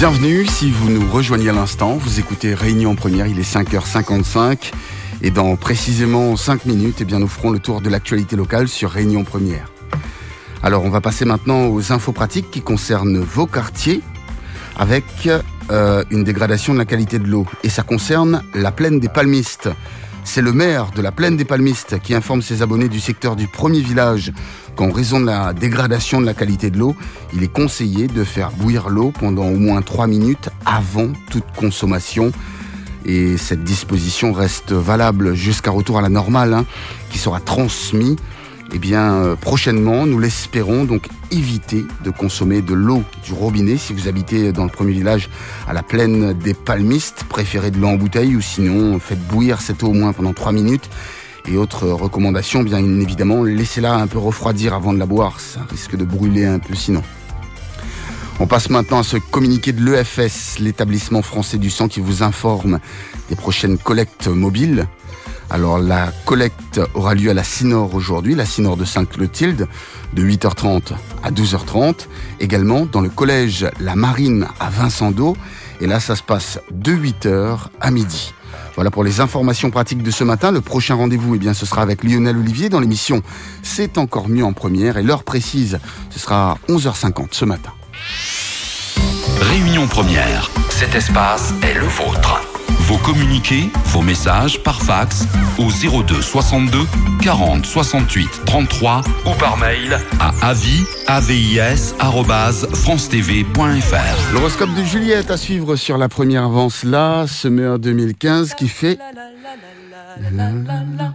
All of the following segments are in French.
Bienvenue, si vous nous rejoignez à l'instant, vous écoutez Réunion Première, il est 5h55 et dans précisément 5 minutes, eh bien, nous ferons le tour de l'actualité locale sur Réunion Première. Alors on va passer maintenant aux infos pratiques qui concernent vos quartiers avec euh, une dégradation de la qualité de l'eau et ça concerne la plaine des palmistes. C'est le maire de la plaine des Palmistes qui informe ses abonnés du secteur du premier village qu'en raison de la dégradation de la qualité de l'eau, il est conseillé de faire bouillir l'eau pendant au moins 3 minutes avant toute consommation. Et cette disposition reste valable jusqu'à retour à la normale, hein, qui sera transmis eh bien, euh, prochainement, nous l'espérons, donc éviter de consommer de l'eau du robinet si vous habitez dans le premier village à la plaine des palmistes. Préférez de l'eau en bouteille ou sinon faites bouillir cette eau au moins pendant 3 minutes. Et autre recommandation, bien évidemment, laissez-la un peu refroidir avant de la boire. Ça risque de brûler un peu sinon. On passe maintenant à ce communiqué de l'EFS, l'établissement français du sang qui vous informe des prochaines collectes mobiles. Alors la collecte aura lieu à la Sinor aujourd'hui, la Sinor de Sainte-Clotilde, de 8h30 à 12h30. Également dans le collège La Marine à Vincent d'Eau. Et là, ça se passe de 8h à midi. Voilà pour les informations pratiques de ce matin. Le prochain rendez-vous, eh bien, ce sera avec Lionel Olivier dans l'émission C'est encore mieux en première. Et l'heure précise, ce sera 11h50 ce matin. Réunion première. Cet espace est le vôtre. Vos communiqués, vos messages par fax au 02 62 40 68 33 ou par mail à avis avis france-tv.fr. L'horoscope de Juliette à suivre sur la première avance là, Summer 2015 qui fait la la la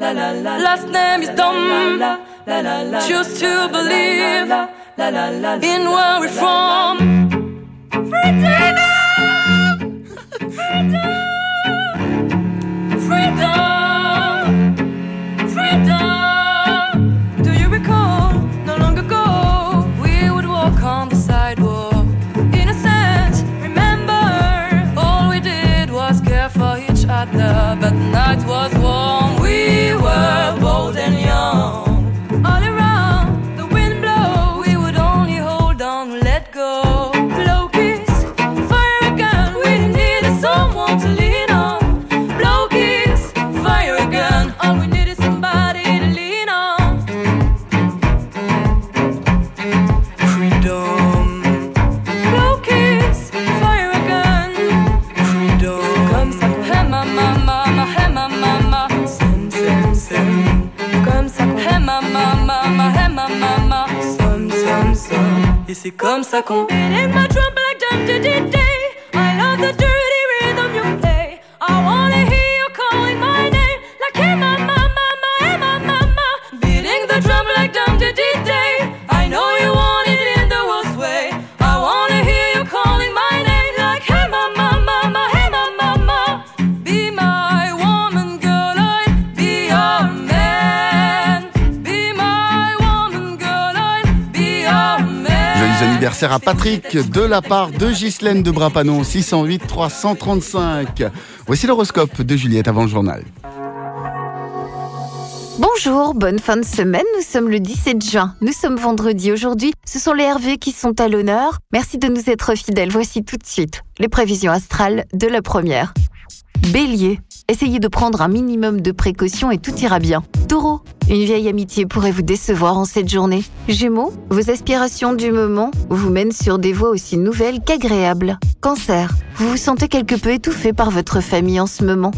Last name is dumb. Choose to believe in where we're from. Freedom! Freedom! Freedom! Freedom! Do you recall? No long ago, we would walk on the sidewalk. Innocent, remember, all we did was care for each other, but the night was C'est comme ça qu'on anniversaire à Patrick de la part de Ghislaine de Brapanon, 608 335. Voici l'horoscope de Juliette avant le journal. Bonjour, bonne fin de semaine. Nous sommes le 17 juin. Nous sommes vendredi aujourd'hui. Ce sont les Hervé qui sont à l'honneur. Merci de nous être fidèles. Voici tout de suite les prévisions astrales de la première. Bélier, essayez de prendre un minimum de précautions et tout ira bien. Une vieille amitié pourrait vous décevoir en cette journée. Gémeaux, vos aspirations du moment vous mènent sur des voies aussi nouvelles qu'agréables. Cancer, vous vous sentez quelque peu étouffé par votre famille en ce moment.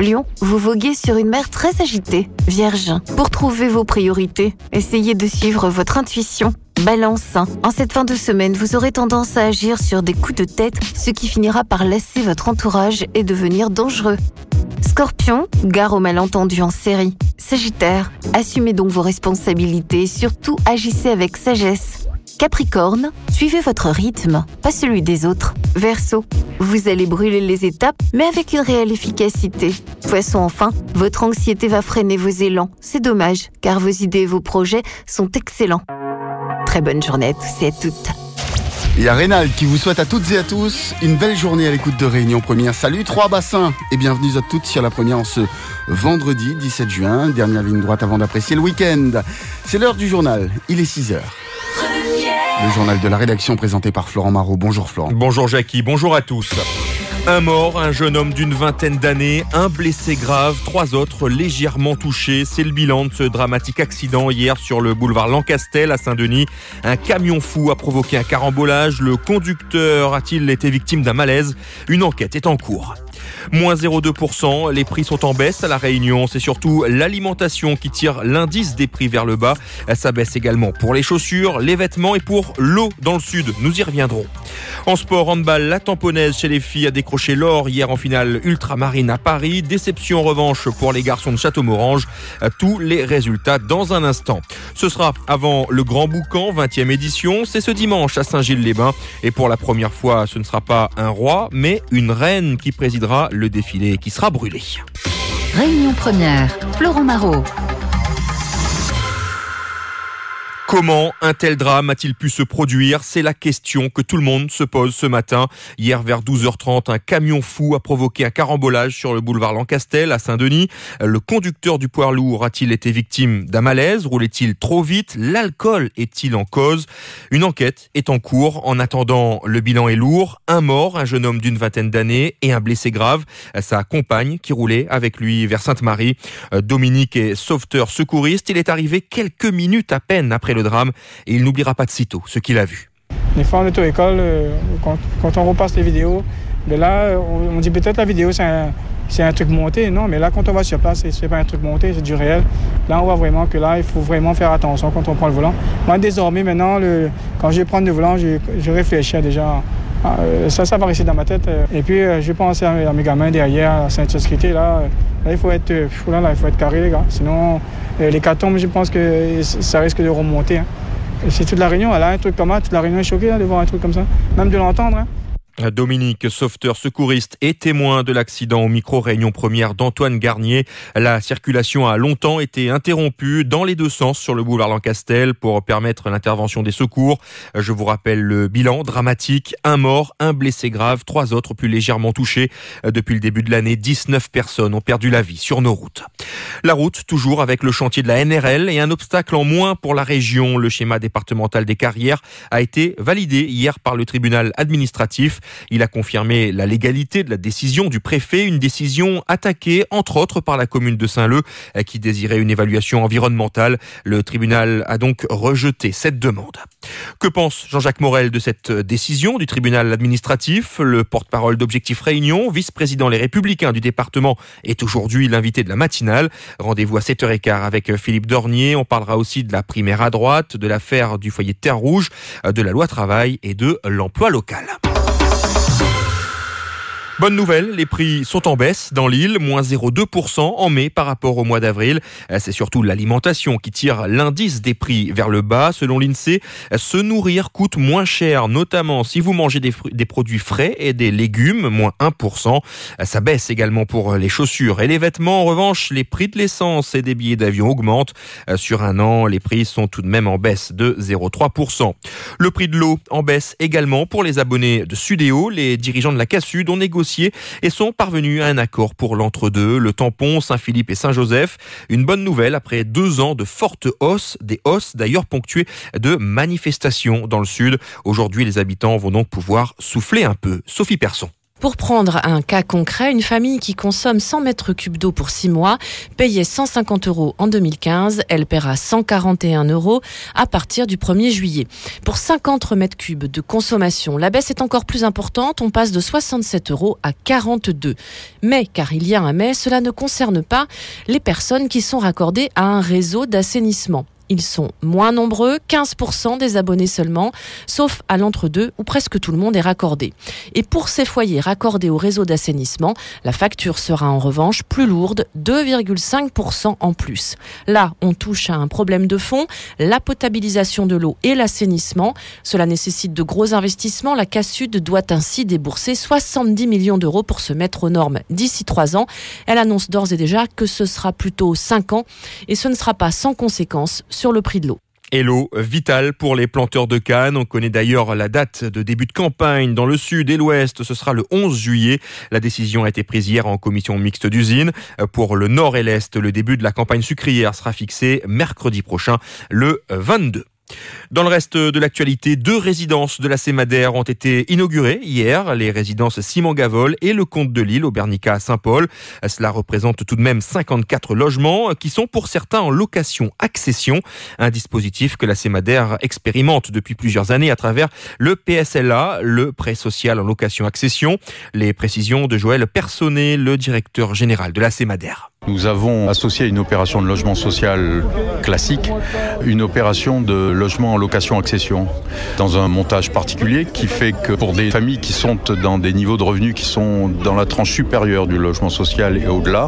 Lion, vous voguez sur une mer très agitée. Vierge, pour trouver vos priorités, essayez de suivre votre intuition. Balance, en cette fin de semaine, vous aurez tendance à agir sur des coups de tête, ce qui finira par lasser votre entourage et devenir dangereux. Scorpion, gare aux malentendus en série. Sagittaire, assumez donc vos responsabilités et surtout agissez avec sagesse. Capricorne, suivez votre rythme, pas celui des autres. Verseau, vous allez brûler les étapes, mais avec une réelle efficacité. Poisson enfin, votre anxiété va freiner vos élans. C'est dommage, car vos idées et vos projets sont excellents. Très bonne journée à tous et à toutes. Il y a Rénal qui vous souhaite à toutes et à tous une belle journée à l'écoute de Réunion Première. Salut trois bassins et bienvenue à toutes sur la première en ce vendredi 17 juin. Dernière ligne droite avant d'apprécier le week-end. C'est l'heure du journal, il est 6 heures. Le journal de la rédaction présenté par Florent Marot. Bonjour Florent. Bonjour Jackie, bonjour à tous. Un mort, un jeune homme d'une vingtaine d'années, un blessé grave, trois autres légèrement touchés. C'est le bilan de ce dramatique accident hier sur le boulevard Lancastel à Saint-Denis. Un camion fou a provoqué un carambolage. Le conducteur a-t-il été victime d'un malaise? Une enquête est en cours. Moins 0,2%, les prix sont en baisse à La Réunion. C'est surtout l'alimentation qui tire l'indice des prix vers le bas. Ça baisse également pour les chaussures, les vêtements et pour l'eau dans le sud. Nous y reviendrons. En sport, handball, la tamponnaise chez les filles a décroché l'or hier en finale ultramarine à Paris. Déception en revanche pour les garçons de Château-Morange. Tous les résultats dans un instant. Ce sera avant le Grand Boucan, 20e édition. C'est ce dimanche à Saint-Gilles-les-Bains. Et pour la première fois, ce ne sera pas un roi, mais une reine qui présidera le défilé qui sera brûlé. Réunion première, Florent Marot. Comment un tel drame a-t-il pu se produire? C'est la question que tout le monde se pose ce matin. Hier vers 12h30, un camion fou a provoqué un carambolage sur le boulevard Lancastel à Saint-Denis. Le conducteur du poids lourd a-t-il été victime d'un malaise? Roulait-il trop vite? L'alcool est-il en cause? Une enquête est en cours. En attendant, le bilan est lourd. Un mort, un jeune homme d'une vingtaine d'années et un blessé grave. Sa compagne qui roulait avec lui vers Sainte-Marie. Dominique est sauveteur secouriste. Il est arrivé quelques minutes à peine après le drame et il n'oubliera pas de sitôt ce qu'il a vu. Des fois, en auto-école, euh, quand, on repasse les vidéos, mais là, on, on dit peut-être la vidéo, c'est un, truc monté. Non, mais là, quand on va sur place, c'est pas un truc monté, c'est du réel. Là, on voit vraiment que là, il faut vraiment faire attention quand on prend le volant. Moi, désormais, maintenant, le, quand je vais prendre le volant, je, je réfléchis déjà. Euh, ça, ça va rester dans ma tête. Et puis, euh, je pense à mes, gamins derrière, à Sainte-Sécurité. Là, là, il faut être, là, là, il faut être carré, les gars. Sinon, euh, les catombes, je pense que ça risque de remonter. Hein. C'est toute la Réunion, elle a un truc comme ça, toute la Réunion est choquée hein, de voir un truc comme ça, même de l'entendre. Hein. Dominique, sauveteur secouriste et témoin de l'accident au micro-réunion première d'Antoine Garnier. La circulation a longtemps été interrompue dans les deux sens sur le boulevard Lancastel pour permettre l'intervention des secours. Je vous rappelle le bilan dramatique. Un mort, un blessé grave, trois autres plus légèrement touchés. Depuis le début de l'année, 19 personnes ont perdu la vie sur nos routes. La route, toujours avec le chantier de la NRL et un obstacle en moins pour la région. Le schéma départemental des carrières a été validé hier par le tribunal administratif. Il a confirmé la légalité de la décision du préfet, une décision attaquée entre autres par la commune de Saint-Leu qui désirait une évaluation environnementale. Le tribunal a donc rejeté cette demande. Que pense Jean-Jacques Morel de cette décision du tribunal administratif? Le porte-parole d'Objectif Réunion, vice-président Les Républicains du département, est aujourd'hui l'invité de la matinale. Rendez-vous à 7h15 avec Philippe Dornier. On parlera aussi de la primaire à droite, de l'affaire du foyer Terre Rouge, de la loi travail et de l'emploi local. Bonne nouvelle, les prix sont en baisse dans l'île, moins 0,2% en mai par rapport au mois d'avril. C'est surtout l'alimentation qui tire l'indice des prix vers le bas. Selon l'INSEE, se nourrir coûte moins cher, notamment si vous mangez des, produits frais et des légumes, moins 1%. Ça baisse également pour les chaussures et les vêtements. En revanche, les prix de l'essence et des billets d'avion augmentent. Sur un an, les prix sont tout de même en baisse de 0,3%. Le prix de l'eau en baisse également pour les abonnés de Sudéo. Les dirigeants de la CASUD ont négocié et sont parvenus à un accord pour l'entre-deux, le tampon, Saint-Philippe et Saint-Joseph. Une bonne nouvelle après deux ans de fortes hausses, des hausses d'ailleurs ponctuées de manifestations dans le sud. Aujourd'hui, les habitants vont donc pouvoir souffler un peu. Sophie Persson. Pour prendre un cas concret, une famille qui consomme 100 mètres cubes d'eau pour 6 mois payait 150 euros en 2015. Elle paiera 141 euros à partir du 1er juillet. Pour 50 mètres cubes de consommation, la baisse est encore plus importante. On passe de 67 euros à 42. Mais, car il y a un mais, cela ne concerne pas les personnes qui sont raccordées à un réseau d'assainissement. Ils sont moins nombreux, 15% des abonnés seulement, sauf à l'entre-deux où presque tout le monde est raccordé. Et pour ces foyers raccordés au réseau d'assainissement, la facture sera en revanche plus lourde, 2,5% en plus. Là, on touche à un problème de fond, la potabilisation de l'eau et l'assainissement. Cela nécessite de gros investissements. La Cassud doit ainsi débourser 70 millions d'euros pour se mettre aux normes d'ici trois ans. Elle annonce d'ores et déjà que ce sera plutôt cinq ans et ce ne sera pas sans conséquences le prix de l'eau. Et l'eau, vitale pour les planteurs de canne. On connaît d'ailleurs la date de début de campagne dans le sud et l'ouest. Ce sera le 11 juillet. La décision a été prise hier en commission mixte d'usine. Pour le nord et l'est, le début de la campagne sucrière sera fixé mercredi prochain, le 22. Dans le reste de l'actualité, deux résidences de la Sémadère ont été inaugurées hier, les résidences Simon Gavol et le Comte de Lille au Bernica à Saint-Paul. Cela représente tout de même 54 logements qui sont pour certains en location-accession, un dispositif que la Sémadère expérimente depuis plusieurs années à travers le PSLA, le prêt social en location-accession. Les précisions de Joël Personnet, le directeur général de la Sémadère. Nous avons associé à une opération de logement social classique une opération de logement en location-accession dans un montage particulier qui fait que pour des familles qui sont dans des niveaux de revenus qui sont dans la tranche supérieure du logement social et au-delà,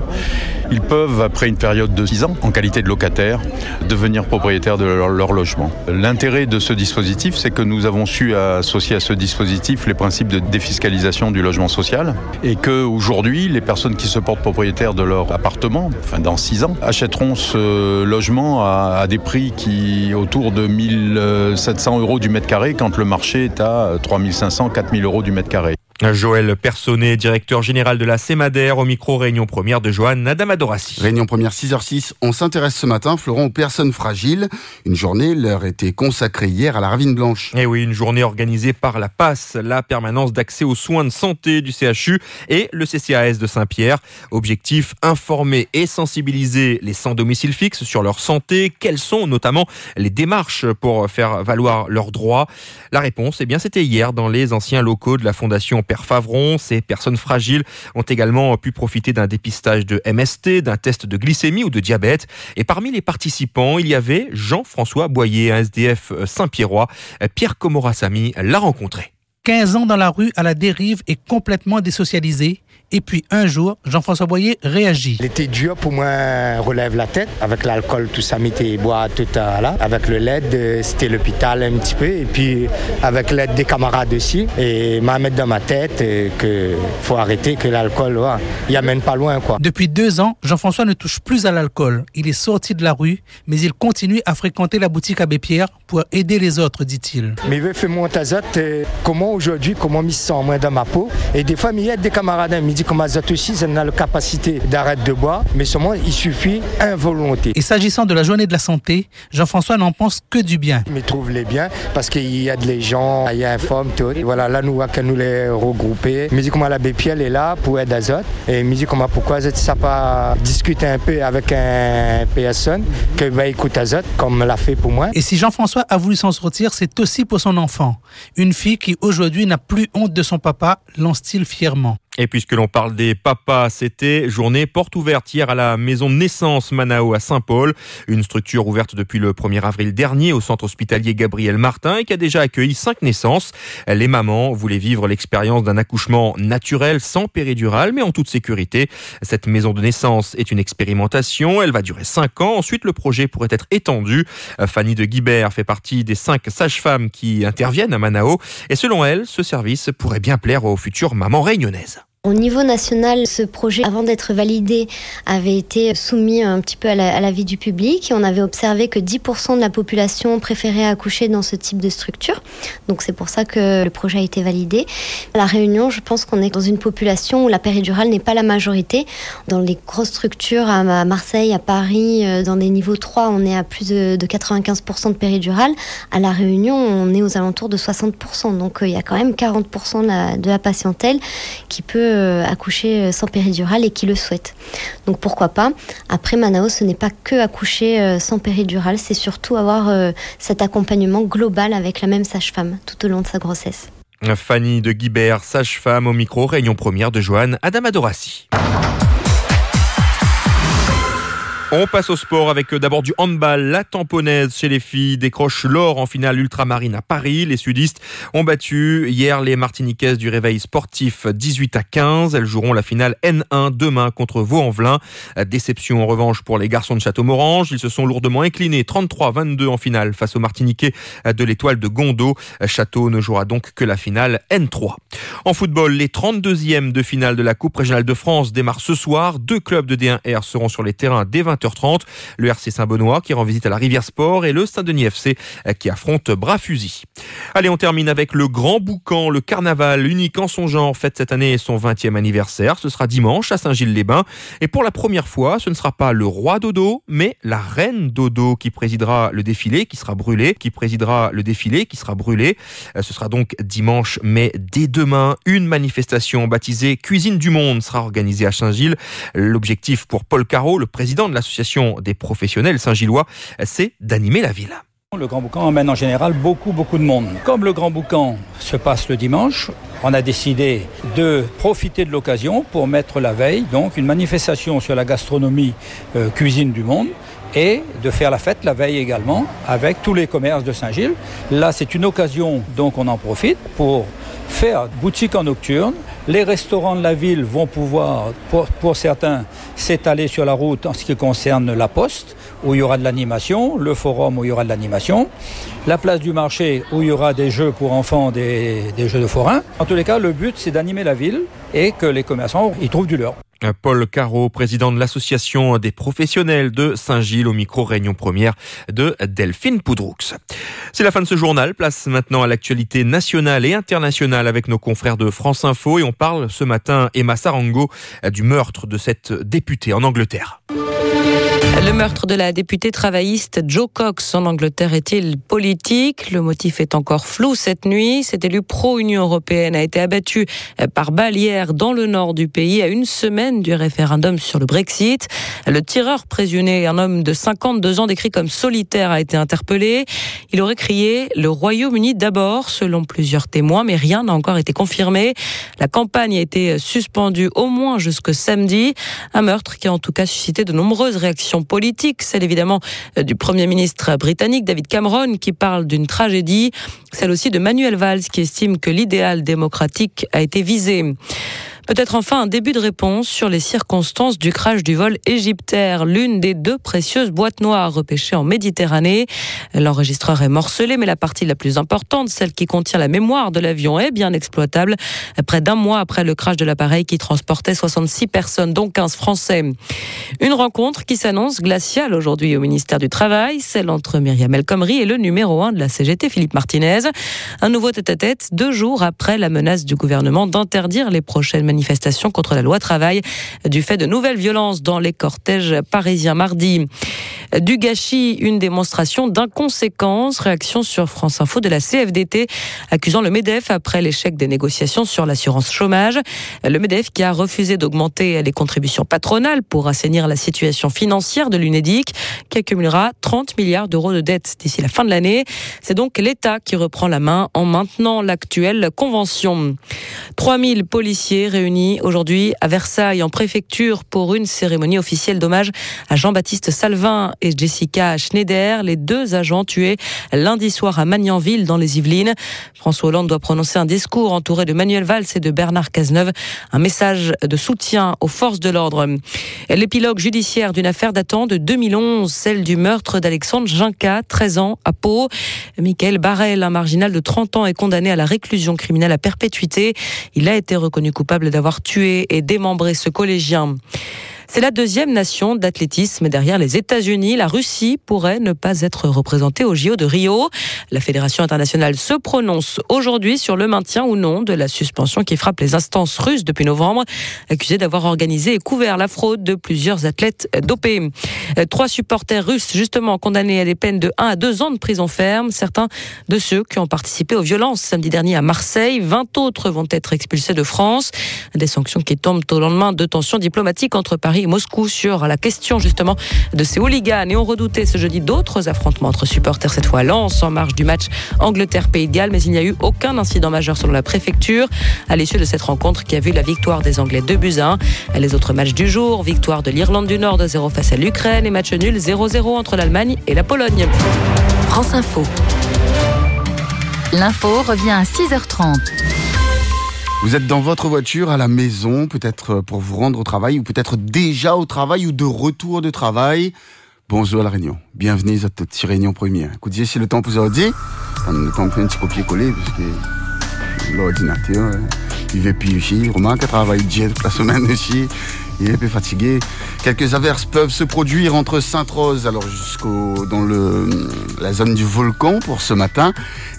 ils peuvent, après une période de 6 ans, en qualité de locataire, devenir propriétaires de leur, logement. L'intérêt de ce dispositif, c'est que nous avons su associer à ce dispositif les principes de défiscalisation du logement social et que aujourd'hui, les personnes qui se portent propriétaires de leur appartement enfin dans 6 ans, achèteront ce logement à, à, des prix qui autour de 1700 euros du mètre carré quand le marché est à 3500, 4000 euros du mètre carré. Joël Personnet, directeur général de la CEMADER, au micro Réunion Première de Joanne Nadamadorassi. Réunion Première 6h06, on s'intéresse ce matin, Florent, aux personnes fragiles. Une journée leur était consacrée hier à la Ravine Blanche. Et oui, une journée organisée par la PASS, la permanence d'accès aux soins de santé du CHU et le CCAS de Saint-Pierre. Objectif, informer et sensibiliser les sans domicile fixe sur leur santé. Quelles sont notamment les démarches pour faire valoir leurs droits? La réponse, eh bien, c'était hier dans les anciens locaux de la Fondation Père Favron. Ces personnes fragiles ont également pu profiter d'un dépistage de MST, d'un test de glycémie ou de diabète. Et parmi les participants, il y avait Jean-François Boyer, un SDF Saint-Pierrois. Pierre Comorassami l'a rencontré. 15 ans dans la rue à la dérive et complètement désocialisé. Et puis un jour, Jean-François Boyer réagit. L'été dur pour moi relève la tête avec l'alcool, tout ça, m'était boire tout à là. Avec le LED, c'était l'hôpital un petit peu. Et puis avec l'aide des camarades aussi. Et m'a mettre dans ma tête que faut arrêter, que l'alcool, ouais, il amène pas loin quoi. Depuis deux ans, Jean-François ne touche plus à l'alcool. Il est sorti de la rue, mais il continue à fréquenter la boutique Abbé Pierre pour aider les autres, dit-il. Mais veut faire mon azote, comment aujourd'hui, comment je me sens moins dans ma peau. Et des fois, il y a des camarades, me disent comme azote aussi, ça a la capacité d'arrêter de boire, mais seulement il suffit involonté. Et s'agissant de la journée de la santé, Jean-François n'en pense que du bien. Mais trouve les biens parce qu'il y a des gens, il y a un forme, tout. Et voilà, là, nous, qu'à nous les regrouper. Me dit comment la BPL est là pour aider azote. Et me dit comment pourquoi ça pas discuter un peu avec un personne que va écouter azote, comme l'a fait pour moi. Et si Jean-François a voulu s'en sortir, c'est aussi pour son enfant. Une fille qui aujourd'hui n'a plus honte de son papa, lance-t-il fièrement. Et puisque l'on parle des papas, c'était journée porte ouverte hier à la maison de naissance Manao à Saint-Paul, une structure ouverte depuis le 1er avril dernier au centre hospitalier Gabriel Martin et qui a déjà accueilli cinq naissances. Les mamans voulaient vivre l'expérience d'un accouchement naturel sans péridurale mais en toute sécurité. Cette maison de naissance est une expérimentation, elle va durer cinq ans. Ensuite, le projet pourrait être étendu. Fanny de Guibert fait partie des cinq sages-femmes qui interviennent à Manao et selon elle, ce service pourrait bien plaire aux futures mamans réunionnaises. Au niveau national, ce projet, avant d'être validé, avait été soumis un petit peu à l'avis la du public on avait observé que 10% de la population préférait accoucher dans ce type de structure. Donc c'est pour ça que le projet a été validé. À La Réunion, je pense qu'on est dans une population où la péridurale n'est pas la majorité. Dans les grosses structures à Marseille, à Paris, dans des niveaux 3, on est à plus de 95% de péridurale. À La Réunion, on est aux alentours de 60%. Donc il y a quand même 40% de de la patientèle qui peut accoucher sans péridurale et qui le souhaitent. Donc pourquoi pas? Après Manao, ce n'est pas que accoucher sans péridurale, c'est surtout avoir cet accompagnement global avec la même sage-femme tout au long de sa grossesse. Fanny de Guibert, sage-femme au micro, réunion première de Joanne Adamadorassi. On passe au sport avec euh, d'abord du handball. La tamponnaise chez les filles décroche l'or en finale ultramarine à Paris. Les sudistes ont battu hier les martiniquaises du réveil sportif 18 à 15. Elles joueront la finale N1 demain contre Vaux-en-Velin. Déception en revanche pour les garçons de Château-Morange. Ils se sont lourdement inclinés 33-22 en finale face aux martiniquais de l'étoile de Gondo. Château ne jouera donc que la finale N3. En football, les 32e de finale de la Coupe régionale de France démarrent ce soir. Deux clubs de D1R seront sur les terrains dès 20h30. Le RC Saint-Benoît qui rend visite à la Rivière Sport et le Saint-Denis FC qui affronte Bras-Fusil. Allez, on termine avec le Grand Boucan, le carnaval unique en son genre, fête cette année son 20e anniversaire. Ce sera dimanche à Saint-Gilles-les-Bains. Et pour la première fois, ce ne sera pas le roi Dodo, mais la reine Dodo qui présidera le défilé, qui sera brûlé, qui présidera le défilé, qui sera brûlé. Ce sera donc dimanche, mais dès demain, une manifestation baptisée Cuisine du Monde sera organisée à Saint-Gilles. L'objectif pour Paul Caro, le président de l'association des professionnels saint-gillois, c'est d'animer la ville. Le Grand Boucan emmène en général beaucoup, beaucoup de monde. Comme le Grand Boucan se passe le dimanche, on a décidé de profiter de l'occasion pour mettre la veille, donc une manifestation sur la gastronomie euh, cuisine du monde et de faire la fête la veille également avec tous les commerces de Saint-Gilles. Là, c'est une occasion, donc on en profite pour faire boutique en nocturne. Les restaurants de la ville vont pouvoir, pour, certains, s'étaler sur la route en ce qui concerne la poste où il y aura de l'animation, le forum où il y aura de l'animation, la place du marché où il y aura des jeux pour enfants, des, des jeux de forains. En tous les cas, le but, c'est d'animer la ville et que les commerçants y trouvent du leur. Paul Caro, président de l'association des professionnels de Saint-Gilles, au micro Réunion Première de Delphine Poudroux. C'est la fin de ce journal. Place maintenant à l'actualité nationale et internationale avec nos confrères de France Info et on parle ce matin, Emma Sarango, du meurtre de cette députée en Angleterre. Le meurtre de la députée travailliste Joe Cox en Angleterre est-il politique? Le motif est encore flou cette nuit. Cet élu pro-Union européenne a été abattu par balle hier dans le nord du pays à une semaine du référendum sur le Brexit. Le tireur présumé, un homme de 52 ans décrit comme solitaire, a été interpellé. Il aurait crié le Royaume-Uni d'abord, selon plusieurs témoins, mais rien n'a encore été confirmé. La campagne a été suspendue au moins jusque samedi. Un meurtre qui a en tout cas suscité de nombreuses réactions politique, celle évidemment euh, du Premier ministre britannique David Cameron qui parle d'une tragédie, celle aussi de Manuel Valls qui estime que l'idéal démocratique a été visé. Peut-être enfin un début de réponse sur les circonstances du crash du vol égyptaire, l'une des deux précieuses boîtes noires repêchées en Méditerranée. L'enregistreur est morcelé, mais la partie la plus importante, celle qui contient la mémoire de l'avion, est bien exploitable. Près d'un mois après le crash de l'appareil qui transportait 66 personnes, dont 15 Français. Une rencontre qui s'annonce glaciale aujourd'hui au ministère du Travail, celle entre Myriam El Khomri et le numéro 1 de la CGT, Philippe Martinez. Un nouveau tête-à-tête deux jours après la menace du gouvernement d'interdire les prochaines manifestation contre la loi travail du fait de nouvelles violences dans les cortèges parisiens mardi. Du gâchis, une démonstration d'inconséquence. Réaction sur France Info de la CFDT accusant le MEDEF après l'échec des négociations sur l'assurance chômage. Le MEDEF qui a refusé d'augmenter les contributions patronales pour assainir la situation financière de l'UNEDIC qui accumulera 30 milliards d'euros de dettes d'ici la fin de l'année. C'est donc l'État qui reprend la main en maintenant l'actuelle convention. 3000 policiers réunis aujourd'hui à Versailles en préfecture pour une cérémonie officielle d'hommage à Jean-Baptiste Salvin et Jessica Schneider, les deux agents tués lundi soir à Magnanville dans les Yvelines. François Hollande doit prononcer un discours entouré de Manuel Valls et de Bernard Cazeneuve, un message de soutien aux forces de l'ordre. L'épilogue judiciaire d'une affaire datant de 2011, celle du meurtre d'Alexandre Jinka, 13 ans, à Pau. Michael Barrel, un marginal de 30 ans, est condamné à la réclusion criminelle à perpétuité. Il a été reconnu coupable d'avoir tué et démembré ce collégien. C'est la deuxième nation d'athlétisme derrière les États-Unis. La Russie pourrait ne pas être représentée au JO de Rio. La Fédération internationale se prononce aujourd'hui sur le maintien ou non de la suspension qui frappe les instances russes depuis novembre, accusées d'avoir organisé et couvert la fraude de plusieurs athlètes dopés. Trois supporters russes justement condamnés à des peines de 1 à 2 ans de prison ferme. Certains de ceux qui ont participé aux violences samedi dernier à Marseille. 20 autres vont être expulsés de France. Des sanctions qui tombent au lendemain de tensions diplomatiques entre Paris Et Moscou sur la question justement de ces hooligans. Et on redoutait ce jeudi d'autres affrontements entre supporters, cette fois Lens, en marge du match Angleterre-Pays de Galles, mais il n'y a eu aucun incident majeur selon la préfecture à l'issue de cette rencontre qui a vu la victoire des Anglais 2 buts 1. Les autres matchs du jour, victoire de l'Irlande du Nord de 0 face à l'Ukraine et match nul 0-0 entre l'Allemagne et la Pologne. France Info. L'info revient à 6h30. Vous êtes dans votre voiture, à la maison, peut-être pour vous rendre au travail, ou peut-être déjà au travail ou de retour de travail. Bonjour à la réunion. Bienvenue à cette réunion première. Écoutez, si le temps vous a dit, le temps fait un petit copier-coller, parce que l'ordinateur, il va plus ici. Romain qui travaille toute la semaine aussi. Il est fatigué. Quelques averses peuvent se produire entre Sainte-Rose, alors jusqu'au dans la zone du volcan pour ce matin.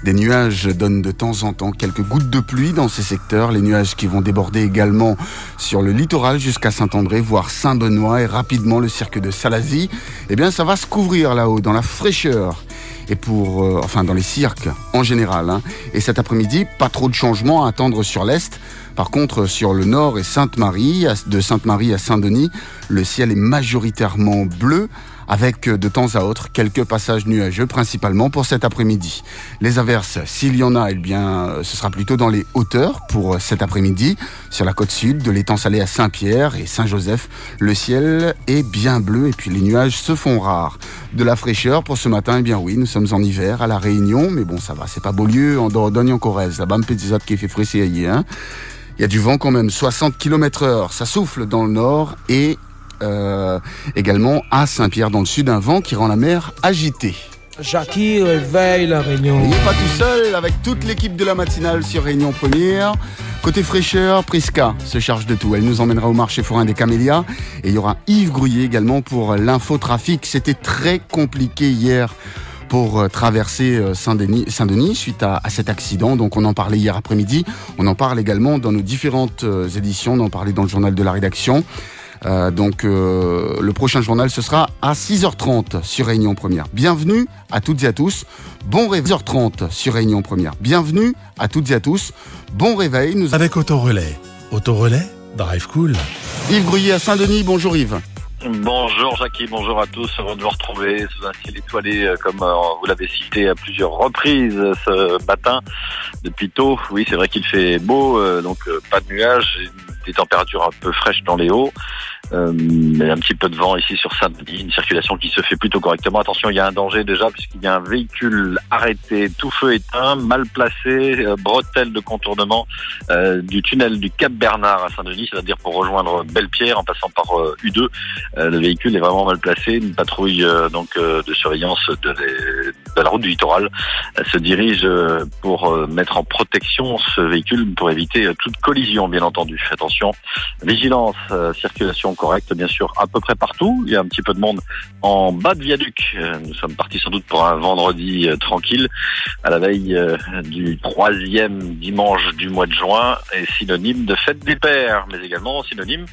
Des nuages donnent de temps en temps quelques gouttes de pluie dans ces secteurs. Les nuages qui vont déborder également sur le littoral jusqu'à Saint-André, voire Saint-Benoît et rapidement le cirque de Salazie. Eh bien, ça va se couvrir là-haut dans la fraîcheur et pour, euh, enfin, dans les cirques en général. Hein. Et cet après-midi, pas trop de changements à attendre sur l'est. Par contre, sur le nord et Sainte-Marie, de Sainte-Marie à Saint-Denis, le ciel est majoritairement bleu avec de temps à autre quelques passages nuageux, principalement pour cet après-midi. Les averses, s'il y en a, eh bien, ce sera plutôt dans les hauteurs pour cet après-midi, sur la côte sud, de l'étang salé à Saint-Pierre et Saint-Joseph. Le ciel est bien bleu et puis les nuages se font rares. De la fraîcheur pour ce matin, eh bien oui, nous sommes en hiver à La Réunion, mais bon, ça va, c'est pas Beaulieu, en Dordogne, en Corrèze. Là-bas, un qui fait frais, hein. Il y a du vent quand même, 60 km heure. Ça souffle dans le nord et euh, également à Saint-Pierre dans le sud, un vent qui rend la mer agitée. Jackie réveille la Réunion. Il n'est pas tout seul, avec toute l'équipe de la matinale sur Réunion Première. Côté fraîcheur, Prisca se charge de tout. Elle nous emmènera au marché forain des Camélias. Et il y aura Yves Grouillet également pour l'infotrafic. C'était très compliqué hier pour euh, traverser euh, Saint-Denis Saint suite à, cet accident. Donc on en parlait hier après-midi. On en parle également dans nos différentes éditions. On en parlait dans le journal de la rédaction. Euh, donc euh, le prochain journal, ce sera à 6h30 sur Réunion Première. Bienvenue à toutes et à tous. Bon réveil. 6h30 sur Réunion Première. Bienvenue à toutes et à tous. Bon réveil. Nous... Avec Autorelais. Autorelais, drive cool. Yves Grouillet à Saint-Denis. Bonjour Yves. Bonjour Jackie, bonjour à tous. Heureux de vous retrouver sous un ciel étoilé, euh, comme vous l'avez cité à plusieurs reprises ce matin, depuis tôt. Oui, c'est vrai qu'il fait beau, donc pas de nuages, des températures un peu fraîches dans les hauts. Euh, un petit peu de vent ici sur Saint-Denis, une circulation qui se fait plutôt correctement. Attention, il y a un danger déjà puisqu'il y a un véhicule arrêté, tout feu éteint, mal placé, euh, bretelle de contournement euh, du tunnel du Cap Bernard à Saint-Denis, c'est-à-dire pour rejoindre Belle-Pierre en passant par U2. le véhicule est vraiment mal placé. Une patrouille donc de surveillance de, de, la route du littoral se dirige pour mettre en protection ce véhicule pour éviter toute collision, bien entendu. Attention, vigilance, circulation correcte, bien sûr, à peu près partout. Il y a un petit peu de monde en bas de viaduc. Euh, nous sommes partis sans doute pour un vendredi euh, tranquille, à la veille euh, du troisième dimanche du mois de juin, et synonyme de fête des pères, mais également synonyme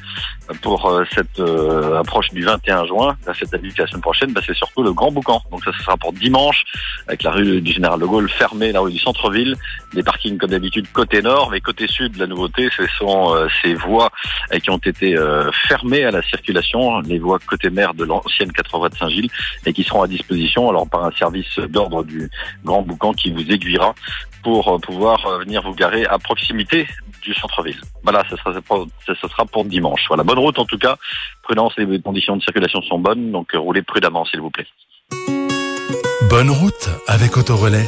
pour cette approche du 21 juin, la fête d'habitude la semaine prochaine, bah, c'est surtout le Grand Boucan. Donc ça, ce sera pour dimanche, avec la rue du Général de Gaulle fermée, la rue du centre-ville, des parkings comme d'habitude côté nord, mais côté sud, la nouveauté, ce sont ces voies qui ont été fermées à la circulation les voies côté mer de l'ancienne 80 voies de Saint-Gilles et qui seront à disposition alors par un service d'ordre du Grand Boucan qui vous aiguillera pour euh, pouvoir euh, venir vous garer à proximité du centre-ville. Voilà, ce sera, ce sera pour dimanche. Voilà, bonne route en tout cas. Prudence, les conditions de circulation sont bonnes, donc euh, roulez prudemment s'il vous plaît. Bonne route avec Autorelais.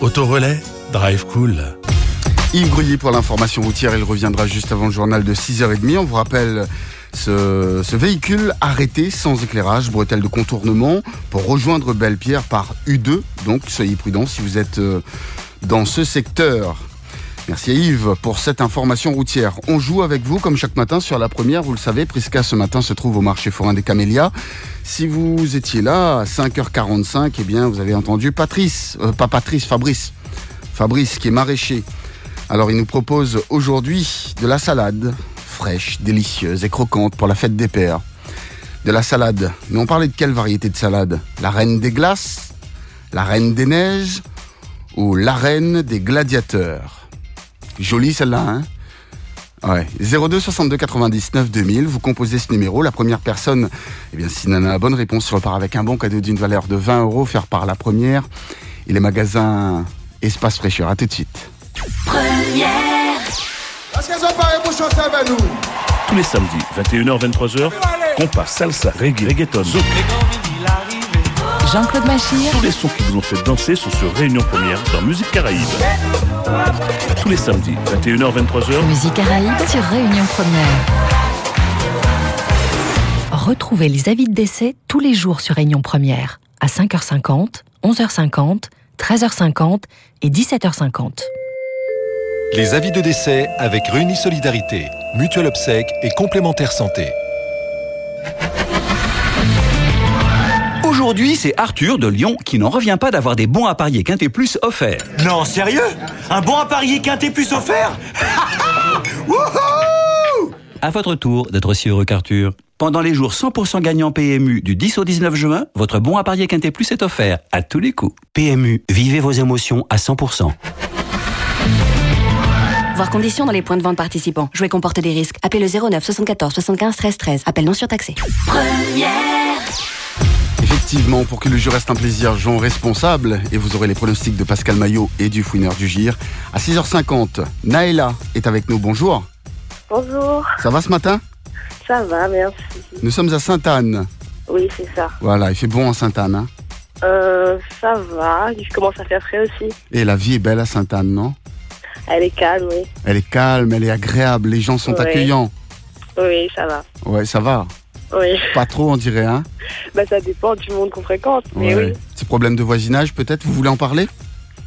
Autorelais, drive cool. Yves Grouilly pour l'information routière, il reviendra juste avant le journal de 6h30. On vous rappelle ce, véhicule arrêté sans éclairage, bretelle de contournement, pour rejoindre Belle-Pierre par U2. Donc soyez prudents si vous êtes euh, dans ce secteur. Merci Yves pour cette information routière. On joue avec vous comme chaque matin sur la première. Vous le savez, Prisca ce matin se trouve au marché forain des Camélias. Si vous étiez là à 5h45, eh bien vous avez entendu Patrice, euh, pas Patrice, Fabrice. Fabrice qui est maraîcher. Alors il nous propose aujourd'hui de la salade, fraîche, délicieuse et croquante pour la fête des pères. De la salade. Mais on parlait de quelle variété de salade? La reine des glaces La reine des neiges Ou la reine des gladiateurs? Jolie celle-là, hein? Ouais. 02 62 99 2000. Vous composez ce numéro. La première personne, eh bien, s'il en a la bonne réponse, repart avec un bon cadeau d'une valeur de 20 euros, faire par la première. Et les magasins Espace Fraîcheur. À tout de suite. Tous les samedis, 21h-23h, compas, salsa, reggae, reggaeton, zouk. Jean-Claude Machir. Tous les sons qui vous ont fait danser sont sur Réunion Première dans Musique Caraïbe. Tous les samedis, 21h-23h. Musique Caraïbe sur Réunion Première. Retrouvez les avis de décès tous les jours sur Réunion Première à 5h50, 11h50, 13h50 et 17h50. Les avis de décès avec Réunis Solidarité, Mutuelle Obsèque et Complémentaire Santé. Aujourd'hui, c'est Arthur de Lyon qui n'en revient pas d'avoir des bons à parier Quintet Plus offerts. Non, sérieux? Un bon à parier Quintet Plus offert À votre tour d'être aussi heureux qu'Arthur. Pendant les jours 100% gagnants PMU du 10 au 19 juin, votre bon à parier Quintet Plus est offert à tous les coups. PMU, vivez vos émotions à 100%. Voir conditions dans les points de vente participants. Jouer comporte des risques. Appelez le 09 74 75 13 13. Appel non surtaxé. Effectivement, pour que le jeu reste un plaisir, Jean responsable, et vous aurez les pronostics de Pascal Maillot et du fouineur du Gire. À 6h50, Naëla est avec nous. Bonjour. Bonjour. Ça va ce matin? Ça va, merci. Nous sommes à Sainte-Anne. Oui, c'est ça. Voilà, il fait bon à Sainte-Anne. Hein Euh, ça va. Il commence à faire frais aussi. et la vie est belle à Sainte-Anne, non? Elle est calme, oui. Elle est calme, elle est agréable, les gens sont accueillants. Oui, ça va. Ouais, ça va. Oui. Pas trop, on dirait, hein Bah, ça dépend du monde qu'on fréquente. Mais Ouais. Petit problème de voisinage, peut-être Vous voulez en parler?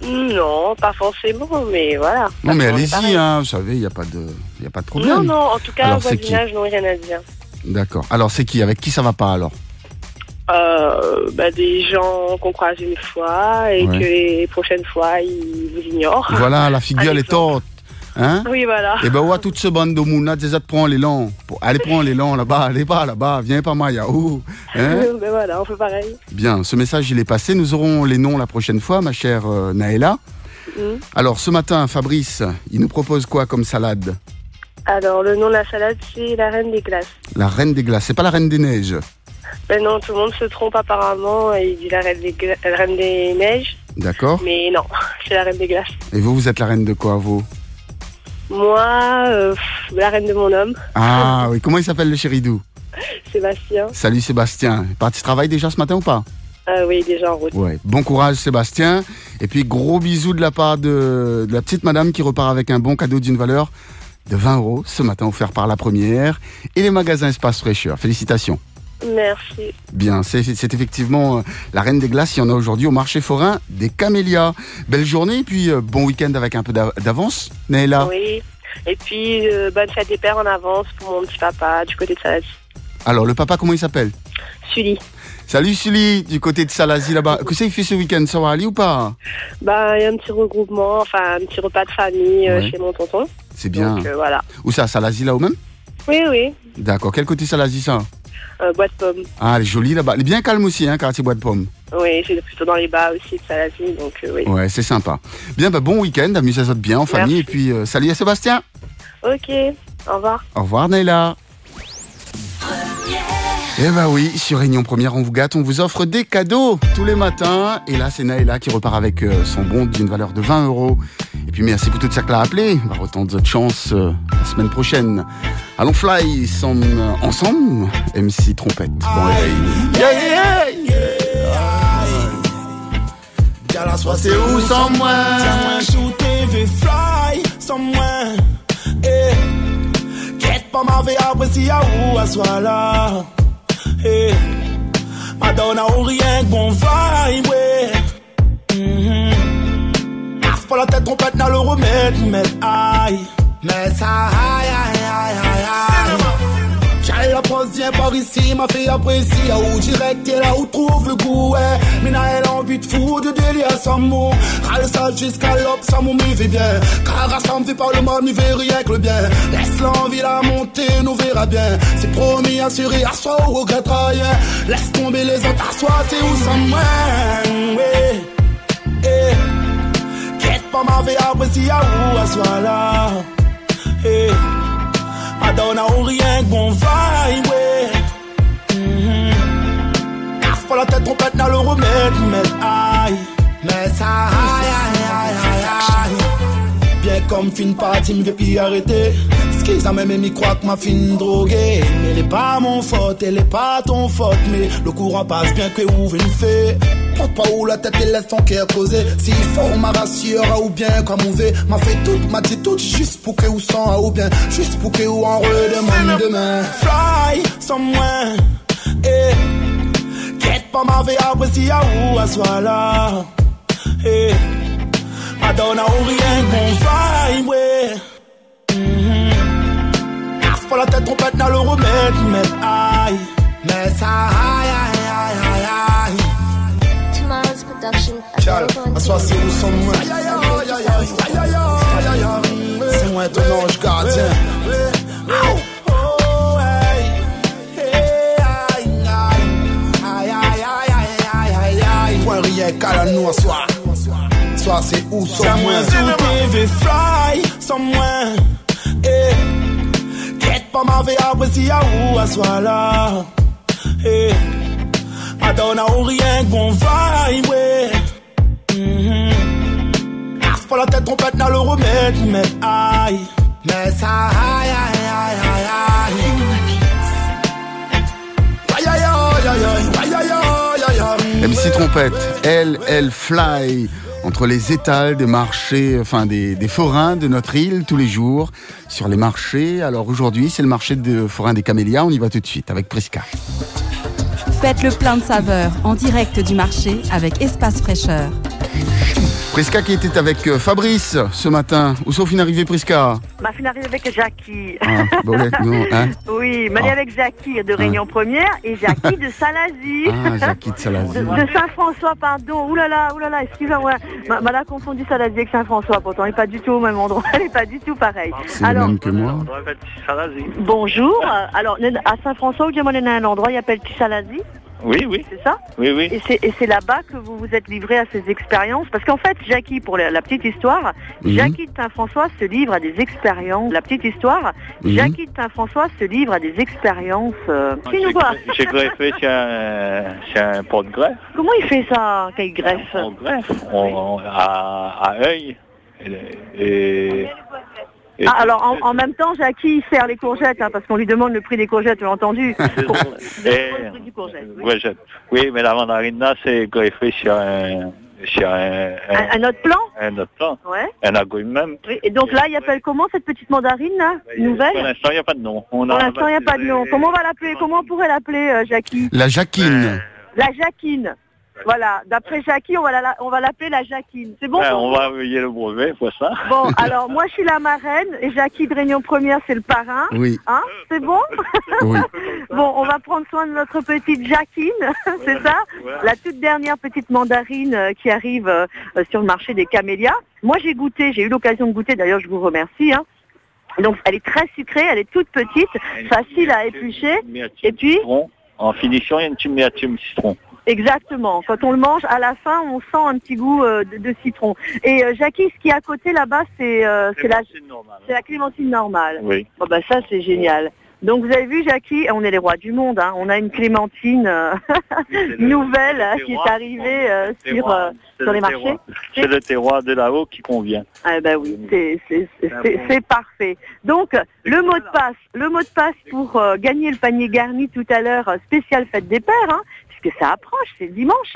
Oui. Non, pas forcément, mais voilà. Non, mais allez-y, hein, vous savez, il n'y a, pas de- y a pas de problème. Non, non, en tout cas, Alors, voisinage, non, rien à dire. D'accord. Alors, c'est qui? Avec qui ça va pas, alors? Euh, bah, des gens qu'on croise une fois et Ouais. que les prochaines fois, ils vous ignorent. Voilà, la figure, est torte. Hein? Oui, voilà. Et ben, ouais, toute ce bande de mouna, des autres prend l'élan. Allez, prends l'élan là-bas, allez pas là-bas, viens pas Maya. Ouh. Hein? Ben voilà, on fait pareil. Bien, ce message, il est passé. Nous aurons les noms la prochaine fois, ma chère euh, Naëla. Mhm. Alors, ce matin, Fabrice, il nous propose quoi comme salade? Alors, le nom de la salade, c'est la reine des glaces. La reine des glaces. C'est pas la reine des neiges. Ben non, tout le monde se trompe apparemment il dit la reine des, la reine des neiges. D'accord Mais non, c'est la reine des glaces. Et vous, vous êtes la reine de quoi, vous? Moi, euh, la reine de mon homme, Ah oui, comment il s'appelle le chéridou? Sébastien. Salut Sébastien. Parti travail déjà ce matin ou pas? Euh, oui, déjà en route. Ouais. Bon courage Sébastien. Et puis gros bisous de la part de, de la petite madame qui repart avec un bon cadeau d'une valeur de 20 euros ce matin offert par la première et les magasins Espace Fraîcheur. Félicitations. Merci. Bien, c'est effectivement euh, la reine des glaces. Il y en a aujourd'hui au marché forain des Camélias. Belle journée et puis euh, bon week-end avec un peu d'a- d'avance, Naëla. Oui. Et puis, euh, bonne fête des pères en avance pour mon petit papa du côté de Saladi. Alors le papa, comment il s'appelle? Sully. Salut Sully, du côté de Salazie là-bas. Qu'est-ce qu'il fait ce week-end? Ça va aller ou pas? Ben, il y a un petit regroupement, enfin, un petit repas de famille Ouais. chez mon tonton. C'est bien. Donc, euh, voilà. Où ça Salazie là-haut même? Oui, oui. D'accord. Quel côté Salazie ça? Euh, boîte pomme. Ah, elle est jolie là-bas. Elle est bien calme aussi, hein, quartier Bois de Pomme. Oui, c'est plutôt dans les bas aussi de Saladi, donc euh, oui. Ouais, c'est sympa. Bien, bah, bon week-end, amusez-vous bien en famille. Et puis, euh, salut à Sébastien. Ok, au revoir. Au revoir, Naila. Eh ben oui, sur Réunion Première, on vous gâte, on vous offre des cadeaux tous les matins. Et là, c'est Naïla qui repart avec son bon d'une valeur de 20 euros. Et puis merci pour tout ça que l'a appelé. On va retenter de chance euh, la semaine prochaine. Allons fly som- euh, ensemble. MC Trompette. Bon réveil. Yeah, yeah, Girl, I swear, C'est où sans moi? Tiens-moi shooter, vais fly somewhere. Eh. Quitte pas ma vie après si y'a où à soit là. Eh. Madonna ou rien que bon vibe, ouais. Mhm. Casse pas la tête, trompette, n'a le remède, mais aïe. Mais ça, aïe, aïe, aïe, aïe, aïe. Tiens, la pose vient par ici, ma fille apprécie. Là où direct, et là où trouve le goût, ouais. Mina, elle a envie de fou, de délire sans mots. Râle ça jusqu'à l'aube, ça m'y fait bien. Car ça me fait par le mal, m'y fait rien que le bien. Laisse l'envie la monter, nous verra bien. C'est promis, assuré, à soi, on regrettera rien. Laisse tomber les autres, à soi, c'est où sans moi, ouais. Eh pa ma ve apresi a ou aswa la. Hey. A ou rien k'bon vibe mm -hmm. Kaf pa la na le remèd Mèd aïe, mèd aïe Bien kom fin pati m've pi arete Skiz a mè mè mi kwa k'ma fin droge Mè lè pa mon fote, lè pa ton fote Mè le kouran passe bien kwe ou ven fè pas où la tête et laisse ton cœur causer. S'il faut, ma rassure, ou bien comme mauvais. M'a fait toute, m'a dit toute, juste pour que ou sans, ou bien. Juste pour que ou en redemande demain. Fly, somewhere, eh. Quête pas ma vie après si à où à soit là. Eh. Madonna ou rien qu'on vibe, ouais. Mhm. Casse pas la tête, trompette, n'a le remède, mais aïe. Mais ça, aïe, aïe, production. Cal, assoici où sont moi. C'est moi ton ange gardien. Point rien qu'à la noix soir. Soir c'est où sont moi? C'est moi TV fly, sont moi? Eh, quête pas ma vie après si à où à soir là. Hey. Madonna ou rien que bon Trompette, elle, elle fly entre les étals des marchés, enfin des, forains de notre île tous les jours, sur les marchés. Alors aujourd'hui, c'est le marché de forains des camélias. On y va tout de suite avec Prisca. Faites le plein de saveurs en direct du marché avec Espace Fraîcheur. Prisca qui était avec euh, Fabrice ce matin. Où sont fin arrivée Prisca Ma fille arrive avec Jackie. Ah, Bolette, non, hein oui, mais elle est Ah. avec Jackie de Réunion Première et Jackie de Salazie. Ah, Jackie de Salazie. De, de Saint-François, pardon. Ouh là là, ouh là là, excusez-moi. Ma- Elle a confondu Salazie avec Saint-François, pourtant elle n'est pas du tout au même endroit. Elle n'est pas du tout. C'est le même que moi. bonjour. Alors, à Saint-François, où j'ai un endroit, il appelle Salazie? Oui, oui. C'est ça Oui, oui. Et c'est, là-bas que vous vous êtes livré à ces expériences Parce qu'en fait, Jackie, pour la, la petite histoire, Mhm. Jackie de Saint-François se livre à des expériences. La petite histoire, Mhm. Jackie de Saint-François se livre à des expériences. Euh, qui nous voit J'ai greffé chez un, chez un pot de greffe. Comment il fait ça, qu'il greffe On greffe on- à, à œil. Et, et- et- Ah, alors en, en même temps, Jackie il sert les courgettes, hein, parce qu'on lui demande le prix des courgettes, tu l'as entendu et- Le prix du courgette, oui. mais la mandarine là, c'est greffé sur un, sur un, Un, un autre plan? Un autre plan. Ouais. Un agouille même. Oui, Et donc là, il appelle comment cette petite mandarine là Pour Nouvelle? l'instant, il n'y a pas de nom. On Pour l'instant, il n'y a pas de nom. Comment on va l'appeler? Comment on pourrait l'appeler, euh, Jackie? La Jacquine. La Jacquine. Voilà, d'après Jackie, on va la- on va l'appeler la Jacquine. C'est bon Ouais, pour on va envoyer le brevet pour ça. Bon, alors moi je suis la marraine et Jackie de Réunion Première c'est le parrain. Oui. Hein C'est bon Oui. Bon, on va prendre soin de notre petite Jacquine, c'est ça La toute dernière petite mandarine euh, qui arrive euh, euh, sur le marché des camélias. Moi j'ai goûté, j'ai eu l'occasion de goûter, d'ailleurs je vous remercie. Hein. Donc elle est très sucrée, elle est toute petite, facile à éplucher. Et puis Citron. En finition, il y a une petite citron. Exactement. Quand on le mange, à la fin, on sent un petit goût euh, de, de citron. Et euh, Jackie, ce qui est à côté là-bas, c'est euh, la, la clémentine normale. Oui. Bon, bah, ça, c'est génial. Donc vous avez vu, Jackie, on est les rois du monde. hein. On a une clémentine nouvelle qui est arrivée euh, sur, euh, sur le les marchés. C'est le terroir de là-haut qui convient. Ah ben oui, c'est parfait. Donc le mot de passe, le mot de passe pour euh, gagner le panier garni tout à l'heure spécial fête des pères, hein, puisque ça approche, c'est dimanche.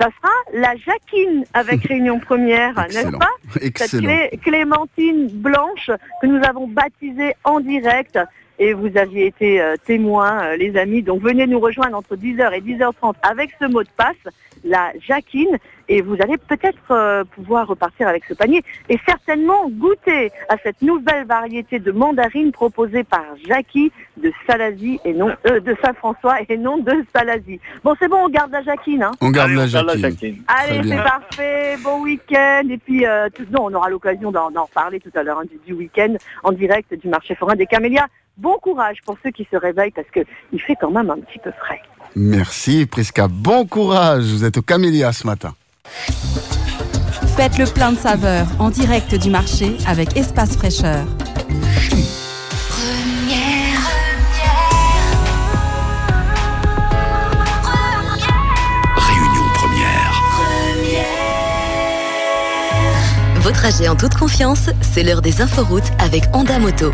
Ça sera la Jacquine avec Réunion Première, n'est-ce Excellent. pas Cette clé- clémentine blanche que nous avons baptisée en direct. Et vous aviez été euh, témoins, euh, les amis. Donc venez nous rejoindre entre 10h et 10h30 avec ce mot de passe, la Jacquine, et vous allez peut-être euh, pouvoir repartir avec ce panier et certainement goûter à cette nouvelle variété de mandarines proposée par Jackie de Salazie et non euh, de Saint-François et non de Salazie. Bon, c'est bon, on garde la Jacquine. Hein On garde la on garde la Jacquine. Allez, c'est parfait. Bon week-end. Et puis, euh, tout- non, on aura l'occasion d'en reparler tout à l'heure hein, du, du week-end en direct du marché forain des Camélias. Bon courage pour ceux qui se réveillent parce que il fait quand même un petit peu frais. Merci Prisca. Bon courage, vous êtes au Camélia ce matin. Faites le plein de saveurs en direct du marché avec Espace Fraîcheur. Vos trajets en toute confiance, c'est l'heure des inforoutes avec Honda Moto.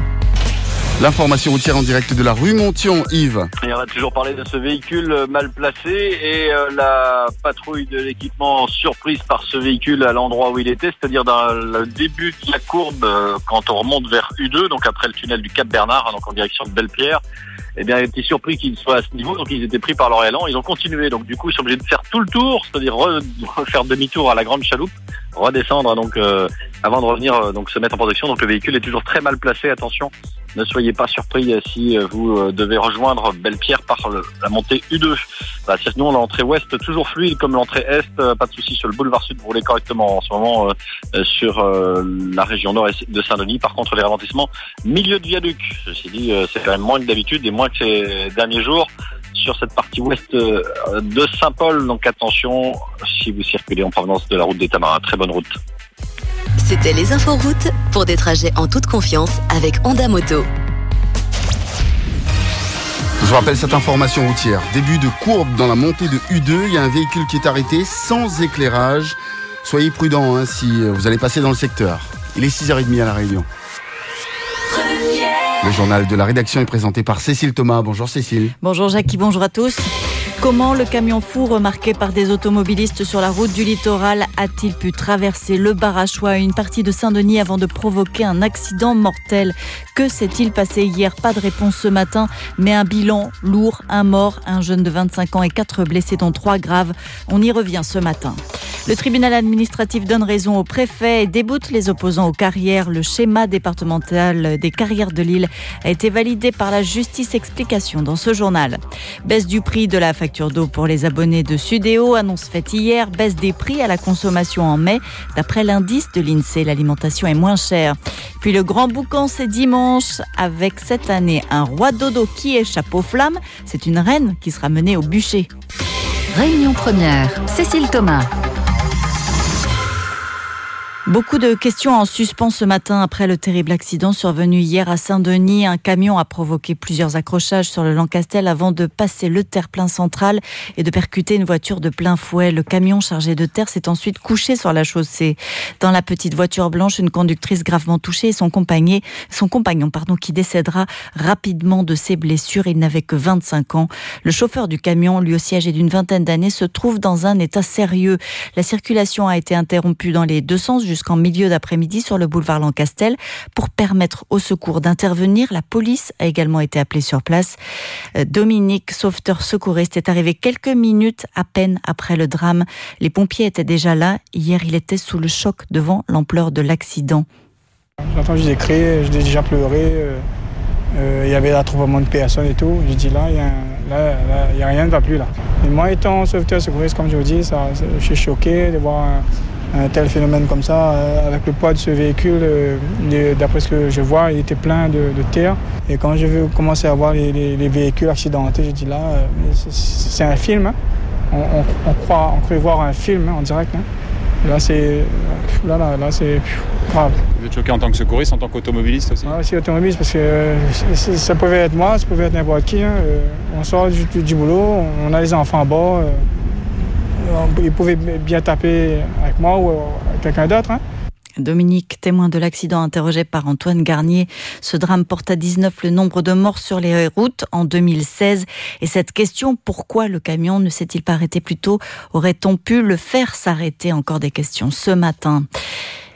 L'information routière en direct de la rue Montion, Yves. Et on a toujours parlé de ce véhicule euh, mal placé et euh, la patrouille de l'équipement surprise par ce véhicule à l'endroit où il était, c'est-à-dire dans le début de la courbe euh, quand on remonte vers U2, donc après le tunnel du Cap Bernard, donc en direction de Belle-Pierre. Eh bien, ils étaient surpris qu'il soit à ce niveau, donc ils étaient pris par leur élan. Ils ont continué, donc du coup, ils sont obligés de faire tout le tour, c'est-à-dire re- refaire demi-tour à la grande chaloupe, redescendre donc euh, avant de revenir euh, donc se mettre en protection. Donc le véhicule est toujours très mal placé. Attention, ne soyez pas surpris si euh, vous euh, devez rejoindre Belle-Pierre par le- la montée U2. Bah, sinon, l'entrée ouest toujours fluide comme l'entrée est. pas de souci sur le boulevard sud, vous roulez correctement en ce moment sur la région nord de Saint-Denis. Par contre, les ralentissements milieu de viaduc. Ceci dit, c'est quand même moins que d'habitude et moins que ces derniers jours sur cette partie ouest euh, de Saint-Paul. Donc attention si vous circulez en provenance de la route des Tamarins. Très bonne route. C'était les inforoutes pour des trajets en toute confiance avec Honda Moto. Je vous rappelle cette information routière. Début de courbe dans la montée de U2. Il y a un véhicule qui est arrêté sans éclairage. Soyez prudents hein, si vous allez passer dans le secteur. Il est 6h30 à La Réunion. Le journal de la rédaction est présenté par Cécile Thomas. Bonjour Cécile. Bonjour Jackie, bonjour à tous. Comment le camion fou remarqué par des automobilistes sur la route du littoral a-t-il pu traverser le Barachois, une partie de Saint-Denis avant de provoquer un accident mortel? Que s'est-il passé hier? Pas de réponse ce matin, mais un bilan lourd, un mort, un jeune de 25 ans et quatre blessés dont trois graves. On y revient ce matin. Le tribunal administratif donne raison au préfet et déboute les opposants aux carrières. Le schéma départemental des carrières de Lille a été validé par la justice. Explication dans ce journal. Baisse du prix de la facture d'eau pour les abonnés de Sudéo, annonce faite hier. Baisse des prix à la consommation en mai. D'après l'indice de l'INSEE, l'alimentation est moins chère. Puis le grand boucan, c'est dimanche, avec cette année un roi dodo qui échappe aux flammes. C'est une reine qui sera menée au bûcher. Réunion première, Cécile Thomas. Beaucoup de questions en suspens ce matin après le terrible accident survenu hier à Saint-Denis. Un camion a provoqué plusieurs accrochages sur le Lancastel avant de passer le terre-plein central et de percuter une voiture de plein fouet. Le camion chargé de terre s'est ensuite couché sur la chaussée. Dans la petite voiture blanche, une conductrice gravement touchée et son compagnon, pardon, qui décédera rapidement de ses blessures. Il n'avait que 25 ans. Le chauffeur du camion, lui aussi âgé d'une vingtaine d'années, se trouve dans un état sérieux. La circulation a été interrompue dans les deux sens jusqu'en milieu d'après-midi sur le boulevard Lancastel pour permettre au secours d'intervenir. La police a également été appelée sur place. Euh, Dominique, sauveteur secouriste, est arrivé quelques minutes à peine après le drame. Les pompiers étaient déjà là. Hier, il était sous le choc devant l'ampleur de l'accident. J'ai entendu des cris, j'ai déjà pleuré. euh, euh, Il y avait l'attroupement de personnes et tout. J'ai dit là, il y a, un- là, là, il y a rien ne va plus là. Et moi, étant sauveteur secouriste, comme je vous dis, je suis choqué de voir un, tel phénomène comme ça. euh, avec le poids de ce véhicule, euh, d'après ce que je vois, il était plein de, de terre. Et quand j'ai vu commencer à voir les, les- les véhicules accidentés, j'ai dit là, euh, c'est- un film. hein. On, on- on croit, on croit voir un film hein, en direct. hein. Là, c'est là, là, là, c'est grave. Vous êtes choqué en tant que secouriste, en tant qu'automobiliste aussi? Ouais, aussi automobiliste parce que ça pouvait être moi, ça pouvait être n'importe qui. on sort du, du- du boulot, on a les enfants à bord. ils pouvaient bien taper moi ou euh, quelqu'un d'autre. hein. Dominique, témoin de l'accident interrogé par Antoine Garnier. Ce drame porte à 19 le nombre de morts sur les routes en 2016. Et cette question, pourquoi le camion ne s'est-il pas arrêté plus tôt? Aurait-on pu le faire s'arrêter? Encore des questions ce matin.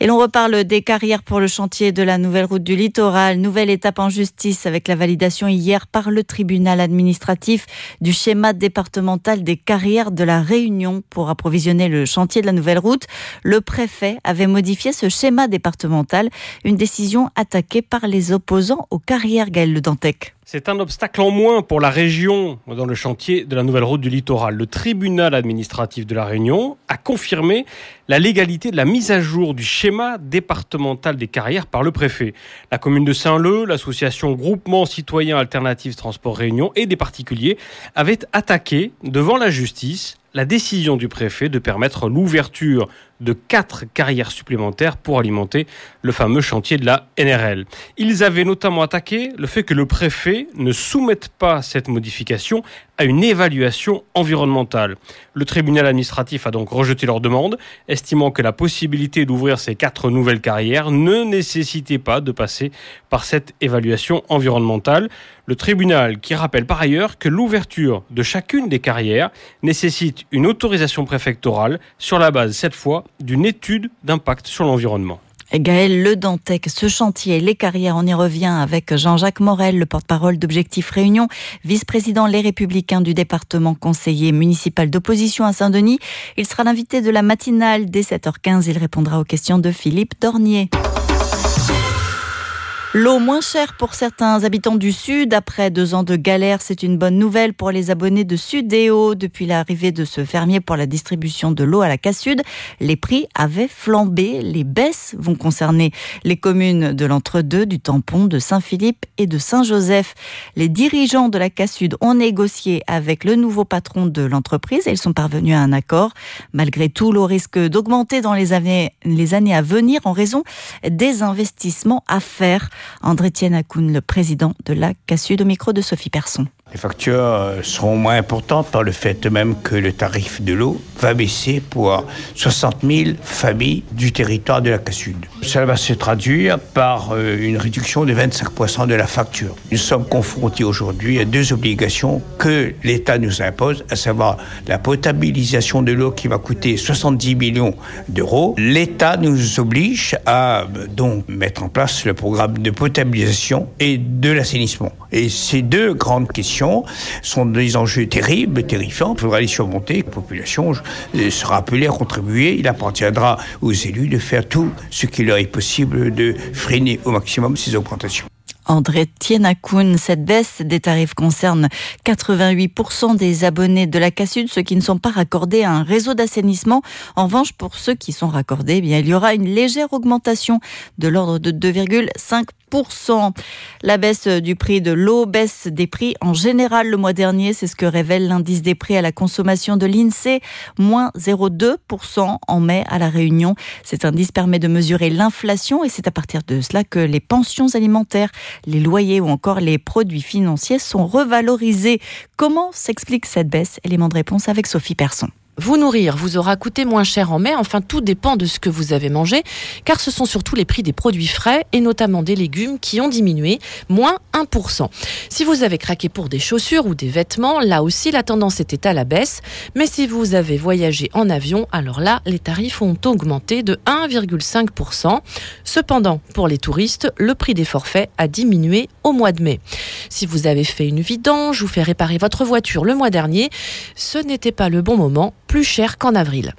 Et l'on reparle des carrières pour le chantier de la nouvelle route du littoral. Nouvelle étape en justice avec la validation hier par le tribunal administratif du schéma départemental des carrières de la Réunion pour approvisionner le chantier de la nouvelle route. Le préfet avait modifié ce schéma départemental, une décision attaquée par les opposants aux carrières Gaël Le Dantec. C'est un obstacle en moins pour la région dans le chantier de la nouvelle route du littoral. Le tribunal administratif de la Réunion a confirmé la légalité de la mise à jour du schéma départemental des carrières par le préfet. La commune de Saint-Leu, l'association Groupement Citoyen Alternative Transport Réunion et des particuliers avaient attaqué devant la justice la décision du préfet de permettre l'ouverture de quatre carrières supplémentaires pour alimenter le fameux chantier de la NRL. Ils avaient notamment attaqué le fait que le préfet ne soumette pas cette modification à une évaluation environnementale. Le tribunal administratif a donc rejeté leur demande, estimant que la possibilité d'ouvrir ces quatre nouvelles carrières ne nécessitait pas de passer par cette évaluation environnementale. Le tribunal qui rappelle par ailleurs que l'ouverture de chacune des carrières nécessite une autorisation préfectorale sur la base cette fois d'une étude d'impact sur l'environnement. Gaël Le Dantec, ce chantier, les carrières, on y revient avec Jean-Jacques Morel, le porte-parole d'Objectif Réunion, vice-président Les Républicains du département, conseiller municipal d'opposition à Saint-Denis. Il sera l'invité de la matinale dès 7h15. Il répondra aux questions de Philippe Dornier. L'eau moins chère pour certains habitants du Sud. Après deux ans de galère, c'est une bonne nouvelle pour les abonnés de Sudéo. Depuis l'arrivée de ce fermier pour la distribution de l'eau à la Casse-Sud, les prix avaient flambé. Les baisses vont concerner les communes de l'entre-deux, du Tampon, de Saint-Philippe et de Saint-Joseph. Les dirigeants de la Casse-Sud ont négocié avec le nouveau patron de l'entreprise et ils sont parvenus à un accord. Malgré tout, l'eau risque d'augmenter dans les années, les années à venir en raison des investissements à faire. André Tienakoun, le président de la CASUD, au micro de Sophie Persson. Les factures euh, seront moins importantes par le fait même que le tarif de l'eau va baisser pour 60 000 familles du territoire de la Cassud. Cela va se traduire par euh, une réduction de 25% de la facture. Nous sommes confrontés aujourd'hui à deux obligations que l'État nous impose, à savoir la potabilisation de l'eau qui va coûter 70 millions d'euros. L'État nous oblige à donc mettre en place le programme de potabilisation et de l'assainissement. Et ces deux grandes questions sont des enjeux terribles, terrifiants. Il faudra les surmonter. La population sera appelée à contribuer. Il appartiendra aux élus de faire tout ce qu'il leur est possible de freiner au maximum ces augmentations. André Tienakoun. Cette baisse des tarifs concerne 88% des abonnés de la Cassud, ceux qui ne sont pas raccordés à un réseau d'assainissement. En revanche, pour ceux qui sont raccordés, eh il y aura une légère augmentation de l'ordre de 2,5 la baisse du prix de l'eau, baisse des prix en général le mois dernier, c'est ce que révèle l'indice des prix à la consommation de l'INSEE, moins 0,2% en mai à la Réunion. Cet indice permet de mesurer l'inflation et c'est à partir de cela que les pensions alimentaires, les loyers ou encore les produits financiers sont revalorisés. Comment s'explique cette baisse? Élément de réponse avec Sophie Persson. Vous nourrir vous aura coûté moins cher en mai, enfin tout dépend de ce que vous avez mangé, car ce sont surtout les prix des produits frais et notamment des légumes qui ont diminué, moins 1%. Si vous avez craqué pour des chaussures ou des vêtements, là aussi la tendance était à la baisse, mais si vous avez voyagé en avion, alors là les tarifs ont augmenté de 1,5%. Cependant, pour les touristes, le prix des forfaits a diminué au mois de mai. Si vous avez fait une vidange ou fait réparer votre voiture le mois dernier, ce n'était pas le bon moment plus cher qu'en avril.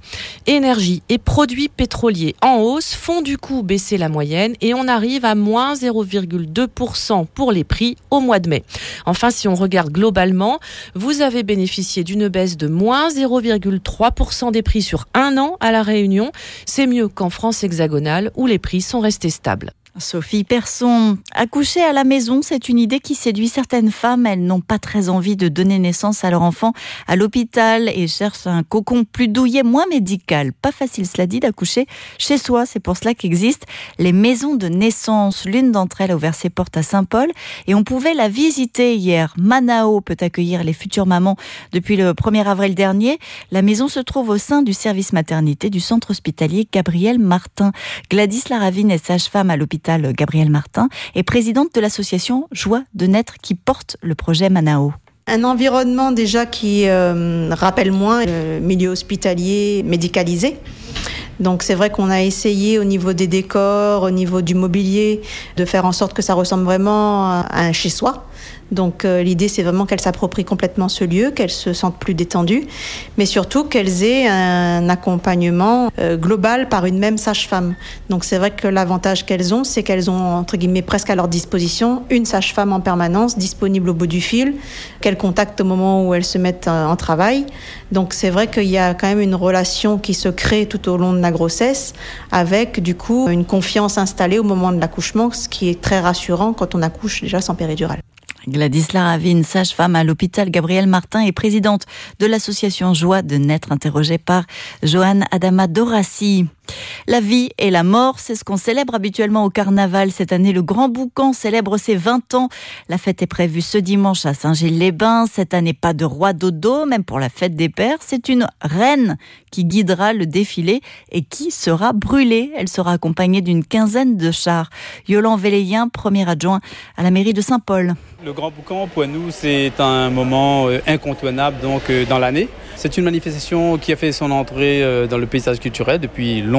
Énergie et produits pétroliers en hausse font du coup baisser la moyenne et on arrive à moins 0,2% pour les prix au mois de mai. Enfin, si on regarde globalement, vous avez bénéficié d'une baisse de moins 0,3% des prix sur un an à la Réunion. C'est mieux qu'en France hexagonale où les prix sont restés stables. Sophie Persson, accoucher à la maison, c'est une idée qui séduit certaines femmes. Elles n'ont pas très envie de donner naissance à leur enfant à l'hôpital et cherchent un cocon plus douillet, moins médical. Pas facile, cela dit, d'accoucher chez soi. C'est pour cela qu'existent les maisons de naissance. L'une d'entre elles a ouvert ses portes à Saint-Paul et on pouvait la visiter hier. Manao peut accueillir les futures mamans depuis le 1er avril dernier. La maison se trouve au sein du service maternité du centre hospitalier Gabriel Martin. Gladys Laravine est sage-femme à l'hôpital Gabriel Martin est présidente de l'association Joie de naître qui porte le projet Manao. Un environnement déjà qui euh, rappelle moins le milieu hospitalier médicalisé. Donc c'est vrai qu'on a essayé au niveau des décors, au niveau du mobilier, de faire en sorte que ça ressemble vraiment à un chez-soi. Donc euh, l'idée, c'est vraiment qu'elles s'approprient complètement ce lieu, qu'elles se sentent plus détendues, mais surtout qu'elles aient un accompagnement euh, global par une même sage-femme. Donc c'est vrai que l'avantage qu'elles ont, c'est qu'elles ont, entre guillemets, presque à leur disposition une sage-femme en permanence, disponible au bout du fil, qu'elles contactent au moment où elles se mettent euh, en travail. Donc c'est vrai qu'il y a quand même une relation qui se crée tout au long de la grossesse, avec du coup une confiance installée au moment de l'accouchement, ce qui est très rassurant quand on accouche déjà sans péridurale. Gladys Laravine, sage-femme à l'hôpital Gabriel Martin et présidente de l'association Joie de naître, interrogée par Joanne Adama Dorassi. La vie et la mort, c'est ce qu'on célèbre habituellement au carnaval. Cette année, le Grand Boucan célèbre ses 20 ans. La fête est prévue ce dimanche à Saint-Gilles-les-Bains. Cette année, pas de roi dodo, même pour la fête des pères. C'est une reine qui guidera le défilé et qui sera brûlée. Elle sera accompagnée d'une quinzaine de chars. Yolande Véléien, premier adjoint à la mairie de Saint-Paul. Le Grand Boucan, pour nous, c'est un moment euh, incontournable donc, euh, dans l'année. C'est une manifestation qui a fait son entrée euh, dans le paysage culturel depuis longtemps.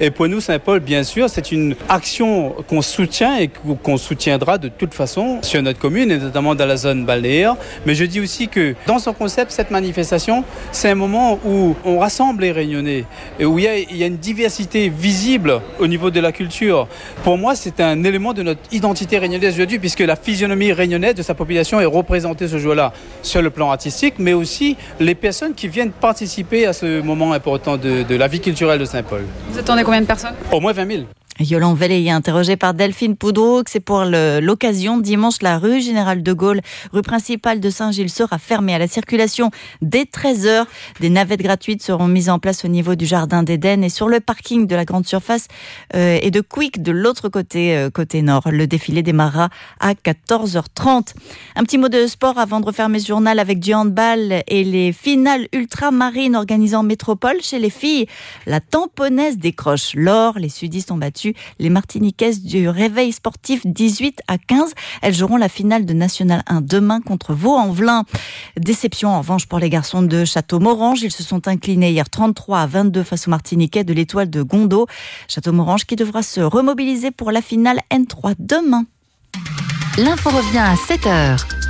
Et pour nous, Saint-Paul, bien sûr, c'est une action qu'on soutient et qu'on soutiendra de toute façon sur notre commune et notamment dans la zone balnéaire. Mais je dis aussi que dans son concept, cette manifestation, c'est un moment où on rassemble les Réunionnais et où il y, a, une diversité visible au niveau de la culture. Pour moi, c'est un élément de notre identité réunionnaise aujourd'hui puisque la physionomie réunionnaise de sa population est représentée ce jour-là sur le plan artistique, mais aussi les personnes qui viennent participer à ce moment important de la vie culturelle de Saint-Paul. Vous attendez combien de personnes? Au moins 20 000. Yolande Vallée est interrogée par Delphine Poudreau. C'est pour l'occasion. Dimanche, la rue Général de Gaulle, rue principale de Saint-Gilles, sera fermée à la circulation dès 13h. Des navettes gratuites seront mises en place au niveau du jardin d'Éden et sur le parking de la grande surface euh, et de Quick de l'autre côté, euh, côté nord. Le défilé démarrera à 14h30. Un petit mot de sport avant de refermer ce journal avec du handball et les finales ultramarines organisées en métropole chez les filles. La tamponnaise décroche l'or. Les sudistes ont battu les Martiniquaises du Réveil sportif 18 à 15. Elles joueront la finale de National 1 demain contre Vaux-en-Velin. Déception en revanche pour les garçons de Château-Morange. Ils se sont inclinés hier 33 à 22 face aux Martiniquais de l'étoile de Gondo. Château-Morange qui devra se remobiliser pour la finale N3 demain. L'info revient à 7 heures.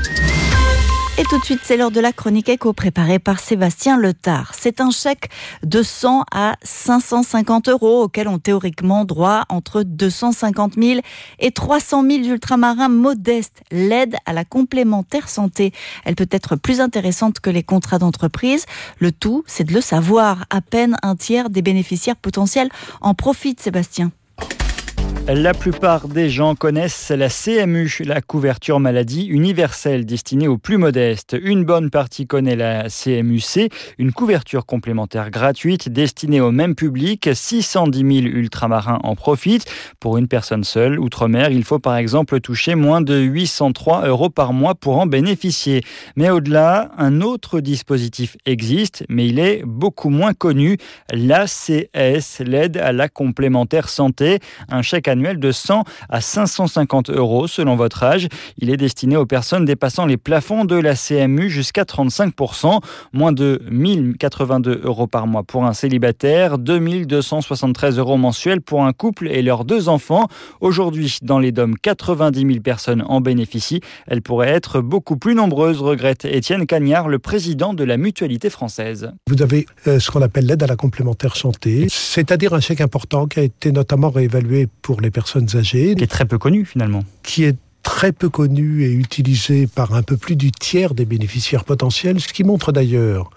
Et tout de suite, c'est l'heure de la chronique éco préparée par Sébastien Letard. C'est un chèque de 100 à 550 euros auquel ont théoriquement droit entre 250 000 et 300 000 ultramarins modestes. L'aide à la complémentaire santé, elle peut être plus intéressante que les contrats d'entreprise. Le tout, c'est de le savoir. À peine un tiers des bénéficiaires potentiels en profitent, Sébastien. La plupart des gens connaissent la CMU, la couverture maladie universelle destinée aux plus modestes. Une bonne partie connaît la CMUC, une couverture complémentaire gratuite destinée au même public. 610 000 ultramarins en profitent. Pour une personne seule, outre-mer, il faut par exemple toucher moins de 803 euros par mois pour en bénéficier. Mais au-delà, un autre dispositif existe, mais il est beaucoup moins connu. L'ACS, l'aide à la complémentaire santé, un chèque annuel de 100 à 550 euros selon votre âge. Il est destiné aux personnes dépassant les plafonds de la CMU jusqu'à 35%, moins de 1082 euros par mois pour un célibataire, 2273 euros mensuels pour un couple et leurs deux enfants. Aujourd'hui, dans les DOM, 90 000 personnes en bénéficient. Elles pourraient être beaucoup plus nombreuses, regrette Étienne Cagnard, le président de la Mutualité française. Vous avez euh, ce qu'on appelle l'aide à la complémentaire santé, c'est-à-dire un chèque important qui a été notamment réévalué pour les personnes âgées. Qui est très peu connu finalement. Qui est très peu connu et utilisé par un peu plus du tiers des bénéficiaires potentiels, ce qui montre d'ailleurs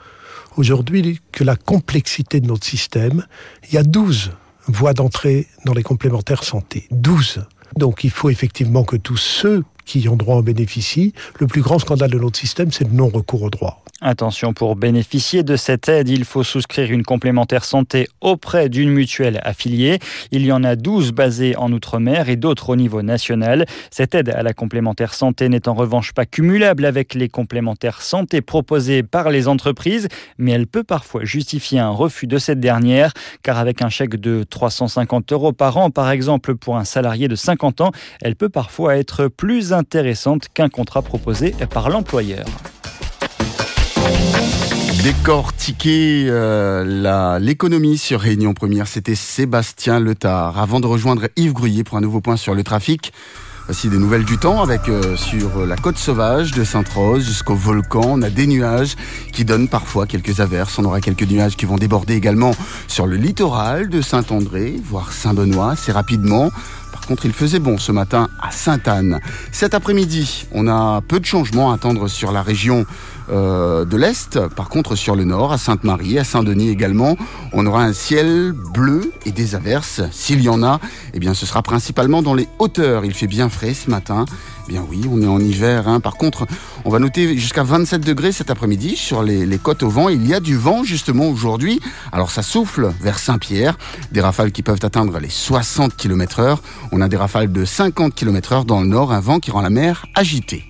aujourd'hui que la complexité de notre système, il y a 12 voies d'entrée dans les complémentaires santé. 12. Donc il faut effectivement que tous ceux qui ont droit en bénéficient. Le plus grand scandale de notre système, c'est le non-recours au droit. Attention, pour bénéficier de cette aide, il faut souscrire une complémentaire santé auprès d'une mutuelle affiliée. Il y en a 12 basées en Outre-mer et d'autres au niveau national. Cette aide à la complémentaire santé n'est en revanche pas cumulable avec les complémentaires santé proposées par les entreprises, mais elle peut parfois justifier un refus de cette dernière, car avec un chèque de 350 euros par an, par exemple pour un salarié de 50 ans, elle peut parfois être plus intéressante qu'un contrat proposé par l'employeur décortiquer euh, l'économie sur Réunion Première. C'était Sébastien Letard. Avant de rejoindre Yves Gruyé pour un nouveau point sur le trafic, voici des nouvelles du temps avec euh, sur la côte sauvage de Sainte-Rose jusqu'au volcan. On a des nuages qui donnent parfois quelques averses. On aura quelques nuages qui vont déborder également sur le littoral de Saint-André, voire Saint-Benoît, assez rapidement. Par contre, il faisait bon ce matin à Sainte-Anne. Cet après-midi, on a peu de changements à attendre sur la région euh, de l'Est. Par contre, sur le nord, à Sainte-Marie, à Saint-Denis également, on aura un ciel bleu et des averses. S'il y en a, eh bien, ce sera principalement dans les hauteurs. Il fait bien frais ce matin. Eh bien oui, on est en hiver. Hein. Par contre, on va noter jusqu'à 27 degrés cet après-midi sur les, côtes au vent. Il y a du vent justement aujourd'hui. Alors ça souffle vers Saint-Pierre. Des rafales qui peuvent atteindre les 60 km heure. On a des rafales de 50 km heure dans le nord. Un vent qui rend la mer agitée.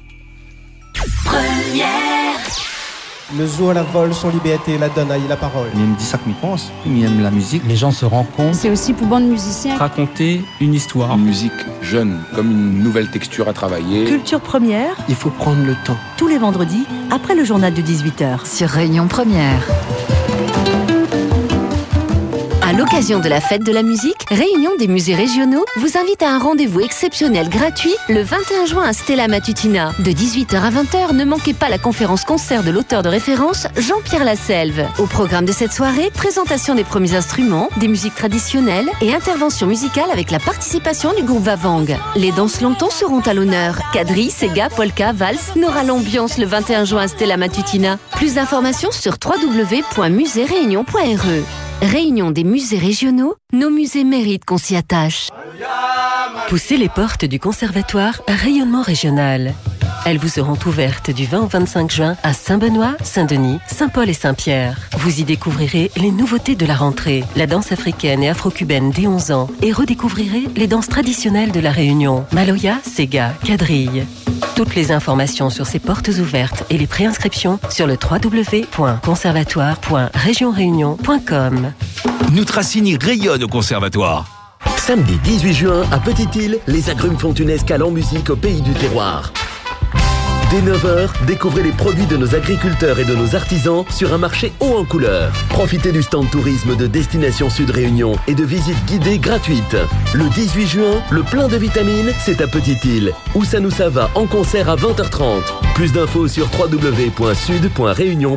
Le zoo à la vol, son liberté, la donne la parole. Il aime dit ça qu'il pense, il aime la musique. Les gens se rencontrent. C'est aussi pour bande musiciens. Raconter une histoire. Une musique jeune, comme une nouvelle texture à travailler. Culture première. Il faut prendre le temps. Tous les vendredis, après le journal de 18h. Sur Réunion Première. À l'occasion de la fête de la musique, Réunion des musées régionaux vous invite à un rendez-vous exceptionnel gratuit le 21 juin à Stella Matutina. De 18h à 20h, ne manquez pas la conférence concert de l'auteur de référence Jean-Pierre Lasselve. Au programme de cette soirée, présentation des premiers instruments, des musiques traditionnelles et intervention musicale avec la participation du groupe Vavang. Les danses longtemps seront à l'honneur. Quadrille, Sega, Polka, Vals n'aura l'ambiance le 21 juin à Stella Matutina. Plus d'informations sur www.muséréunion.re. Réunion des musées régionaux, nos musées méritent qu'on s'y attache. Poussez les portes du conservatoire Rayonnement régional. Elles vous seront ouvertes du 20 au 25 juin à Saint-Benoît, Saint-Denis, Saint-Paul et Saint-Pierre. Vous y découvrirez les nouveautés de la rentrée, la danse africaine et afro-cubaine dès 11 ans et redécouvrirez les danses traditionnelles de la Réunion, Maloya, Sega, Quadrille. Toutes les informations sur ces portes ouvertes et les préinscriptions sur le www.conservatoire.regionréunion.com. Nutracini rayonne au conservatoire. Samedi 18 juin, à Petite-Île, les agrumes font une escale en musique au pays du terroir. Dès 9h, découvrez les produits de nos agriculteurs et de nos artisans sur un marché haut en couleur. Profitez du stand tourisme de Destination Sud Réunion et de visites guidées gratuites. Le 18 juin, le plein de vitamines, c'est à Petite-Île. Où ça nous ça va en concert à 20h30. Plus d'infos sur www.sud.réunion.fr.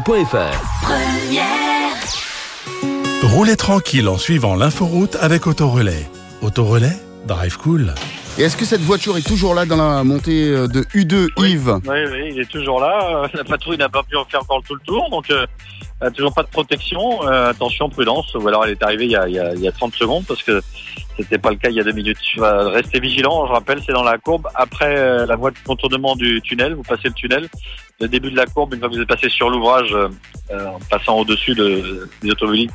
Roulez tranquille en suivant l'inforoute avec Autorelais. Autorelais, drive cool. Et est-ce que cette voiture est toujours là dans la montée de U2, Yves? Oui, oui, il est toujours là. La patrouille n'a pas pu en faire encore tout le tour, donc euh, toujours pas de protection. Euh, attention, prudence. Ou alors elle est arrivée il y a, il y a, il y a 30 secondes, parce que c'était pas le cas il y a deux minutes. Tu vas rester vigilant. Je rappelle, c'est dans la courbe après euh, la voie de contournement du tunnel. Vous passez le tunnel. Le début de la courbe, une fois que vous êtes passé sur l'ouvrage, euh, en passant au-dessus de, des automobiles,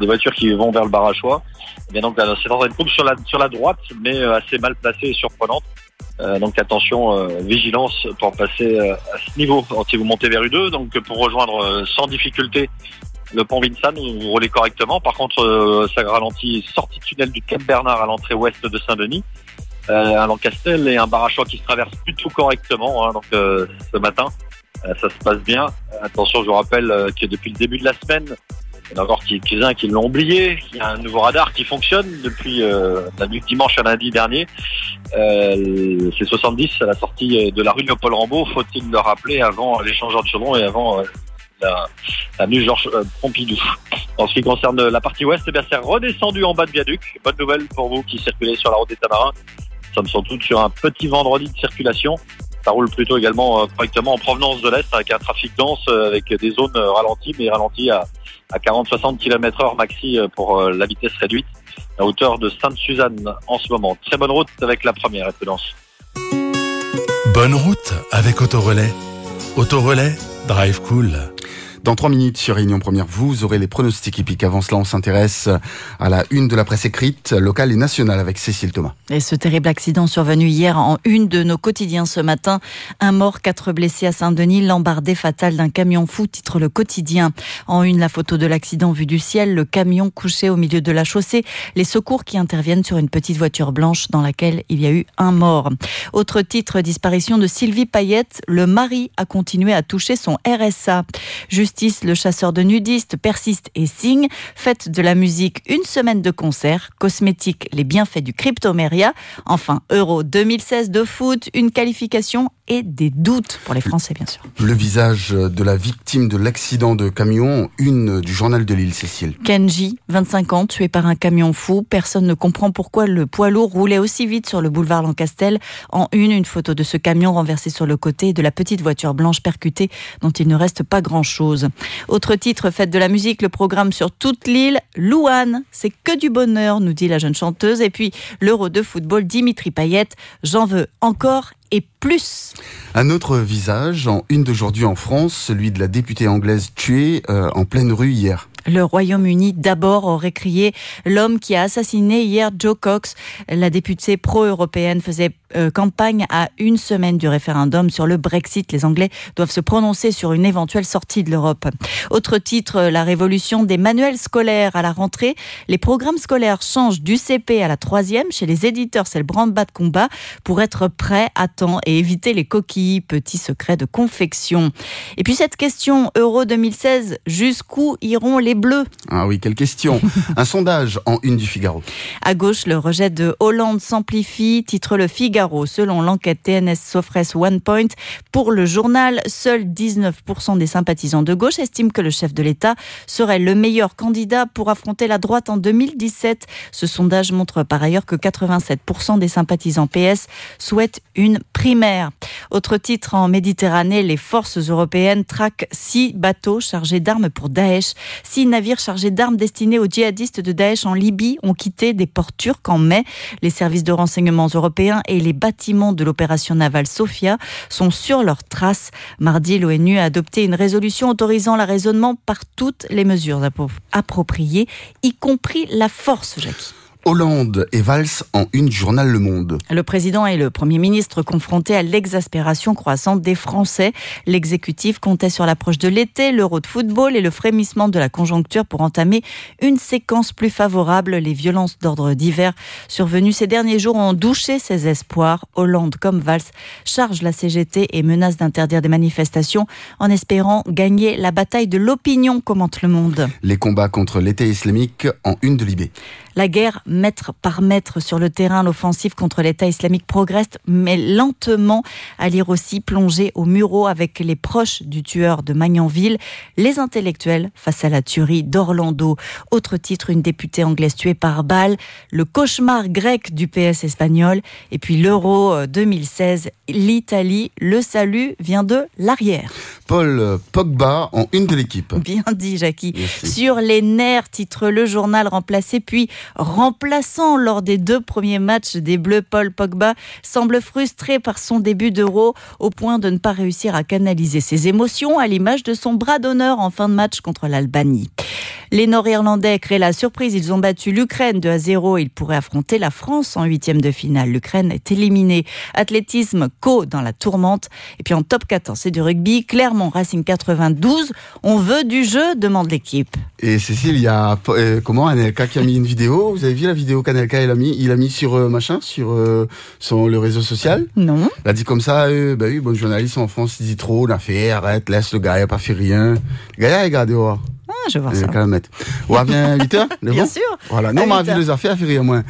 des voitures qui vont vers le barachois. Et bien donc, c'est dans une courbe sur la, sur la droite, mais euh, assez mal placée et surprenante. Euh, donc attention, euh, vigilance pour passer euh, à ce niveau. Si vous montez vers U2, donc pour rejoindre euh, sans difficulté le pont Vincennes, vous roulez correctement. Par contre, euh, ça ralentit sortie tunnel du Cap Bernard à l'entrée ouest de Saint-Denis. Un Lancastel et un Barachois qui se traversent plutôt correctement. Hein, donc ce matin, ça se passe bien. Attention, je vous rappelle que depuis le début de la semaine, il y en a encore quelques-uns qui l'ont oublié. Il y a un nouveau radar qui fonctionne depuis euh, la nuit dimanche à lundi dernier. Euh, c'est 70 à la sortie de la rue Léopold Rambaud, faut-il le rappeler, avant l'échangeur de Chaudron et avant euh, la, l'avenue Georges Pompidou. En ce qui concerne la partie ouest, eh c'est redescendu en bas de viaduc. Bonne nouvelle pour vous qui circulez sur la route des Tamarins. Nous sommes sans doute sur un petit vendredi de circulation. Ça roule plutôt également euh, correctement en provenance de l'Est avec un trafic dense, euh, avec des zones euh, ralenties, mais ralenties à, à 40-60 km heure maxi pour la vitesse réduite, à hauteur de Sainte-Suzanne en ce moment. Très bonne route avec la première et prudence. Bonne route avec Autorelais. Autorelais, drive cool. Dans trois minutes sur Réunion Première, vous aurez les pronostics hippiques. Avant cela, on s'intéresse à la une de la presse écrite, locale et nationale avec Cécile Thomas. Et ce terrible accident survenu hier en une de nos quotidiens ce matin. Un mort, quatre blessés à Saint-Denis, l'embardé fatal d'un camion fou, titre le quotidien. En une, la photo de l'accident vu du ciel, le camion couché au milieu de la chaussée, les secours qui interviennent sur une petite voiture blanche dans laquelle il y a eu un mort. Autre titre, disparition de Sylvie Payette, le mari a continué à toucher son RSA. Le chasseur de nudistes persiste et signe. Fête de la musique, une semaine de concert. Cosmétique, les bienfaits du cryptoméria. Enfin, Euro 2016 de foot, une qualification et des doutes pour les Français, bien sûr. Le visage de la victime de l'accident de camion, une du journal de l'île, Cécile. Kenji, 25 ans, tué par un camion fou. Personne ne comprend pourquoi le poids lourd roulait aussi vite sur le boulevard Lancastel. En une, une photo de ce camion renversé sur le côté et de la petite voiture blanche percutée dont il ne reste pas grand-chose. Autre titre, fête de la musique, le programme sur toute l'île. Louane, c'est que du bonheur, nous dit la jeune chanteuse. Et puis, l'Euro de football, Dimitri Payet, j'en veux encore et plus. Un autre visage, une d'aujourd'hui en France, celui de la députée anglaise tuée euh, en pleine rue hier. Le Royaume-Uni d'abord aurait crié l'homme qui a assassiné hier Joe Cox. La députée pro-européenne faisait euh, campagne à une semaine du référendum sur le Brexit. Les Anglais doivent se prononcer sur une éventuelle sortie de l'Europe. Autre titre, la révolution des manuels scolaires à la rentrée. Les programmes scolaires changent du CP à la troisième. Chez les éditeurs, c'est le branle-bas de combat pour être prêt à temps et éviter les coquilles, petits secrets de confection. Et puis cette question, Euro 2016, jusqu'où iront les Bleus Ah oui, quelle question Un sondage en une du Figaro. À gauche, le rejet de Hollande s'amplifie, titre le Figaro. Selon l'enquête TNS Sofres One Point, pour le journal, seuls 19% des sympathisants de gauche estiment que le chef de l'État serait le meilleur candidat pour affronter la droite en 2017. Ce sondage montre par ailleurs que 87% des sympathisants PS souhaitent une primaire. Autre titre en Méditerranée, les forces européennes traquent six bateaux chargés d'armes pour Daesh. Six navires chargés d'armes destinés aux djihadistes de Daesh en Libye ont quitté des ports turcs en mai. Les services de renseignement européens et les bâtiments de l'opération navale Sofia sont sur leurs traces. Mardi, l'ONU a adopté une résolution autorisant l'arraisonnement par toutes les mesures appropriées, y compris la force, Jackie. Hollande et Valls en une journal Le Monde. Le président et le Premier ministre confrontés à l'exaspération croissante des Français. L'exécutif comptait sur l'approche de l'été, l'euro de football et le frémissement de la conjoncture pour entamer une séquence plus favorable. Les violences d'ordre divers survenues ces derniers jours ont douché ses espoirs. Hollande comme Valls charge la CGT et menace d'interdire des manifestations en espérant gagner la bataille de l'opinion, commente Le Monde. Les combats contre l'État islamique en une de Libé. La guerre mètre par mètre sur le terrain, l'offensive contre l'État islamique progresse, mais lentement. À lire aussi plongé au Muro avec les proches du tueur de Magnanville, les intellectuels face à la tuerie d'Orlando. Autre titre, une députée anglaise tuée par balle, le cauchemar grec du PS espagnol, et puis l'Euro 2016, l'Italie, le salut vient de l'arrière. Paul Pogba en une de l'équipe. Bien dit, Jackie. Sur les nerfs, titre le journal remplacé, puis remplaçant lors des deux premiers matchs des Bleus, Paul Pogba semble frustré par son début d'Euro au point de ne pas réussir à canaliser ses émotions à l'image de son bras d'honneur en fin de match contre l'Albanie. Les Nord-Irlandais créent la surprise. Ils ont battu l'Ukraine 2 à 0. Ils pourraient affronter la France en huitième de finale. L'Ukraine est éliminée. Athlétisme, Co dans la tourmente. Et puis en top 14, c'est du rugby. Clermont Racing 92. On veut du jeu, demande l'équipe. Et Cécile, il y a euh, comment Anelka qui a mis une vidéo? Vous avez vu la vidéo qu'Anelka il a mis? Il a mis sur euh, machin, sur, euh, sur le réseau social? Non. Il a dit comme ça. bah oui, bon journaliste en France, il dit trop. On a fait arrête, laisse le gars, il a pas fait rien. Le gars, il a regardé dehors. Ah, je vois ça. Quand même Ouais, viens 8 heures Bien sûr. Voilà. Non, m'a vu les affaires, fait rire moins.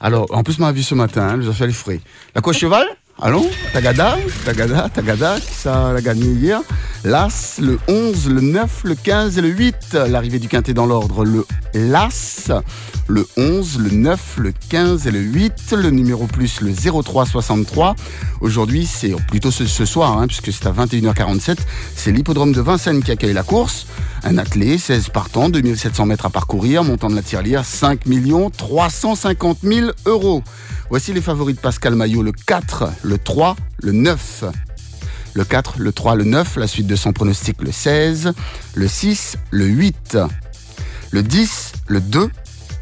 Alors, en plus, m'a vu ce matin, hein, les affaires, les frais. La quoi cheval? Allons, Tagada, Tagada, Tagada, ça l'a gagné hier? L'As, le 11, le 9, le 15 et le 8. L'arrivée du quintet dans l'ordre, le l'As, le 11, le 9, le 15 et le 8. Le numéro plus, le 0363. Aujourd'hui, c'est plutôt ce, soir, hein, puisque c'est à 21h47. C'est l'hippodrome de Vincennes qui accueille la course. Un attelé, 16 partants, 2700 mètres à parcourir, montant de la tirelire 5 350 000 euros. Voici les favoris de Pascal Maillot, le 4, le 3, le 9. Le 4, le 3, le 9, la suite de son pronostic, le 16, le 6, le 8, le 10, le 2,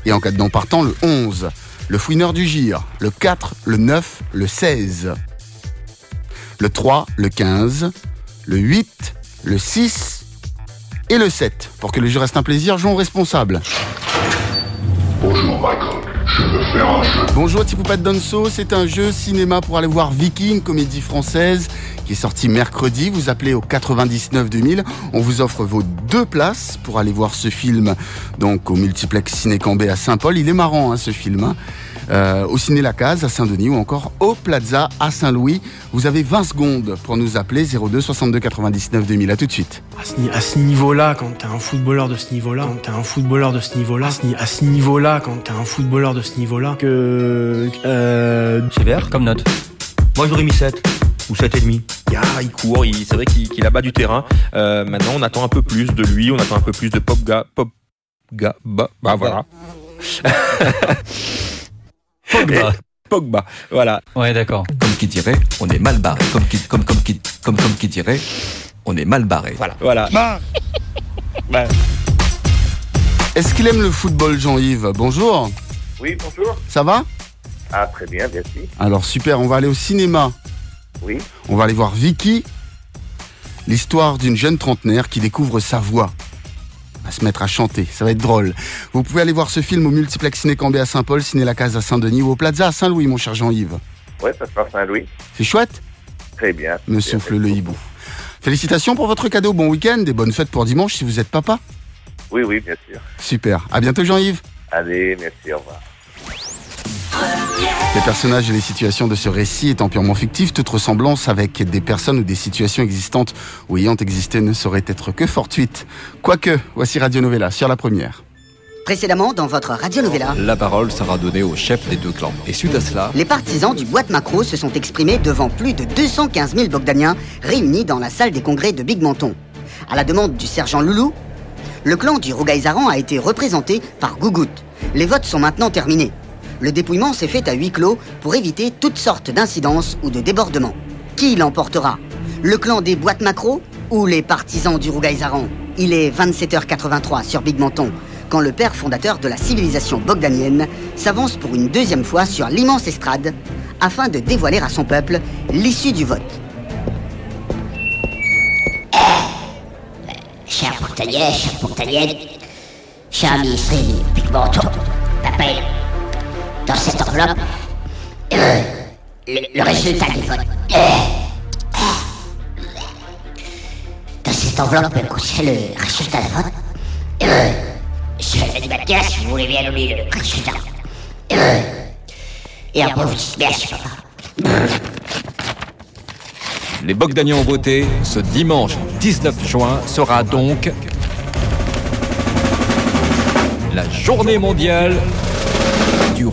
et en cas de non partant, le 11. Le fouineur du gire, le 4, le 9, le 16. Le 3, le 15, le 8, le 6 et le 7. Pour que le jeu reste un plaisir, jouons responsable. Bonjour Michael. Je. Bonjour Tipoupette Donso, c'est un jeu cinéma pour aller voir Viking, comédie française qui est sortie mercredi. Vous appelez au 99 2000. On vous offre vos deux places pour aller voir ce film donc au multiplex Ciné Cambé à Saint-Paul. Il est marrant hein, ce film. Hein. Euh, au Ciné La Case à Saint-Denis ou encore au Plaza à Saint-Louis. Vous avez 20 secondes pour nous appeler 02 62 99 2000. À tout de suite. À ce, ni- à ce niveau-là, quand t'es un footballeur de ce niveau-là, quand t'es un footballeur de ce niveau-là, à ce ni- à ce niveau-là, quand t'es un footballeur de ce niveau-là, que euh, Sévère comme note. Moi j'aurais mis 7 ou 7,5. Ah, il court, il- c'est vrai qu'il qu'il abat du terrain. Euh, maintenant, on attend un peu plus de lui, on attend un peu plus de pop ga, pop ga, bah, bah voilà. Pogba. Pogba, voilà. Ouais, d'accord. Comme qui dirait, on est mal barré. Comme qui, comme, comme qui, comme, comme qui dirait, on est mal barré. Voilà. Voilà. Bah. Est-ce qu'il aime le football, Jean-Yves? Bonjour. Oui, bonjour. Ça va? Ah, très bien, merci. Alors super, on va aller au cinéma. Oui. On va aller voir Vicky, l'histoire d'une jeune trentenaire qui découvre sa voix. Va se mettre à chanter, ça va être drôle. Vous pouvez aller voir ce film au multiplex Ciné Cambé à Saint-Paul, Ciné La Case à Saint-Denis ou au Plaza à Saint-Louis, mon cher Jean-Yves. Ouais, ça se passe Saint-Louis. C'est chouette Très bien. Me souffle le hibou. Félicitations pour votre cadeau, bon week-end et bonnes fêtes pour dimanche si vous êtes papa. Oui, oui, bien sûr. Super, à bientôt Jean-Yves. Allez, merci, au revoir. Les personnages et les situations de ce récit étant purement fictifs, toute ressemblance avec des personnes ou des situations existantes ou ayant existé ne saurait être que fortuite. Quoique, voici Radio Novella sur la première. Précédemment, dans votre Radio Novella, La parole sera donnée au chef des deux clans. Et suite à cela, les partisans du boîte macro se sont exprimés devant plus de 215 000 Bogdaniens réunis dans la salle des congrès de Big Menton. À la demande du sergent Loulou, le clan du Rougaïzaran a été représenté par Gougout. Les votes sont maintenant terminés. Le dépouillement s'est fait à huis clos pour éviter toutes sortes d'incidences ou de débordements. Qui l'emportera? Le clan des boîtes macro ou les partisans du Rougaïzaran Il est 27h83 sur Big Menton quand le père fondateur de la civilisation bogdanienne s'avance pour une deuxième fois sur l'immense estrade afin de dévoiler à son peuple l'issue du vote. Cher portalier, cher cher Pigmenton, t'appelle dans cette enveloppe euh, le, résultat du vote. Euh, dans cette enveloppe contient le résultat du vote. Euh, je vais mettre là si vous voulez bien oublier le résultat. Euh, et après vous merci papa. les Bogdaniens ont voté. Ce dimanche 19 juin sera donc la journée mondiale du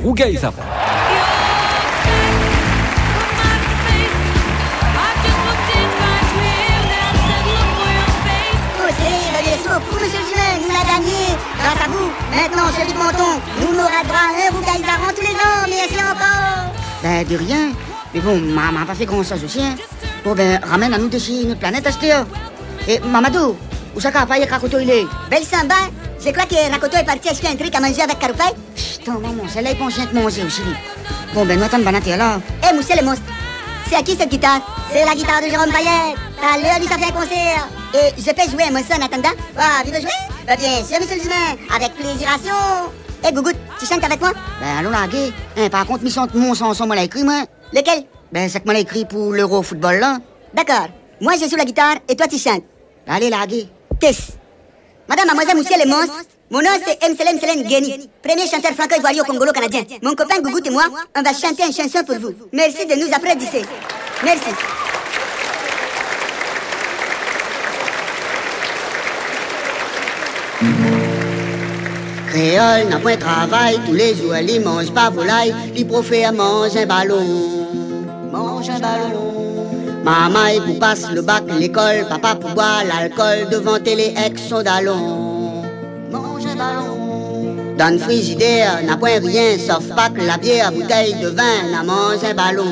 vaisseau pour Monsieur Julien, il a gagné. Grâce à vous, maintenant, Big Menton, nous n'aura droit à un Rougaïzaran tous les ans, merci encore? Ben, de rien. Mais bon, maman n'a pas fait grand chose aussi, hein. Bon, ben, ramène à nous d'ici notre planète, Astéo. Et Mamadou, où ça qu'a pas Rakoto il est? Belle samba, je crois que Rakoto est parti acheter un truc à manger avec Karoupai. Putain, maman, celle-là, pense de manger aussi, lui. Bon, ben, nous attendons Banaté, là. Eh, Moussé le monstre, c'est à qui cette guitare? C'est la guitare de Jérôme Payet. T'as l'heure du un concert. Et je peux jouer un morceau en attendant Ah, tu veux jouer Bah, Bien sûr, monsieur le Jumain, avec plaisiration. Eh, Gougout, tu chantes avec moi? Ben, allons la. Hein, par contre, mission de mon chanson, moi, l'a écrit, moi. Lequel? Ben, c'est que moi, l'a écrit pour l'euro football, là. D'accord. Moi, je joue la guitare et toi, tu chantes. Allez, la. Tess. Madame, mademoiselle, monsieur le monstre. Mon nom, c'est M. Selem Geni, premier chanteur franco-ivoirien congolo-canadien. Mon copain Gougout et moi, on va chanter une chanson pour vous. Merci de nous applaudisser. Merci. Créole n'a point travail, tous les jours, il mange pas volaille, il profère mange un ballon. Mange un ballon. Maman, il vous passe le bac, l'école, papa pour boire l'alcool devant télé ex son dallon. Dans le frigidaire, n'a point rien, sauf pas que la bière, bouteille de vin, n'a mange un ballon.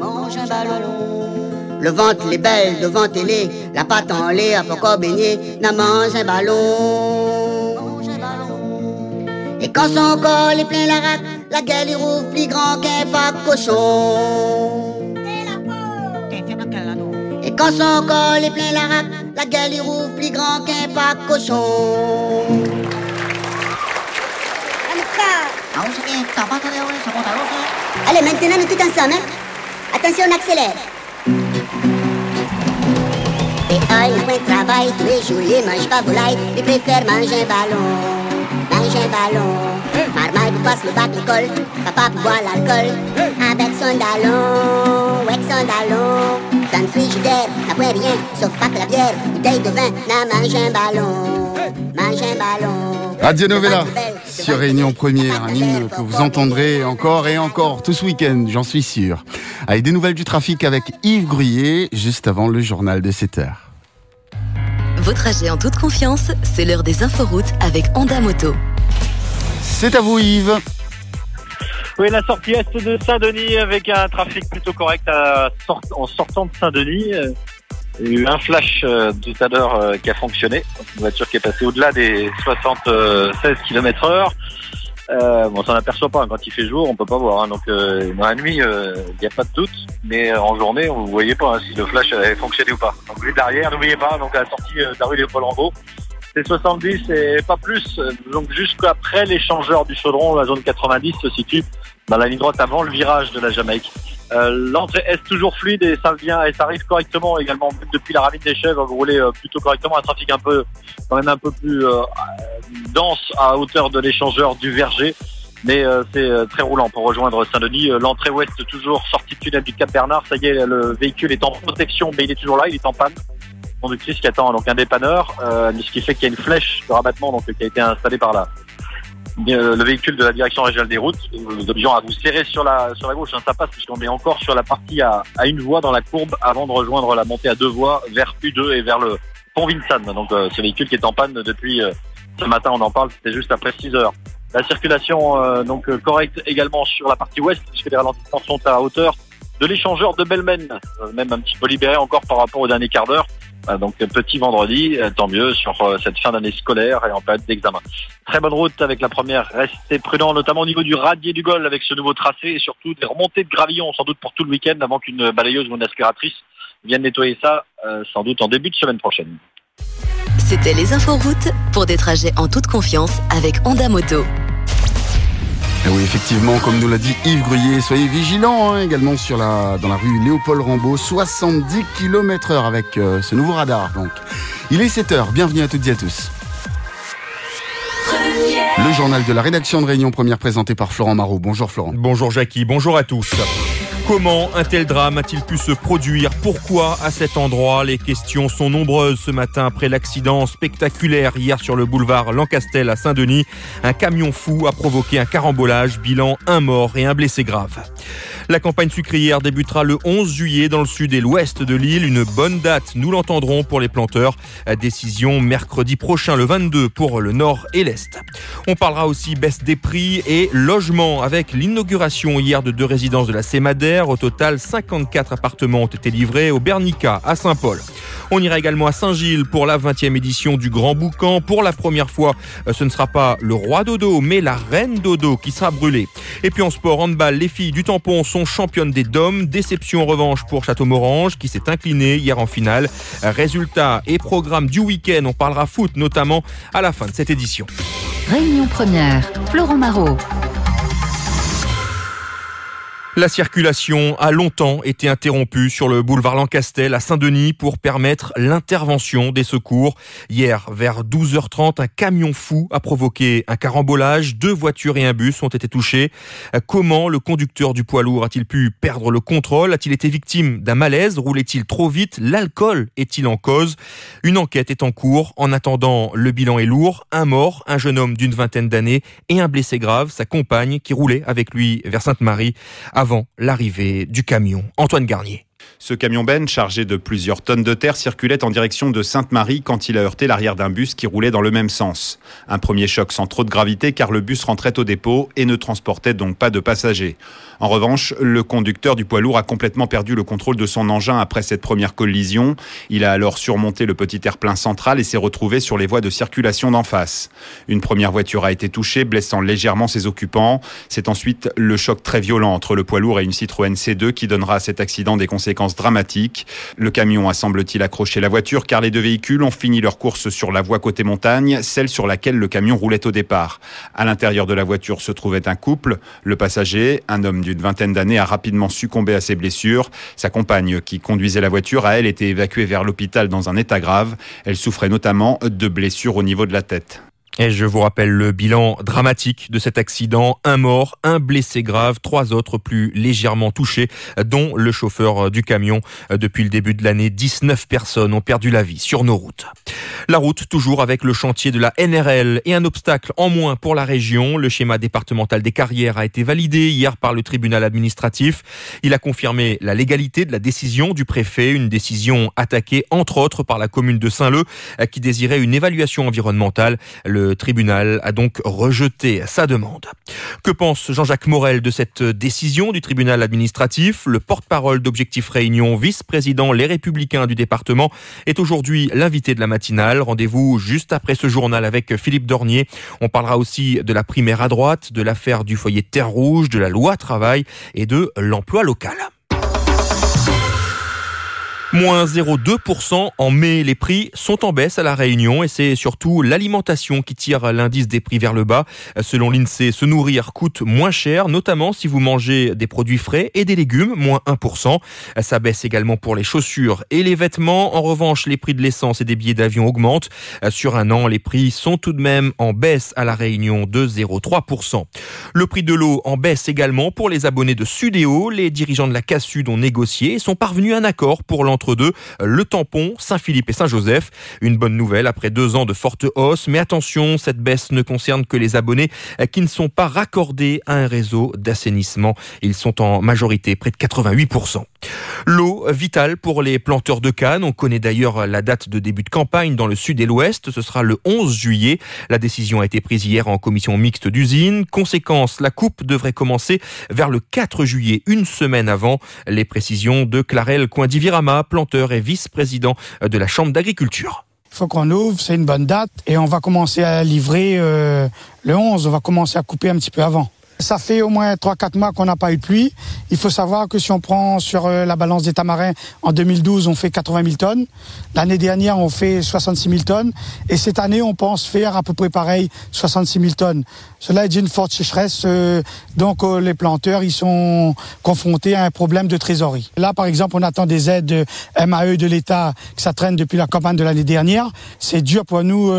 Mange un ballon. Le ventre, les belles devant télé, la pâte en lait, à pourquoi baigner, n'a mange un ballon. Et quand son corps est plein la rate, la gueule il rouvre plus grand qu'un pas cochon. Quand son corps est plein la rate, la gueule il rouvre plus grand qu'un pas cochon. Allez, maintenant, nous tous ensemble. Hein? Attention, on accélère. Et un point de travail, tous les jours, il mange pas volaille, il préfère manger un ballon. mange un ballon. Marmaille vous passe le bac l'école, papa pour boire l'alcool. Avec son dallon, avec son dallon. Dans le frigidaire, n'a pas rien, sauf pas que la bière. Bouteille de vin, n'a mange un ballon. Mange un ballon. Radio Novella sur Réunion Première, un hymne que vous entendrez encore et encore tout ce week-end, j'en suis sûr. Avec des nouvelles du trafic avec Yves Gruyé, juste avant le journal de 7 heures. Vos trajets en toute confiance, c'est l'heure des inforoutes avec Honda Moto. C'est à vous Yves. Oui, la sortie est de Saint-Denis avec un trafic plutôt correct à en sortant de Saint-Denis. Euh, Il y a eu un flash euh, tout à l'heure euh, qui a fonctionné. Une voiture qui est passée au-delà des 76 km heure. Euh, on s'en aperçoit pas. hein. Quand il fait jour, on peut pas voir. hein. Donc, euh, dans la nuit, il n'y a pas de doute. Mais en journée, vous voyez pas hein, si le flash avait fonctionné ou pas. Donc, lui derrière, n'oubliez pas. Donc, à la sortie de la rue des Rambaud, c'est 70 et pas plus. Donc, jusqu'après l'échangeur du Chaudron, la zone 90 se situe dans la ligne droite avant le virage de la Jamaïque. Euh, L'entrée est toujours fluide et ça vient et ça arrive correctement également depuis la ravine des chèvres. Vous roulez euh, plutôt correctement, un trafic un peu quand même un peu plus euh, dense à hauteur de l'échangeur du Verger. Mais euh, c'est euh, très roulant pour rejoindre Saint-Denis. Euh, L'entrée ouest toujours sortie de tunnel du Cap Bernard. Ça y est, le véhicule est en protection, mais il est toujours là, il est en panne. Conductrice qui attend donc un dépanneur, ce qui fait qu'il y a une flèche de rabattement donc, qui a été installée par là le véhicule de la direction régionale des routes, nous obligeons à vous serrer sur la sur la gauche, hein, ça passe puisqu'on est encore sur la partie à, à une voie dans la courbe avant de rejoindre la montée à deux voies vers U2 et vers le pont Vincennes. Donc euh, ce véhicule qui est en panne depuis euh, ce matin, on en parle, c'était juste après 6 heures. La circulation euh, donc correcte également sur la partie ouest puisque les ralentissements sont à hauteur de l'échangeur de Belmen, même un petit peu libéré encore par rapport au dernier quart d'heure. Euh, Donc petit vendredi, euh, tant mieux sur euh, cette fin d'année scolaire et en période d'examen. Très bonne route avec la première. Restez prudent, notamment au niveau du radier du Gol avec ce nouveau tracé et surtout des remontées de gravillon sans doute pour tout le week-end avant qu'une balayeuse ou une aspiratrice vienne nettoyer ça euh, sans doute en début de semaine prochaine. C'était les inforoutes pour des trajets en toute confiance avec Honda Moto. Oui, effectivement, comme nous l'a dit Yves Gruyé, soyez vigilants hein, également sur la, dans la rue Léopold Rambaud, 70 km heure avec euh, ce nouveau radar. Donc, il est 7 heures. Bienvenue à toutes et à tous. Le journal de la rédaction de Réunion Première présenté par Florent Marot. Bonjour Florent. Bonjour Jackie, bonjour à tous. Comment un tel drame a-t-il pu se produire? Pourquoi à cet endroit? Les questions sont nombreuses ce matin après l'accident spectaculaire hier sur le boulevard Lancastel à Saint-Denis. Un camion fou a provoqué un carambolage, bilan un mort et un blessé grave. La campagne sucrière débutera le 11 juillet dans le sud et l'ouest de l'île. Une bonne date, nous l'entendrons pour les planteurs. Décision mercredi prochain, le 22 pour le nord et l'est. On parlera aussi baisse des prix et logement avec l'inauguration hier de deux résidences de la Cémadère. Au total, 54 appartements ont été livrés au Bernica à Saint-Paul. On ira également à Saint-Gilles pour la 20e édition du Grand Boucan. Pour la première fois, euh, ce ne sera pas le roi dodo, mais la reine dodo qui sera brûlée. Et puis en sport handball, les filles du tampon sont championnes des DOM. Déception en revanche pour Château-Morange qui s'est incliné hier en finale. Résultats et programme du week-end, on parlera foot notamment à la fin de cette édition. Réunion première, Florent Marot. La circulation a longtemps été interrompue sur le boulevard Lancastel à Saint-Denis pour permettre l'intervention des secours. Hier, vers 12h30, un camion fou a provoqué un carambolage. Deux voitures et un bus ont été touchés. Comment le conducteur du poids lourd a-t-il pu perdre le contrôle? A-t-il été victime d'un malaise? Roulait-il trop vite? L'alcool est-il en cause? Une enquête est en cours. En attendant, le bilan est lourd. Un mort, un jeune homme d'une vingtaine d'années et un blessé grave, sa compagne qui roulait avec lui vers Sainte-Marie l'arrivée du camion. Antoine Garnier. Ce camion Ben, chargé de plusieurs tonnes de terre, circulait en direction de Sainte-Marie quand il a heurté l'arrière d'un bus qui roulait dans le même sens. Un premier choc sans trop de gravité car le bus rentrait au dépôt et ne transportait donc pas de passagers. En revanche, le conducteur du poids lourd a complètement perdu le contrôle de son engin après cette première collision. Il a alors surmonté le petit terre-plein central et s'est retrouvé sur les voies de circulation d'en face. Une première voiture a été touchée, blessant légèrement ses occupants. C'est ensuite le choc très violent entre le poids lourd et une Citroën C2 qui donnera à cet accident des conséquences dramatiques. Le camion a semble-t-il accroché la voiture car les deux véhicules ont fini leur course sur la voie côté montagne, celle sur laquelle le camion roulait au départ. À l'intérieur de la voiture se trouvait un couple. Le passager, un homme d'une vingtaine d'années, a rapidement succombé à ses blessures. Sa compagne, qui conduisait la voiture, a elle été évacuée vers l'hôpital dans un état grave. Elle souffrait notamment de blessures au niveau de la tête. Et je vous rappelle le bilan dramatique de cet accident. Un mort, un blessé grave, trois autres plus légèrement touchés, dont le chauffeur du camion. Depuis le début de l'année, 19 personnes ont perdu la vie sur nos routes. La route toujours avec le chantier de la NRL et un obstacle en moins pour la région. Le schéma départemental des carrières a été validé hier par le tribunal administratif. Il a confirmé la légalité de la décision du préfet, une décision attaquée entre autres par la commune de Saint-Leu qui désirait une évaluation environnementale. Le tribunal a donc rejeté sa demande. Que pense Jean-Jacques Morel de cette décision du tribunal administratif? Le porte-parole d'Objectif Réunion, vice-président Les Républicains du département, est aujourd'hui l'invité de la matinale. Rendez-vous juste après ce journal avec Philippe Dornier. On parlera aussi de la primaire à droite, de l'affaire du foyer Terre Rouge, de la loi travail et de l'emploi local. Moins 0,2% en mai. Les prix sont en baisse à La Réunion et c'est surtout l'alimentation qui tire l'indice des prix vers le bas. Selon l'INSEE, se nourrir coûte moins cher, notamment si vous mangez des produits frais et des légumes, moins 1%. Ça baisse également pour les chaussures et les vêtements. En revanche, les prix de l'essence et des billets d'avion augmentent. Sur un an, les prix sont tout de même en baisse à La Réunion de 0,3%. Le prix de l'eau en baisse également pour les abonnés de Sudéo. Les dirigeants de la Cassud ont négocié et sont parvenus à un accord pour l'entreprise entre deux, le tampon, Saint-Philippe et Saint-Joseph. Une bonne nouvelle après deux ans de forte hausse, mais attention, cette baisse ne concerne que les abonnés qui ne sont pas raccordés à un réseau d'assainissement. Ils sont en majorité près de 88%. L'eau vitale pour les planteurs de canne. On connaît d'ailleurs la date de début de campagne dans le sud et l'ouest. Ce sera le 11 juillet. La décision a été prise hier en commission mixte d'usine. Conséquence, la coupe devrait commencer vers le 4 juillet, une semaine avant. Les précisions de Clarel Coindivirama, planteur et vice-président de la Chambre d'agriculture. Il faut qu'on ouvre, c'est une bonne date et on va commencer à livrer euh, le 11, on va commencer à couper un petit peu avant. Ça fait au moins 3-4 mois qu'on n'a pas eu de pluie. Il faut savoir que si on prend sur euh, la balance des tamarins, en 2012, on fait 80 000 tonnes. L'année dernière, on fait 66 000 tonnes. Et cette année, on pense faire à peu près pareil, 66 000 tonnes. Cela est d'une forte sécheresse. Euh, donc euh, les planteurs, ils sont confrontés à un problème de trésorerie. Là, par exemple, on attend des aides MAE de l'État, que ça traîne depuis la campagne de l'année dernière. C'est dur pour nous,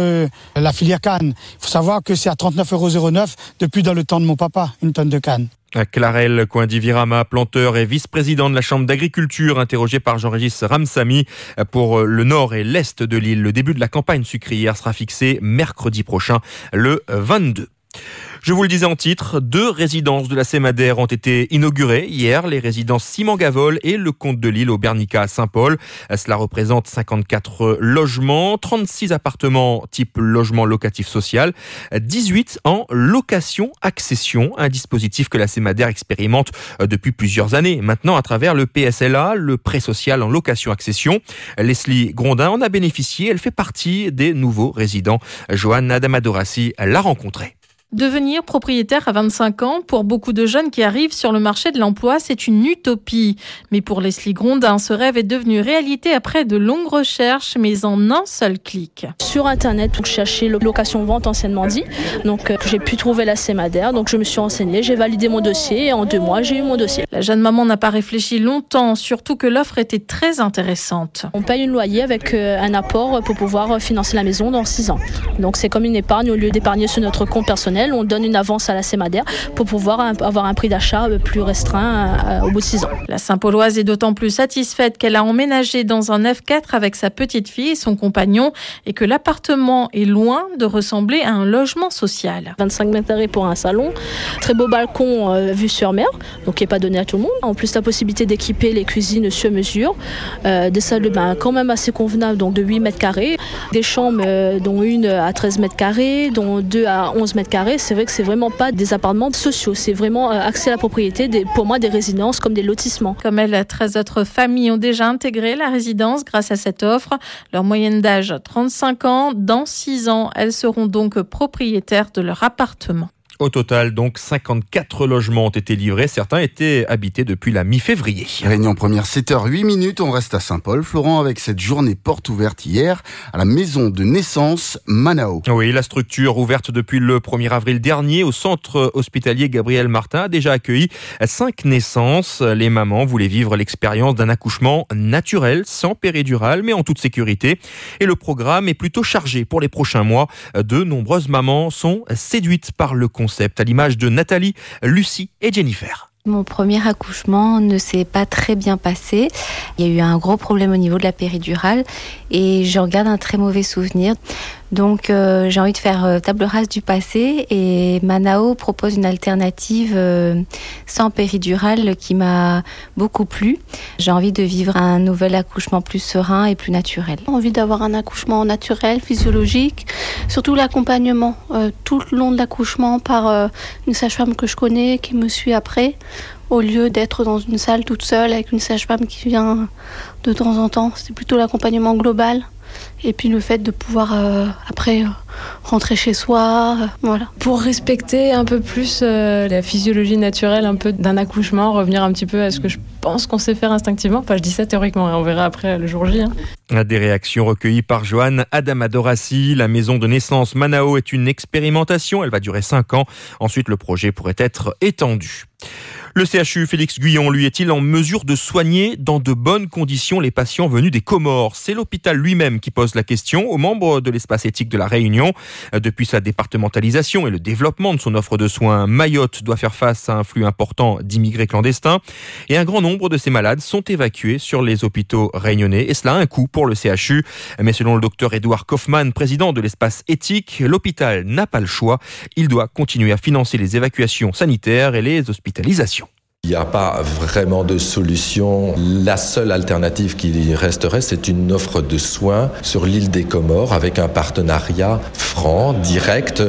la filière Cannes. Il faut savoir que c'est à 39,09 euros depuis dans le temps de mon papa une tonne de canne. Clarel Coindivirama, planteur et vice-président de la Chambre d'agriculture, interrogé par Jean-Régis Ramsamy pour le nord et l'est de l'île. Le début de la campagne sucrière sera fixé mercredi prochain, le 22. Je vous le disais en titre, deux résidences de la Sémadère ont été inaugurées hier, les résidences Simon-Gavol et le Comte de l'Île au Bernica à Saint-Paul. Cela représente 54 logements, 36 appartements type logement locatif social, 18 en location-accession, un dispositif que la Sémadère expérimente depuis plusieurs années. Maintenant, à travers le PSLA, le prêt social en location-accession, Leslie Grondin en a bénéficié. Elle fait partie des nouveaux résidents. Joanne Adamadorassi l'a rencontrée. Devenir propriétaire à 25 ans, pour beaucoup de jeunes qui arrivent sur le marché de l'emploi, c'est une utopie. Mais pour Leslie Grondin, ce rêve est devenu réalité après de longues recherches, mais en un seul clic. Sur Internet, pour chercher location-vente anciennement dit, donc euh, j'ai pu trouver la CEMADER, donc je me suis renseignée, j'ai validé mon dossier et en deux mois, j'ai eu mon dossier. La jeune maman n'a pas réfléchi longtemps, surtout que l'offre était très intéressante. On paye une loyer avec euh, un apport pour pouvoir financer la maison dans six ans. Donc c'est comme une épargne, au lieu d'épargner sur notre compte personnel, on donne une avance à la CEMADER pour pouvoir avoir un prix d'achat plus restreint euh, au bout de 6 ans. La Saint-Pauloise est d'autant plus satisfaite qu'elle a emménagé dans un F4 avec sa petite fille et son compagnon et que l'appartement est loin de ressembler à un logement social. 25 mètres carrés pour un salon, très beau balcon euh, vu sur mer, donc qui n'est pas donné à tout le monde. En plus, la possibilité d'équiper les cuisines sur mesure, euh, des salles de bain quand même assez convenables, donc de 8 mètres carrés, des chambres dont une à 13 mètres carrés, dont deux à 11 mètres carrés c'est vrai que c'est vraiment pas des appartements sociaux, c'est vraiment euh, accès à la propriété, pour moi des résidences comme des lotissements. Comme elle, 13 autres familles ont déjà intégré la résidence grâce à cette offre. Leur moyenne d'âge 35 ans. Dans 6 ans, elles seront donc propriétaires de leur appartement. Au total, donc, 54 logements ont été livrés. Certains étaient habités depuis la mi-février. Réunion première, 7h08 minutes. On reste à Saint-Paul. Florent, avec cette journée porte ouverte hier à la maison de naissance Manao. Oui, la structure ouverte depuis le 1er avril dernier au centre hospitalier Gabriel Martin a déjà accueilli cinq naissances. Les mamans voulaient vivre l'expérience d'un accouchement naturel, sans péridurale, mais en toute sécurité. Et le programme est plutôt chargé pour les prochains mois. De nombreuses mamans sont séduites par le concept à l'image de Nathalie, Lucie et Jennifer. Mon premier accouchement ne s'est pas très bien passé. Il y a eu un gros problème au niveau de la péridurale et je regarde un très mauvais souvenir. Donc euh, j'ai envie de faire euh, table rase du passé et Manao propose une alternative euh, sans péridurale qui m'a beaucoup plu. J'ai envie de vivre un nouvel accouchement plus serein et plus naturel. Envie d'avoir un accouchement naturel, physiologique, surtout l'accompagnement tout le long de l'accouchement par une sage-femme que je connais qui me suit après au lieu d'être dans une salle toute seule avec une sage-femme qui vient de temps en temps. C'est plutôt l'accompagnement global. Et puis le fait de pouvoir euh, après euh, rentrer chez soi, euh, voilà. Pour respecter un peu plus la physiologie naturelle un peu d'un accouchement, revenir un petit peu à ce que je pense qu'on sait faire instinctivement. Enfin, je dis ça théoriquement et on verra après le jour J. Hein. Des réactions recueillies par Joanne Adamadorassi. La maison de naissance Manao est une expérimentation. Elle va durer 5 ans. Ensuite, le projet pourrait être étendu. Le CHU Félix Guyon, lui, est-il en mesure de soigner dans de bonnes conditions les patients venus des Comores? C'est l'hôpital lui-même qui pose la question aux membres de l'espace éthique de la Réunion. Depuis sa départementalisation et le développement de son offre de soins, Mayotte doit faire face à un flux important d'immigrés clandestins et un grand nombre de ces malades sont évacués sur les hôpitaux réunionnais et cela a un coût pour le CHU. Mais selon le docteur Edouard Kaufmann, président de l'espace éthique, l'hôpital n'a pas le choix. Il doit continuer à financer les évacuations sanitaires et les hospitalisations. Il n'y a pas vraiment de solution. La seule alternative qui resterait, c'est une offre de soins sur l'île des Comores avec un partenariat franc, direct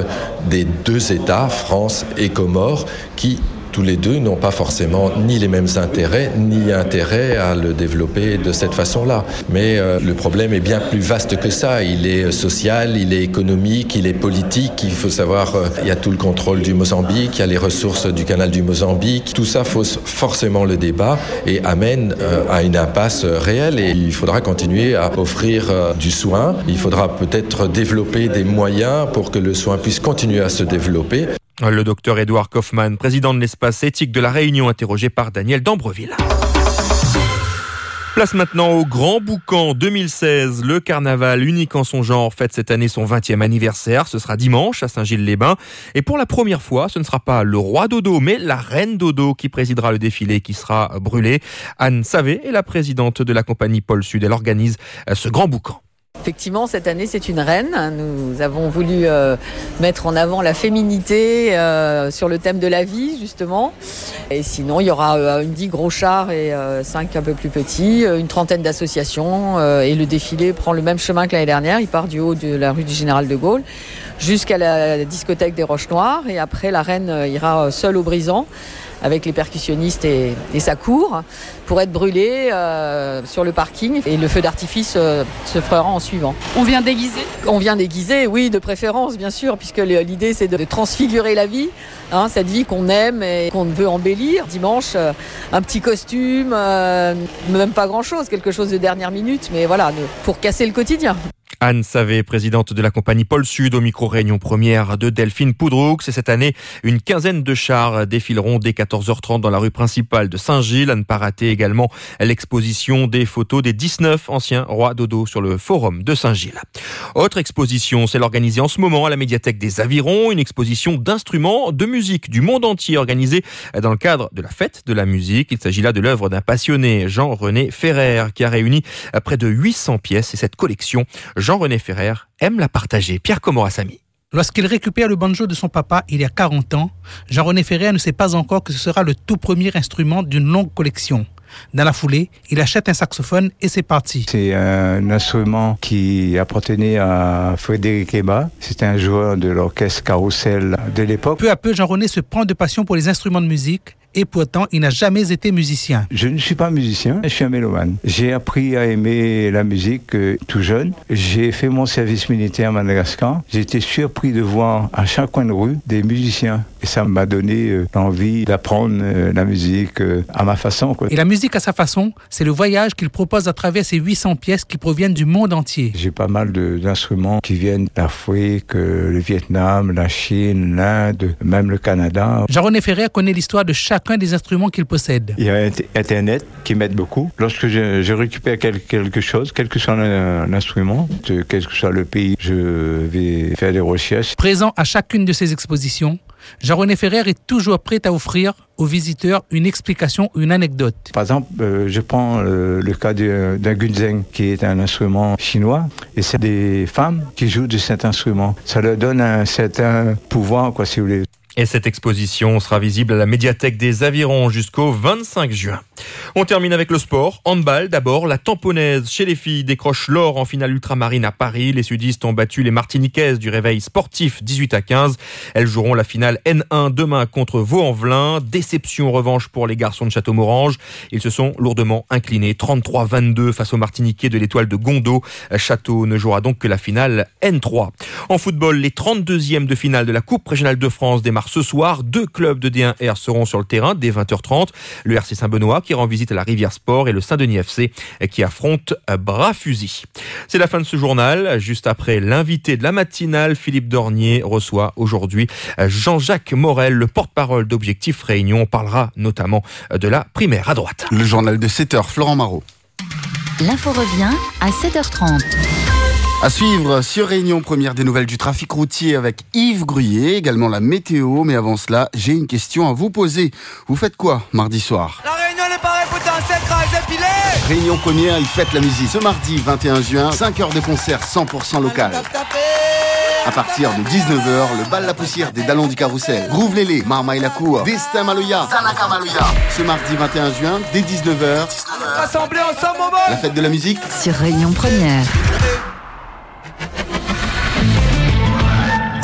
des deux États, France et Comores, qui tous les deux n'ont pas forcément ni les mêmes intérêts, ni intérêt à le développer de cette façon-là. Mais euh, le problème est bien plus vaste que ça. Il est social, il est économique, il est politique. Il faut savoir, euh, il y a tout le contrôle du Mozambique, il y a les ressources du canal du Mozambique. Tout ça fausse forcément le débat et amène euh, à une impasse réelle. Et il faudra continuer à offrir du soin. Il faudra peut-être développer des moyens pour que le soin puisse continuer à se développer. Le docteur Edouard Kaufmann, président de l'espace éthique de la Réunion, interrogé par Daniel Dambreville. Place maintenant au Grand Boucan 2016. Le carnaval unique en son genre fête cette année son 20e anniversaire. Ce sera dimanche à Saint-Gilles-les-Bains. Et pour la première fois, ce ne sera pas le roi Dodo, mais la reine Dodo qui présidera le défilé qui sera brûlé. Anne Savé est la présidente de la compagnie Pôle Sud. Elle organise ce Grand Boucan. Effectivement, cette année, c'est une reine. Nous avons voulu euh, mettre en avant la féminité euh, sur le thème de la vie, justement. Et sinon, il y aura euh, une dix gros chars et cinq un peu plus petits, une trentaine d'associations. et le défilé prend le même chemin que l'année dernière. Il part du haut de la rue du Général de Gaulle jusqu'à la discothèque des Roches Noires. Et après, la reine ira seule au Brisant avec les percussionnistes et, sa cour pour être brûlé euh, sur le parking et le feu d'artifice euh, se fera en suivant. On vient déguiser On vient déguiser, oui, de préférence bien sûr, puisque l'idée c'est de transfigurer la vie, hein, cette vie qu'on aime et qu'on veut embellir. Dimanche, euh, un petit costume, même pas grand-chose, quelque chose de dernière minute, mais voilà, pour casser le quotidien. Anne Savé, présidente de la compagnie Pôle Sud au micro-réunion première de Delphine Poudroux. C'est cette année, une quinzaine de chars défileront dès 14h30 dans la rue principale de Saint-Gilles. À ne pas rater également l'exposition des photos des 19 anciens rois dodo sur le forum de Saint-Gilles. Autre exposition, celle organisée en ce moment à la médiathèque des Avirons, une exposition d'instruments de musique du monde entier organisée dans le cadre de la fête de la musique. Il s'agit là de l'œuvre d'un passionné, Jean-René Ferrer, qui a réuni près de 800 pièces et cette collection, Jean-René Ferrer aime la partager. Pierre Comorasamy. Lorsqu'il récupère le banjo de son papa il y a 40 ans, Jean-René Ferrer ne sait pas encore que ce sera le tout premier instrument d'une longue collection. Dans la foulée, il achète un saxophone et c'est parti. C'est un instrument qui appartenait à Frédéric Eba. C'était un joueur de l'orchestre Carousel de l'époque. Peu à peu, Jean-René se prend de passion pour les instruments de musique et pourtant il n'a jamais été musicien. Je ne suis pas musicien, je suis un mélomane. J'ai appris à aimer la musique euh, tout jeune. J'ai fait mon service militaire à Madagascar. Été surpris de voir à chaque coin de rue des musiciens Et ça m'a donné euh, l'envie d'apprendre euh, la musique euh, à ma façon. Quoi. Et la musique à sa façon, c'est le voyage qu'il propose à travers ces 800 pièces qui proviennent du monde entier. J'ai pas mal d'instruments qui viennent d'Afrique, le Vietnam, la Chine, l'Inde, même le Canada. Jean-René Ferrer connaît l'histoire de chacun des instruments qu'il possède. Il y a Int- Internet qui m'aide beaucoup. Lorsque je, je récupère quel- quelque chose, quel que soit un, un instrument, de- quel que soit le pays, je vais faire des recherches. Présent à chacune de ces expositions, Jean-René Ferrer est toujours prêt à offrir aux visiteurs une explication une anecdote. Par exemple, euh, je prends euh, le cas d'un d'un gunzeng, qui est un instrument chinois, et c'est des femmes qui jouent de cet instrument. Ça leur donne un certain pouvoir, quoi, si vous voulez. Et cette exposition sera visible à la médiathèque des Avirons jusqu'au 25 juin. On termine avec le sport. Handball d'abord. La tamponnaise chez les filles décroche l'or en finale ultramarine à Paris. Les sudistes ont battu les martiniquaises du réveil sportif 18 à 15. Elles joueront la finale N1 demain contre Vaux-en-Velin. Déception revanche pour les garçons de Château-Morange. Ils se sont lourdement inclinés 33-22 face aux martiniquais de l'étoile de Gondo. Château ne jouera donc que la finale N3. En football, les 32e de finale de la Coupe régionale de France démarrent ce soir. Deux clubs de D1R seront sur le terrain dès 20h30. Le RC Saint-Benoît qui rend visite à la Rivière Sport et le Saint-Denis FC qui affronte bras fusil. C'est la fin de ce journal. Juste après l'invité de la matinale, Philippe Dornier reçoit aujourd'hui Jean-Jacques Morel, le porte-parole d'Objectif Réunion. On parlera notamment de la primaire à droite. Le journal de 7h, Florent Marot. L'info revient à 7h30. À suivre sur Réunion Première des nouvelles du trafic routier avec Yves Gruyé, également la météo. Mais avant cela, j'ai une question à vous poser. Vous faites quoi mardi soir? La réunion n'est pas Réunion Première, il fête la musique. Ce mardi 21 juin, 5 heures de concert 100% local. À partir de 19h, le bal La Poussière des Dallons du Carrousel. Groove Lélé, Marmaille la Cour, Destin Maloya, Sanaka Maloya. Ce mardi 21 juin, dès 19h, Rassemblés ensemble au la fête de la musique. Sur Réunion Première.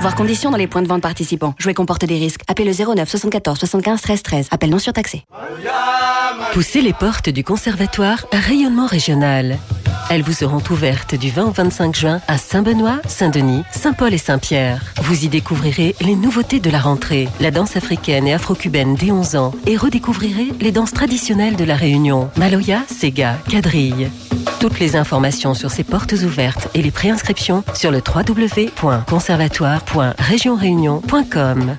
Voir conditions dans les points de vente participants. Jouer comporte des risques. Appelez le 09 74 75 13 13. Appel non surtaxé. Poussez les portes du conservatoire Rayonnement Régional. Elles vous seront ouvertes du 20 au 25 juin à Saint-Benoît, Saint-Denis, Saint-Paul et Saint-Pierre. Vous y découvrirez les nouveautés de la rentrée, la danse africaine et afro-cubaine dès 11 ans et redécouvrirez les danses traditionnelles de la Réunion, Maloya, Sega, Quadrille. Toutes les informations sur ces portes ouvertes et les préinscriptions sur le www.conservatoire.regionréunion.com.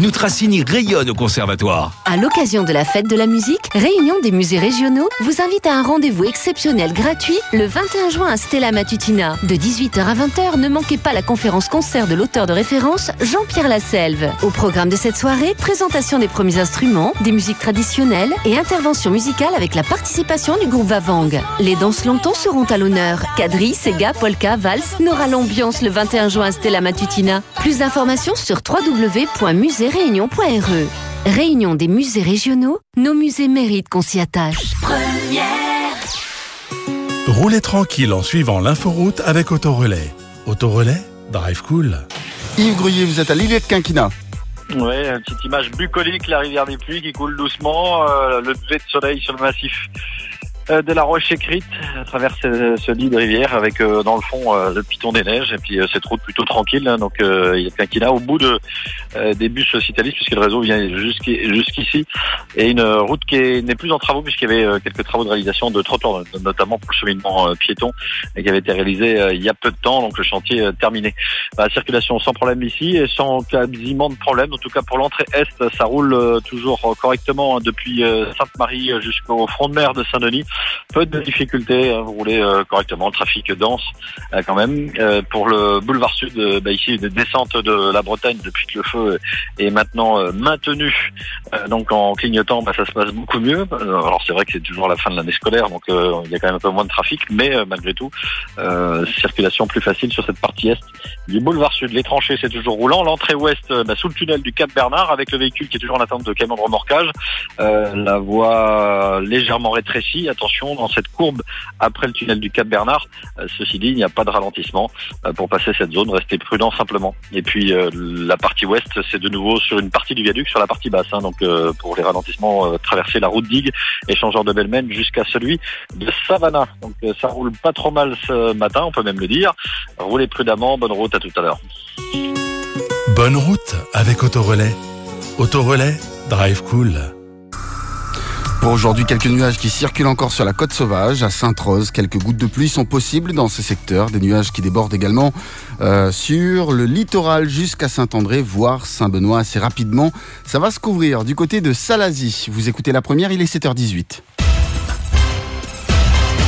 Notre Racine rayonne au conservatoire. À l'occasion de la fête de la musique, Réunion des musées régionaux vous invite à un rendez-vous exceptionnel gratuit le 21 juin à Stella Matutina. De 18h à 20h, ne manquez pas la conférence concert de l'auteur de référence Jean-Pierre Lasselve. Au programme de cette soirée, présentation des premiers instruments, des musiques traditionnelles et intervention musicale avec la participation du groupe Vavang. Les danses longtemps seront à l'honneur. Quadrille, Sega, Polka, Vals n'aura l'ambiance le 21 juin à Stella Matutina. Plus d'informations sur www.muséréunion.re. Réunion des musées régionaux, nos musées méritent qu'on s'y attache. Roulez tranquille en suivant l'inforoute avec Autorelais. Autorelais, drive cool. Yves Gruyé, vous êtes à l'île de Quinquina. Ouais, une petite image bucolique, la rivière des pluies qui coule doucement, euh, le lever de soleil sur le massif de la roche écrite à travers ce, ce lit de rivière avec euh, dans le fond euh, le piton des neiges et puis euh, cette route plutôt tranquille. hein, donc euh, il y a Quinquina au bout de euh, des bus Citalis puisque le réseau vient jusqu'i- jusqu'ici et une route qui est- n'est plus en travaux puisqu'il y avait euh, quelques travaux de réalisation de trottoirs notamment pour le cheminement euh, piéton et qui avait été réalisé euh, il y a peu de temps donc le chantier euh, terminé. La circulation sans problème ici et sans quasiment de problème en tout cas pour l'entrée est ça roule euh, toujours correctement hein, depuis euh, Sainte-Marie euh, jusqu'au front de mer de Saint-Denis. Peu de difficultés, vous roulez euh, correctement, le trafic dense euh, quand même. Euh, pour le boulevard sud, bah, ici une descente de la Bretagne depuis que le feu est maintenant maintenu. Donc en clignotant, bah, ça se passe beaucoup mieux. Alors c'est vrai que c'est toujours la fin de l'année scolaire, donc il y a quand même un peu moins de trafic, mais malgré tout, euh, circulation plus facile sur cette partie est du boulevard sud. Les tranchées, c'est toujours roulant. L'entrée ouest, bah, sous le tunnel du Cap Bernard, avec le véhicule qui est toujours en attente de camion de remorquage. Euh, la voie légèrement rétrécie. Dans cette courbe après le tunnel du Cap Bernard. Euh, ceci dit, il n'y a pas de ralentissement euh, pour passer cette zone. Restez prudent simplement. Et puis euh, la partie ouest, c'est de nouveau sur une partie du viaduc, sur la partie basse. hein. donc pour les ralentissements, traverser la route Digue, échangeur de Belmen jusqu'à celui de Savannah. Donc ça roule pas trop mal ce matin, on peut même le dire. Roulez prudemment. Bonne route à tout à l'heure. Bonne route avec Autorelais. Autorelais, drive cool. Pour aujourd'hui, quelques nuages qui circulent encore sur la côte sauvage, à Sainte-Rose. Quelques gouttes de pluie sont possibles dans ce secteur. Des nuages qui débordent également euh, sur le littoral jusqu'à Saint-André, voire Saint-Benoît assez rapidement. Ça va se couvrir du côté de Salazie. Vous écoutez la première, il est 7h18.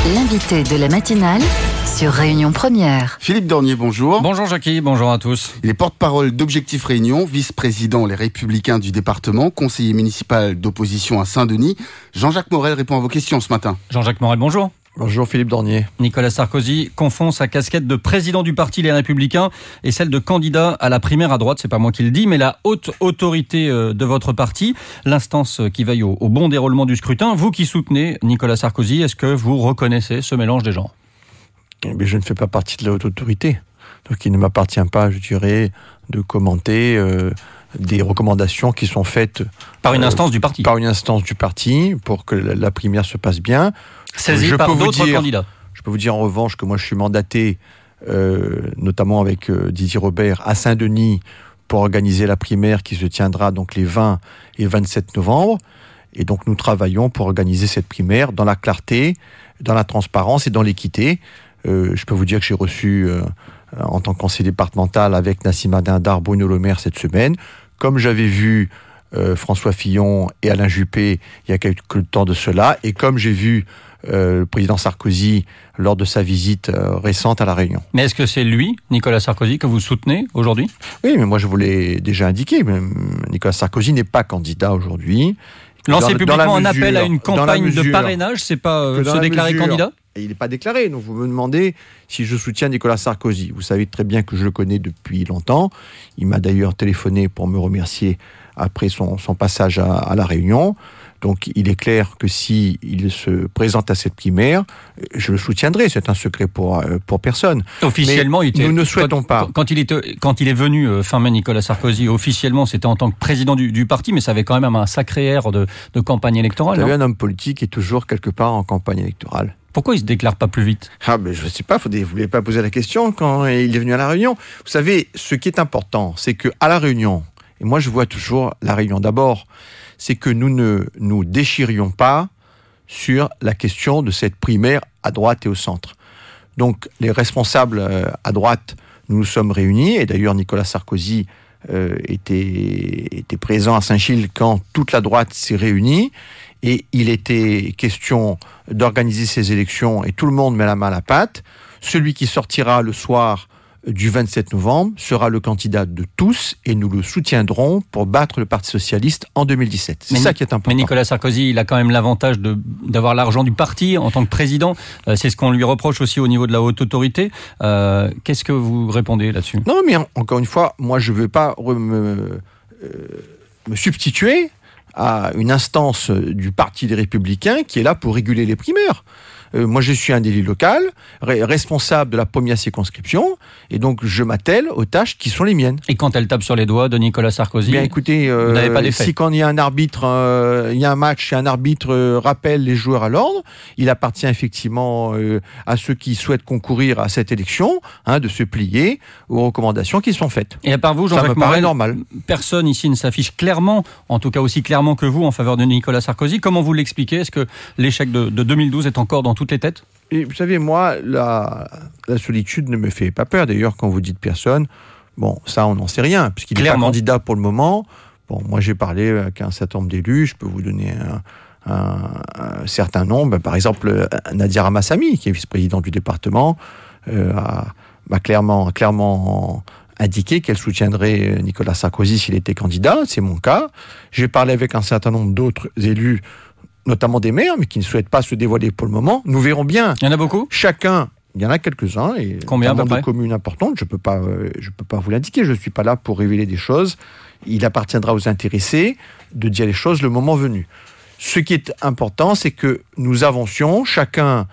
L'invité de la matinale sur Réunion Première. Philippe Dornier, bonjour. Bonjour Jackie, bonjour à tous. Il est porte-parole d'Objectif Réunion, vice-président Les Républicains du département, conseiller municipal d'opposition à Saint-Denis. Jean-Jacques Morel répond à vos questions ce matin. Jean-Jacques Morel, bonjour. Bonjour Philippe Dornier. Nicolas Sarkozy confond sa casquette de président du parti Les Républicains et celle de candidat à la primaire à droite. C'est pas moi qui le dis, mais la haute autorité euh, de votre parti, l'instance qui veille au, au bon déroulement du scrutin. Vous qui soutenez Nicolas Sarkozy, est-ce que vous reconnaissez ce mélange des genres? Eh bien, je ne fais pas partie de la haute autorité. Donc il ne m'appartient pas, je dirais, de commenter euh, des recommandations qui sont faites Par une euh, instance du parti. Par une instance du parti pour que la, la primaire se passe bien. Saisie Je par peux vous d'autres dire- candidats. Je peux vous dire en revanche que moi je suis mandaté, euh, notamment avec euh, Didier Robert, à Saint-Denis pour organiser la primaire qui se tiendra donc les 20 et 27 novembre. Et donc nous travaillons pour organiser cette primaire dans la clarté, dans la transparence et dans l'équité. Euh, je peux vous dire que j'ai reçu en tant que conseiller départemental avec Nassima Dindar, Bruno Le Maire cette semaine. Comme j'avais vu euh, François Fillon et Alain Juppé il y a quelques temps de cela, et comme j'ai vu euh, le président Sarkozy lors de sa visite euh, récente à La Réunion. Mais est-ce que c'est lui, Nicolas Sarkozy, que vous soutenez aujourd'hui? Oui, mais moi je vous l'ai déjà indiqué, mais, hum, Nicolas Sarkozy n'est pas candidat aujourd'hui. Lancer publiquement un appel à une campagne de parrainage, c'est pas euh, se la déclarer mesure- candidat Et il n'est pas déclaré, donc vous me demandez si je soutiens Nicolas Sarkozy. Vous savez très bien que je le connais depuis longtemps. Il m'a d'ailleurs téléphoné pour me remercier après son, son passage à, à La Réunion. Donc il est clair que si il se présente à cette primaire, je le soutiendrai. C'est un secret pour, euh, pour personne. Officiellement, Mais il était, nous ne souhaitons quand, pas. Quand il, était, quand il est venu, euh, fin mai, Nicolas Sarkozy, officiellement, c'était en tant que président du, du parti, mais ça avait quand même un sacré air de, de campagne électorale. Vous un homme politique est toujours quelque part en campagne électorale. Pourquoi il se déclare pas plus vite? Ah, ben je ne sais pas, vous ne voulez pas poser la question quand il est venu à La Réunion? Vous savez, ce qui est important, c'est que à La Réunion, et moi je vois toujours La Réunion d'abord, c'est que nous ne nous déchirions pas sur la question de cette primaire à droite et au centre. Donc les responsables euh, à droite, nous nous sommes réunis, et d'ailleurs Nicolas Sarkozy euh, était, était présent à Saint-Gilles quand toute la droite s'est réunie, et il était question d'organiser ces élections, et tout le monde met la main à la pâte. Celui qui sortira le soir du 27 novembre sera le candidat de tous, et nous le soutiendrons pour battre le Parti socialiste en 2017. C'est ça qui est important. Mais Nicolas Sarkozy, il a quand même l'avantage d'avoir l'argent du parti en tant que président. Euh, C'est ce qu'on lui reproche aussi au niveau de la haute autorité. Euh, Qu'est-ce que vous répondez là-dessus? Non, mais en- encore une fois, moi, je ne veux pas me, euh, me substituer à une instance du Parti des Républicains qui est là pour réguler les primaires. Euh, moi, je suis un élu local, re- responsable de la première circonscription, et donc je m'attelle aux tâches qui sont les miennes. Et quand elle tape sur les doigts de Nicolas Sarkozy, Bien écoutez, euh, vous pas si quand il y a un arbitre, euh, il y a un match et un arbitre euh, rappelle les joueurs à l'ordre, il appartient effectivement à ceux qui souhaitent concourir à cette élection hein, de se plier aux recommandations qui sont faites. Et à part vous, Ça me Jean-Jacques paraît Morel, normal. personne ici ne s'affiche clairement, en tout cas aussi clairement que vous, en faveur de Nicolas Sarkozy. Comment vous l'expliquez? Est-ce que l'échec de, de 2012 est encore dans toutes les têtes? Et vous savez, moi, la, la solitude ne me fait pas peur. D'ailleurs, quand vous dites personne, bon, ça, on n'en sait rien, puisqu'il n'est pas candidat pour le moment. Bon, moi, j'ai parlé avec un certain nombre d'élus. Je peux vous donner un, un- un certain nombre. Par exemple, euh, Nadia Ramassami, qui est vice-présidente du département, euh, a, m'a clairement, clairement indiqué qu'elle soutiendrait Nicolas Sarkozy s'il était candidat. C'est mon cas. J'ai parlé avec un certain nombre d'autres élus notamment des maires, mais qui ne souhaitent pas se dévoiler pour le moment. Nous verrons bien. Il y en a beaucoup? Chacun, il y en a quelques-uns, et Combien, de communes importantes, je ne peux, pas, euh, je peux pas vous l'indiquer, je ne suis pas là pour révéler des choses. Il appartiendra aux intéressés de dire les choses le moment venu. Ce qui est important, c'est que nous avancions, chacun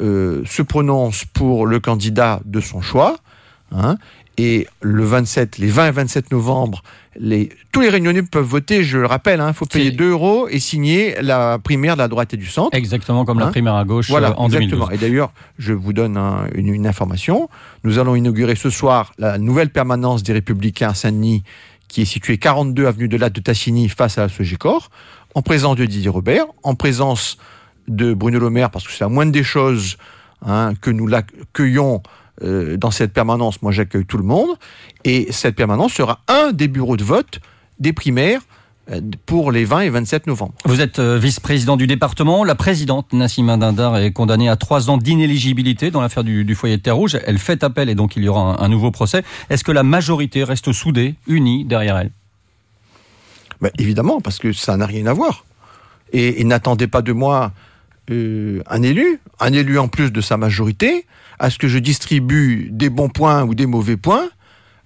euh, se prononce pour le candidat de son choix, hein, et le 27, les 20 et 27 novembre, les, tous les réunionnais peuvent voter, je le rappelle, il hein, faut payer 2 euros et signer la primaire de la droite et du centre. Exactement comme la Hein primaire à gauche Voilà, euh, en exactement. 2012. Et d'ailleurs, je vous donne un- une, une information. Nous allons inaugurer ce soir la nouvelle permanence des Républicains à Saint-Denis, qui est située 42 avenue de Latte de Tassigny, face à la Sogecor, en présence de Didier Robert, en présence de Bruno Le Maire, parce que c'est la moindre des choses hein, que nous l'accueillons euh, dans cette permanence. Moi, j'accueille tout le monde. Et cette permanence sera un des bureaux de vote des primaires euh, pour les 20 et 27 novembre. Vous êtes euh, vice-président du département. La présidente Nassima Dindar est condamnée à trois ans d'inéligibilité dans l'affaire du, du foyer de Terre Rouge. Elle fait appel et donc il y aura un, un nouveau procès. Est-ce que la majorité reste soudée, unie derrière elle? Ben, évidemment, parce que ça n'a rien à voir. Et, et n'attendez pas de moi euh, un élu, un élu en plus de sa majorité, à ce que je distribue des bons points ou des mauvais points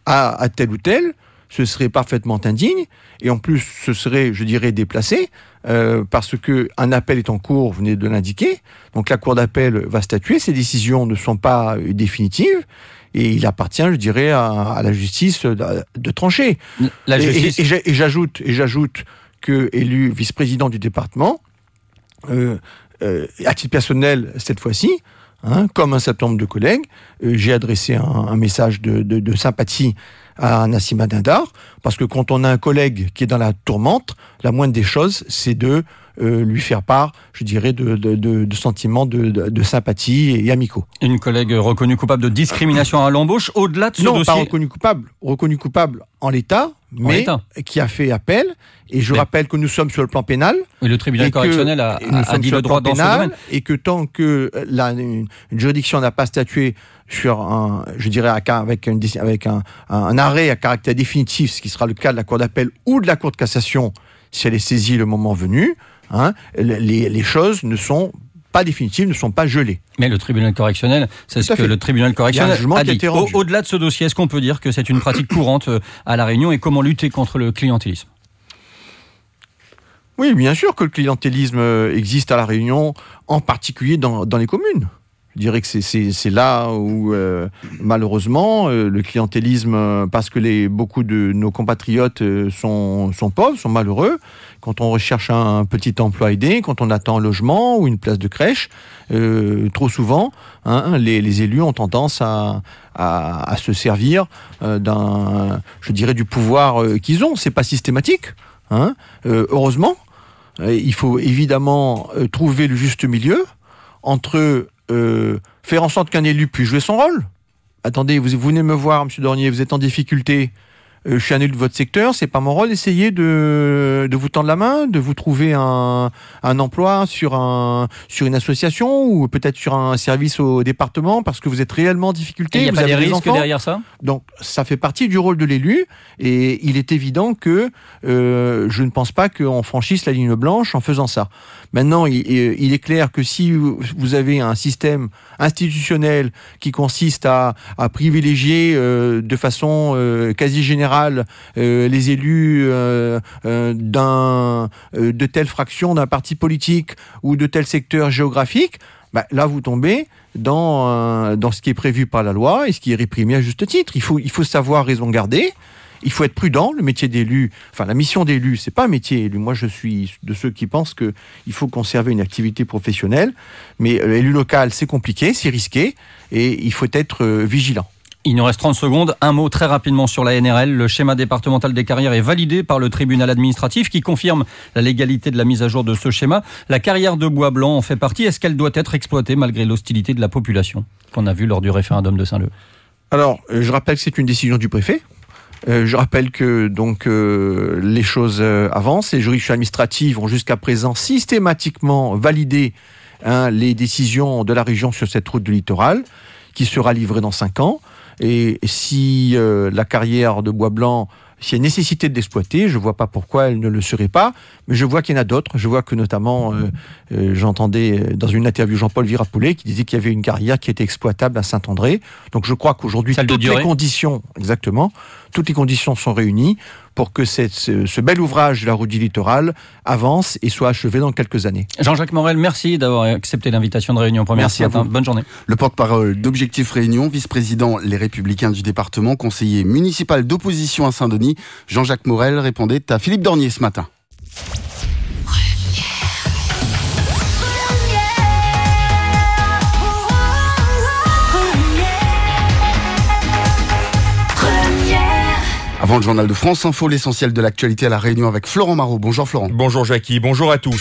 à, à tel ou tel. Ce serait parfaitement indigne. Et en plus, ce serait, je dirais, déplacé, euh, parce que un appel est en cours, vous venez de l'indiquer. Donc la Cour d'appel va statuer. Ces décisions ne sont pas euh, définitives. Et il appartient, je dirais, à, à la justice de, de trancher. La Et- et- justice- et j'ai- et j'ajoute, et j'ajoute que élu vice-président du département, euh, à titre personnel cette fois-ci, hein, comme un certain nombre de collègues, euh, j'ai adressé un, un message de, de- de sympathie à Nassima Dindar, parce que quand on a un collègue qui est dans la tourmente, la moindre des choses, c'est de euh, lui faire part, je dirais, de, de- de- de sentiments de, sympathie et amicaux. Une collègue reconnue coupable de discrimination à l'embauche. Au-delà de ce non, dossier, pas reconnu coupable, reconnu coupable en l'état, mais qui a fait appel. Et je rappelle que nous sommes sur le plan pénal. Oui, le tribunal correctionnel a- dit le droit dans pénal. Et que tant que la, une, une juridiction n'a pas statué sur un, je dirais, avec, une avec un, un- un arrêt à caractère définitif, ce qui sera le cas de la Cour d'appel ou de la Cour de cassation, si elle est saisie le moment venu, hein, les, les choses ne sont pas définitives, ne sont pas gelées. Mais le tribunal correctionnel, c'est ce que fait. le tribunal correctionnel a dit. Au-delà de ce dossier, est-ce qu'on peut dire que c'est une pratique courante euh, à La Réunion et comment lutter contre le clientélisme? Oui, bien sûr que le clientélisme euh, existe à La Réunion, en particulier dans, dans les communes. Je dirais que c'est- là où, euh, malheureusement, euh, le clientélisme, euh, parce que les, beaucoup de nos compatriotes sont, sont pauvres, sont malheureux, quand on recherche un petit emploi aidé, quand on attend un logement ou une place de crèche, trop souvent, hein, les, élus ont tendance à, à, se servir d'un, je dirais, du pouvoir qu'ils ont. C'est pas systématique, hein, heureusement. Il faut évidemment trouver le juste milieu entre euh, faire en sorte qu'un élu puisse jouer son rôle. Attendez, vous, venez me voir, Monsieur Dornier, vous êtes en difficulté. Euh, je suis un élu de votre secteur, c'est pas mon rôle d'essayer de, de vous tendre la main, de vous trouver un, un emploi sur, un, sur une association ou peut-être sur un service au département parce que vous êtes réellement en difficulté. Il y a vous pas avez des risques enfants. derrière ça? Donc ça fait partie du rôle de l'élu et il est évident que euh, je ne pense pas qu'on franchisse la ligne blanche en faisant ça. Maintenant, il, il est clair que si vous avez un système institutionnel qui consiste à, à privilégier euh, de façon euh, quasi générale euh, les élus euh, euh, euh, de telle fraction d'un parti politique ou de tel secteur géographique, bah, là vous tombez dans, dans ce qui est prévu par la loi et ce qui est réprimé à juste titre. Il faut, il faut savoir raison garder. Il faut être prudent. Le métier d'élu, enfin la mission d'élu, c'est pas un métier élu. Moi, je suis de ceux qui pensent que il faut conserver une activité professionnelle, mais élu local, c'est compliqué, c'est risqué, et il faut être vigilant. Il nous reste 30 secondes. Un mot très rapidement sur la NRL. Le schéma départemental des carrières est validé par le tribunal administratif qui confirme la légalité de la mise à jour de ce schéma. La carrière de Bois Blanc en fait partie. Est-ce qu'elle doit être exploitée malgré l'hostilité de la population qu'on a vu lors du référendum de Saint-Leu? Alors, euh, je rappelle que c'est une décision du préfet. Euh, je rappelle que donc euh, les choses avancent. Les juridictions administratives ont jusqu'à présent systématiquement validé hein, les décisions de la région sur cette route du littoral, qui sera livrée dans cinq ans. Et si euh, la carrière de Bois Blanc, s'il y a nécessité de l'exploiter, je ne vois pas pourquoi elle ne le serait pas. Mais je vois qu'il y en a d'autres. Je vois que notamment, euh, euh, j'entendais dans une interview Jean-Paul Virapoulet qui disait qu'il y avait une carrière qui était exploitable à Saint-André. Donc je crois qu'aujourd'hui, toutes les conditions, exactement, toutes les conditions sont réunies pour que cette, ce, ce bel ouvrage de la route du littoral avance et soit achevé dans quelques années. Jean-Jacques Morel, merci d'avoir accepté l'invitation de Réunion Première Merci à vous. Bonne journée. Le porte-parole d'Objectif Réunion, vice-président Les Républicains du département, conseiller municipal d'opposition à Saint-Denis, Jean-Jacques Morel répondait à Philippe Dornier ce matin. Avant le journal de France Info, l'essentiel de l'actualité à la Réunion avec Florent Marot. Bonjour Florent. Bonjour Jackie, bonjour à tous.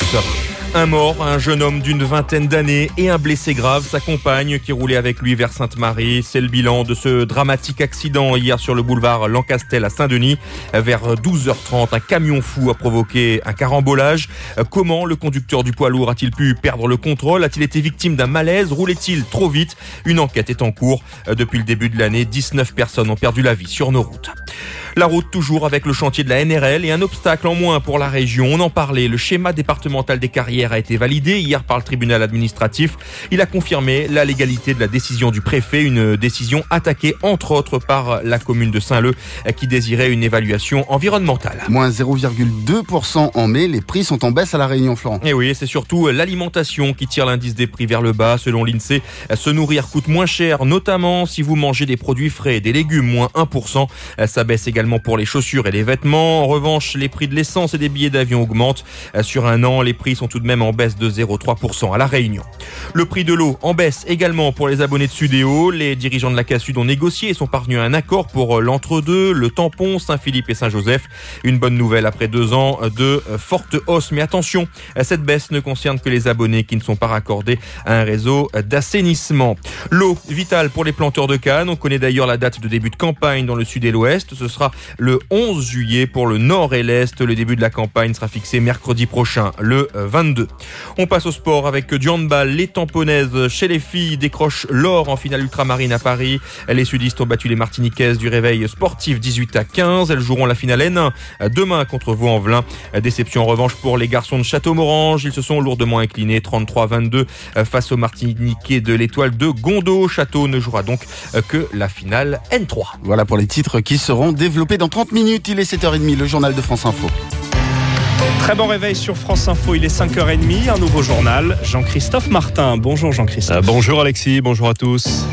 Un mort, un jeune homme d'une vingtaine d'années et un blessé grave, sa compagne qui roulait avec lui vers Sainte-Marie. C'est le bilan de ce dramatique accident hier sur le boulevard Lancastel à Saint-Denis. Vers 12h30, un camion fou a provoqué un carambolage. Comment le conducteur du poids lourd a-t-il pu perdre le contrôle? A-t-il été victime d'un malaise? Roulait-il trop vite? Une enquête est en cours. Depuis le début de l'année, 19 personnes ont perdu la vie sur nos routes. La route toujours avec le chantier de la NRL et un obstacle en moins pour la région. On en parlait, le schéma départemental des carrières a été validé hier par le tribunal administratif. Il a confirmé la légalité de la décision du préfet, une décision attaquée entre autres par la commune de Saint-Leu qui désirait une évaluation environnementale. Moins 0,2% en mai, les prix sont en baisse à la Réunion, Florent. Et oui, c'est surtout l'alimentation qui tire l'indice des prix vers le bas. Selon l'INSEE, se nourrir coûte moins cher, notamment si vous mangez des produits frais, des légumes, moins 1%. Ça baisse également pour les chaussures et les vêtements. En revanche, les prix de l'essence et des billets d'avion augmentent. Sur un an, les prix sont tout de même en baisse de 0,3% à La Réunion. Le prix de l'eau en baisse également pour les abonnés de Sudéo. Les dirigeants de la CASUD ont négocié et sont parvenus à un accord pour l'entre-deux, le tampon, Saint-Philippe et Saint-Joseph. Une bonne nouvelle après deux ans de forte hausse. Mais attention, cette baisse ne concerne que les abonnés qui ne sont pas raccordés à un réseau d'assainissement. L'eau, vitale pour les planteurs de cannes. On connaît d'ailleurs la date de début de campagne dans le sud et l'ouest. Ce sera le 11 juillet pour le nord et l'est. Le début de la campagne sera fixé mercredi prochain, le 22. On passe au sport avec du handball. Les tamponnaises chez les filles décrochent l'or en finale ultramarine à Paris. Les sudistes ont battu les martiniquaises du réveil sportif 18 à 15. Elles joueront la finale N1 demain contre Vaux-en-Velin. Déception en revanche pour les garçons de Château-Morange. Ils se sont lourdement inclinés 33-22 face aux martiniquais de l'étoile de Gondo. Château ne jouera donc que la finale N3. Voilà pour les titres qui seront développés dans 30 minutes. Il est 7h30, le journal de France Info. Très bon réveil sur France Info, il est 5h30, un nouveau journal. Jean-Christophe Martin. Bonjour Jean-Christophe. Euh, bonjour Alexis, bonjour à tous.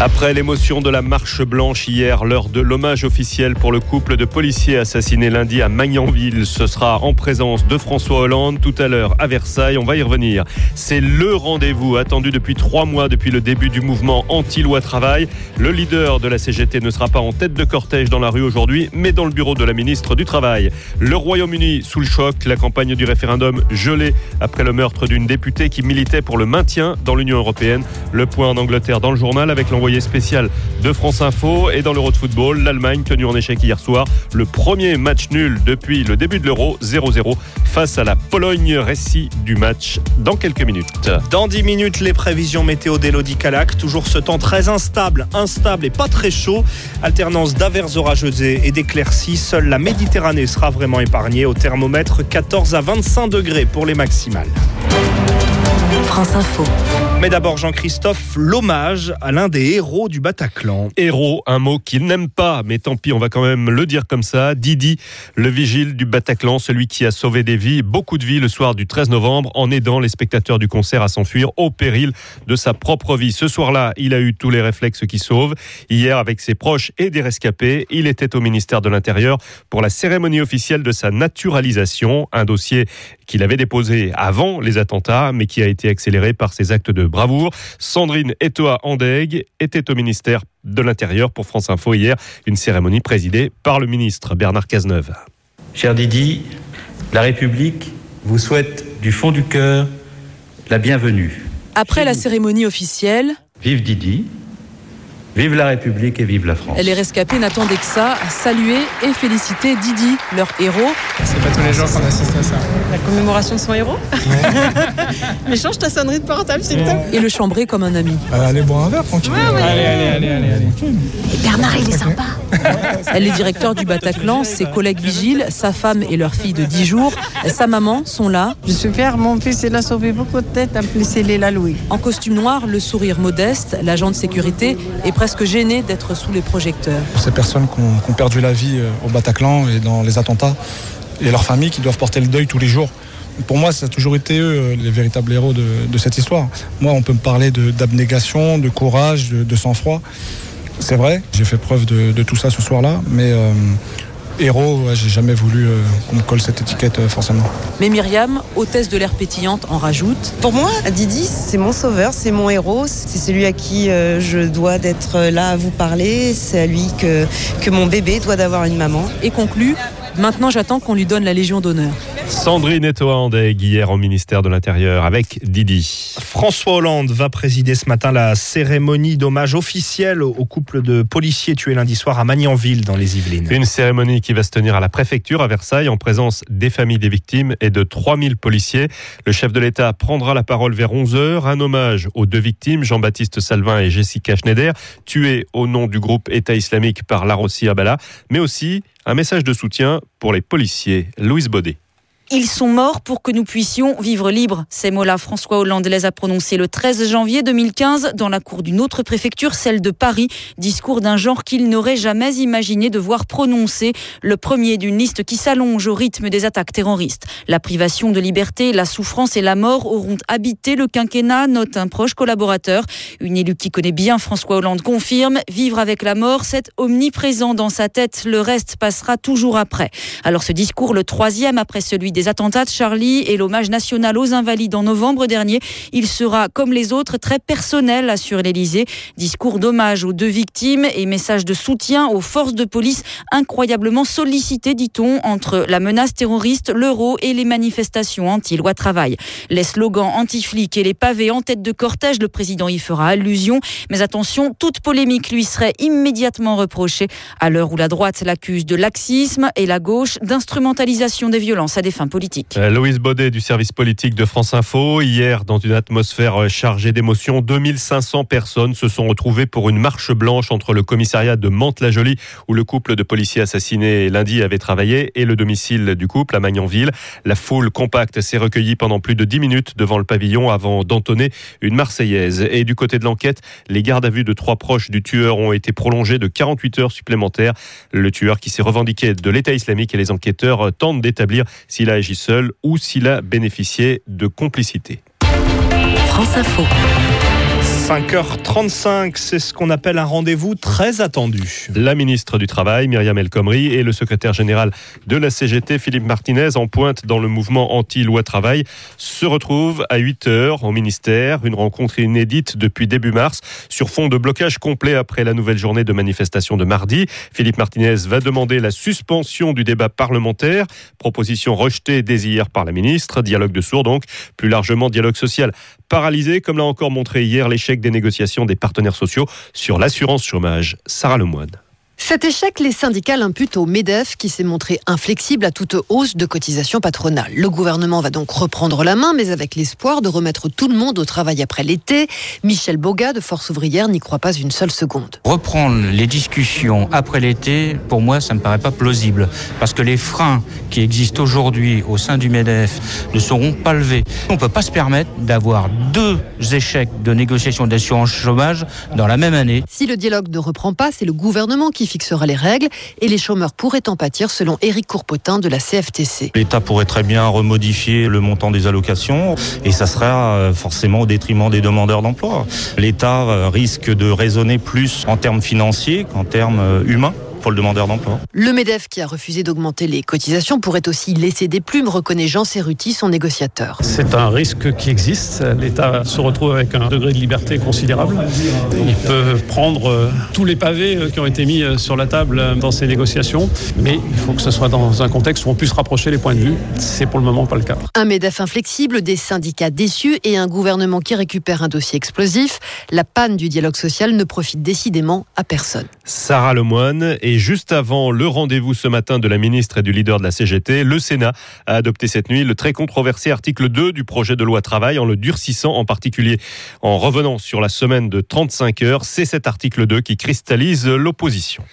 Après l'émotion de la marche blanche hier, l'heure de l'hommage officiel pour le couple de policiers assassinés lundi à Magnanville, ce sera en présence de François Hollande tout à l'heure à Versailles. On va y revenir. C'est le rendez-vous attendu depuis trois mois depuis le début du mouvement anti-loi travail. Le leader de la CGT ne sera pas en tête de cortège dans la rue aujourd'hui, mais dans le bureau de la ministre du Travail. Le Royaume-Uni sous le choc, la campagne du référendum gelée après le meurtre d'une députée qui militait pour le maintien dans l'Union européenne. Le point en Angleterre dans le journal avec l'envoyé spécial de France Info et dans l'Euro de football, l'Allemagne tenue en échec hier soir. Le premier match nul depuis le début de l'Euro, 0-0 face à la Pologne. Récit du match dans quelques minutes. Dans 10 minutes, les prévisions météo d'Elodie Calac. Toujours ce temps très instable, instable et pas très chaud. Alternance d'averses orageuses et d'éclaircies. Seule la Méditerranée sera vraiment épargnée. Au thermomètre, 14 à 25 degrés pour les maximales. France Info. Mais d'abord, Jean-Christophe, l'hommage à l'un des héros du Bataclan. Héros, un mot qu'il n'aime pas, mais tant pis, on va quand même le dire comme ça. Didi, le vigile du Bataclan, celui qui a sauvé des vies, beaucoup de vies le soir du 13 novembre, en aidant les spectateurs du concert à s'enfuir au péril de sa propre vie. Ce soir-là, il a eu tous les réflexes qui sauvent. Hier, avec ses proches et des rescapés, il était au ministère de l'Intérieur pour la cérémonie officielle de sa naturalisation, un dossier qu'il avait déposé avant les attentats, mais qui a été accéléré par ses actes de bravoure. Sandrine Etoa Andeg était au ministère de l'Intérieur pour France Info hier, une cérémonie présidée par le ministre Bernard Cazeneuve. Cher Didi, la République vous souhaite du fond du cœur la bienvenue. Après la cérémonie officielle, Vive Didi, vive la République et vive la France. les rescapés n'attendaient que ça, saluer et féliciter Didi, leur héros. C'est pas tous les jours qu'on assiste à ça. La commémoration de son héros Mais change ta sonnerie de portable, s'il te plaît. Et le chambrer comme un ami. Euh, allez boire un verre, tranquille. allez, allez, allez, allez, allez. Bernard, il est sympa. Elle est directeur du Bataclan, ses collègues vigiles, sa femme et leur fille de 10 jours, sa maman sont là. Je suis fière, mon fils, il a sauvé beaucoup de têtes, est la Louis. En costume noir, le sourire modeste, l'agent de sécurité est prêt presque gêné d'être sous les projecteurs. Ces personnes qui ont, perdu la vie euh, au Bataclan et dans les attentats, et leurs familles qui doivent porter le deuil tous les jours. Pour moi, ça a toujours été eux les véritables héros de, cette histoire. Moi, on peut me parler d'abnégation, de, courage, de, sang-froid. C'est vrai, j'ai fait preuve de, de tout ça ce soir-là, mais euh, héros, ouais, j'ai jamais voulu euh, qu'on me colle cette étiquette euh, forcément. Mais Myriam, hôtesse de l'air pétillante, en rajoute. Pour moi, Didi, c'est mon sauveur, c'est mon héros, c'est celui à qui euh, je dois d'être là à vous parler, c'est à lui que, que mon bébé doit d'avoir une maman. Et conclut, maintenant j'attends qu'on lui donne la Légion d'honneur. Sandrine Etoa-Andeg, hier au ministère de l'Intérieur avec Didi. François Hollande va présider ce matin la cérémonie d'hommage officielle au couple de policiers tués lundi soir à Magnanville dans les Yvelines. Une cérémonie qui va se tenir à la préfecture à Versailles en présence des familles des victimes et de 3000 policiers. Le chef de l'État prendra la parole vers 11h. Un hommage aux deux victimes, Jean-Baptiste Salvin et Jessica Schneider, tués au nom du groupe État islamique par Larossi Abala, mais aussi un message de soutien pour les policiers. Louise Baudet. Ils sont morts pour que nous puissions vivre libres. Ces mots-là, François Hollande les a prononcés le 13 janvier 2015 dans la cour d'une autre préfecture, celle de Paris. Discours d'un genre qu'il n'aurait jamais imaginé devoir prononcer. Le premier d'une liste qui s'allonge au rythme des attaques terroristes. La privation de liberté, la souffrance et la mort auront habité le quinquennat, note un proche collaborateur. Une élue qui connaît bien François Hollande confirme, vivre avec la mort, c'est omniprésent dans sa tête. Le reste passera toujours après. Alors ce discours, le troisième après celui des attentats de Charlie et l'hommage national aux invalides en novembre dernier, il sera, comme les autres, très personnel, assure l'Élysée. Discours d'hommage aux deux victimes et message de soutien aux forces de police incroyablement sollicitées, dit-on, entre la menace terroriste, l'euro et les manifestations anti-loi travail. Les slogans anti-flics et les pavés en tête de cortège, le président y fera allusion. Mais attention, toute polémique lui serait immédiatement reprochée à l'heure où la droite l'accuse de laxisme et la gauche d'instrumentalisation des violences à des politiques. Euh, Louise Baudet du service politique de France Info. Hier, dans une atmosphère euh, chargée d'émotions, 2500 personnes se sont retrouvées pour une marche blanche entre le commissariat de Mantes-la-Jolie, où le couple de policiers assassinés lundi avait travaillé, et le domicile du couple à Magnanville. La foule compacte s'est recueillie pendant plus de 10 minutes devant le pavillon avant d'entonner une Marseillaise. Et du côté de l'enquête, les gardes à vue de trois proches du tueur ont été prolongés de 48 heures supplémentaires. Le tueur qui s'est revendiqué de l'État islamique et les enquêteurs tentent d'établir s'il a agi seul ou s'il a bénéficié de complicité. 5h35, c'est ce qu'on appelle un rendez-vous très attendu. La ministre du Travail, Myriam El Khomri, et le secrétaire général de la CGT, Philippe Martinez, en pointe dans le mouvement anti-loi travail, se retrouvent à 8 heures au ministère. Une rencontre inédite depuis début mars, sur fond de blocage complet après la nouvelle journée de manifestation de mardi. Philippe Martinez va demander la suspension du débat parlementaire, proposition rejetée dès hier par la ministre. Dialogue de sourds donc, plus largement dialogue social paralysé, comme l'a encore montré hier l'échec des négociations des partenaires sociaux sur l'assurance chômage. Sarah Lemoine. Cet échec, les syndicats l'imputent au MEDEF qui s'est montré inflexible à toute hausse de cotisation patronale. Le gouvernement va donc reprendre la main, mais avec l'espoir de remettre tout le monde au travail après l'été. Michel Boga de Force ouvrière n'y croit pas une seule seconde. Reprendre les discussions après l'été, pour moi, ça ne me paraît pas plausible. Parce que les freins qui existent aujourd'hui au sein du MEDEF ne seront pas levés. On ne peut pas se permettre d'avoir deux échecs de négociation d'assurance chômage dans la même année. Si le dialogue ne reprend pas, c'est le gouvernement qui fixera les règles et les chômeurs pourraient en pâtir selon Éric Courpotin de la CFTC. L'État pourrait très bien remodifier le montant des allocations et ça sera euh, forcément au détriment des demandeurs d'emploi. L'État euh, risque de raisonner plus en termes financiers qu'en termes euh, humains pour le demandeur d'emploi. Le MEDEF qui a refusé d'augmenter les cotisations pourrait aussi laisser des plumes, reconnaît Jean Serruti, son négociateur. C'est un risque qui existe. L'État se retrouve avec un degré de liberté considérable. Il peut prendre euh, tous les pavés euh, qui ont été mis euh, sur la table dans ces négociations, mais il faut que ce soit dans un contexte où on puisse rapprocher les points de vue. C'est pour le moment pas le cas. Un MEDEF inflexible, des syndicats déçus et un gouvernement qui récupère un dossier explosif. La panne du dialogue social ne profite décidément à personne. Sarah Lemoine. Et juste avant le rendez-vous ce matin de la ministre et du leader de la CGT, le Sénat a adopté cette nuit le très controversé article 2 du projet de loi travail en le durcissant, en particulier en revenant sur la semaine de 35 heures. C'est cet article 2 qui cristallise l'opposition.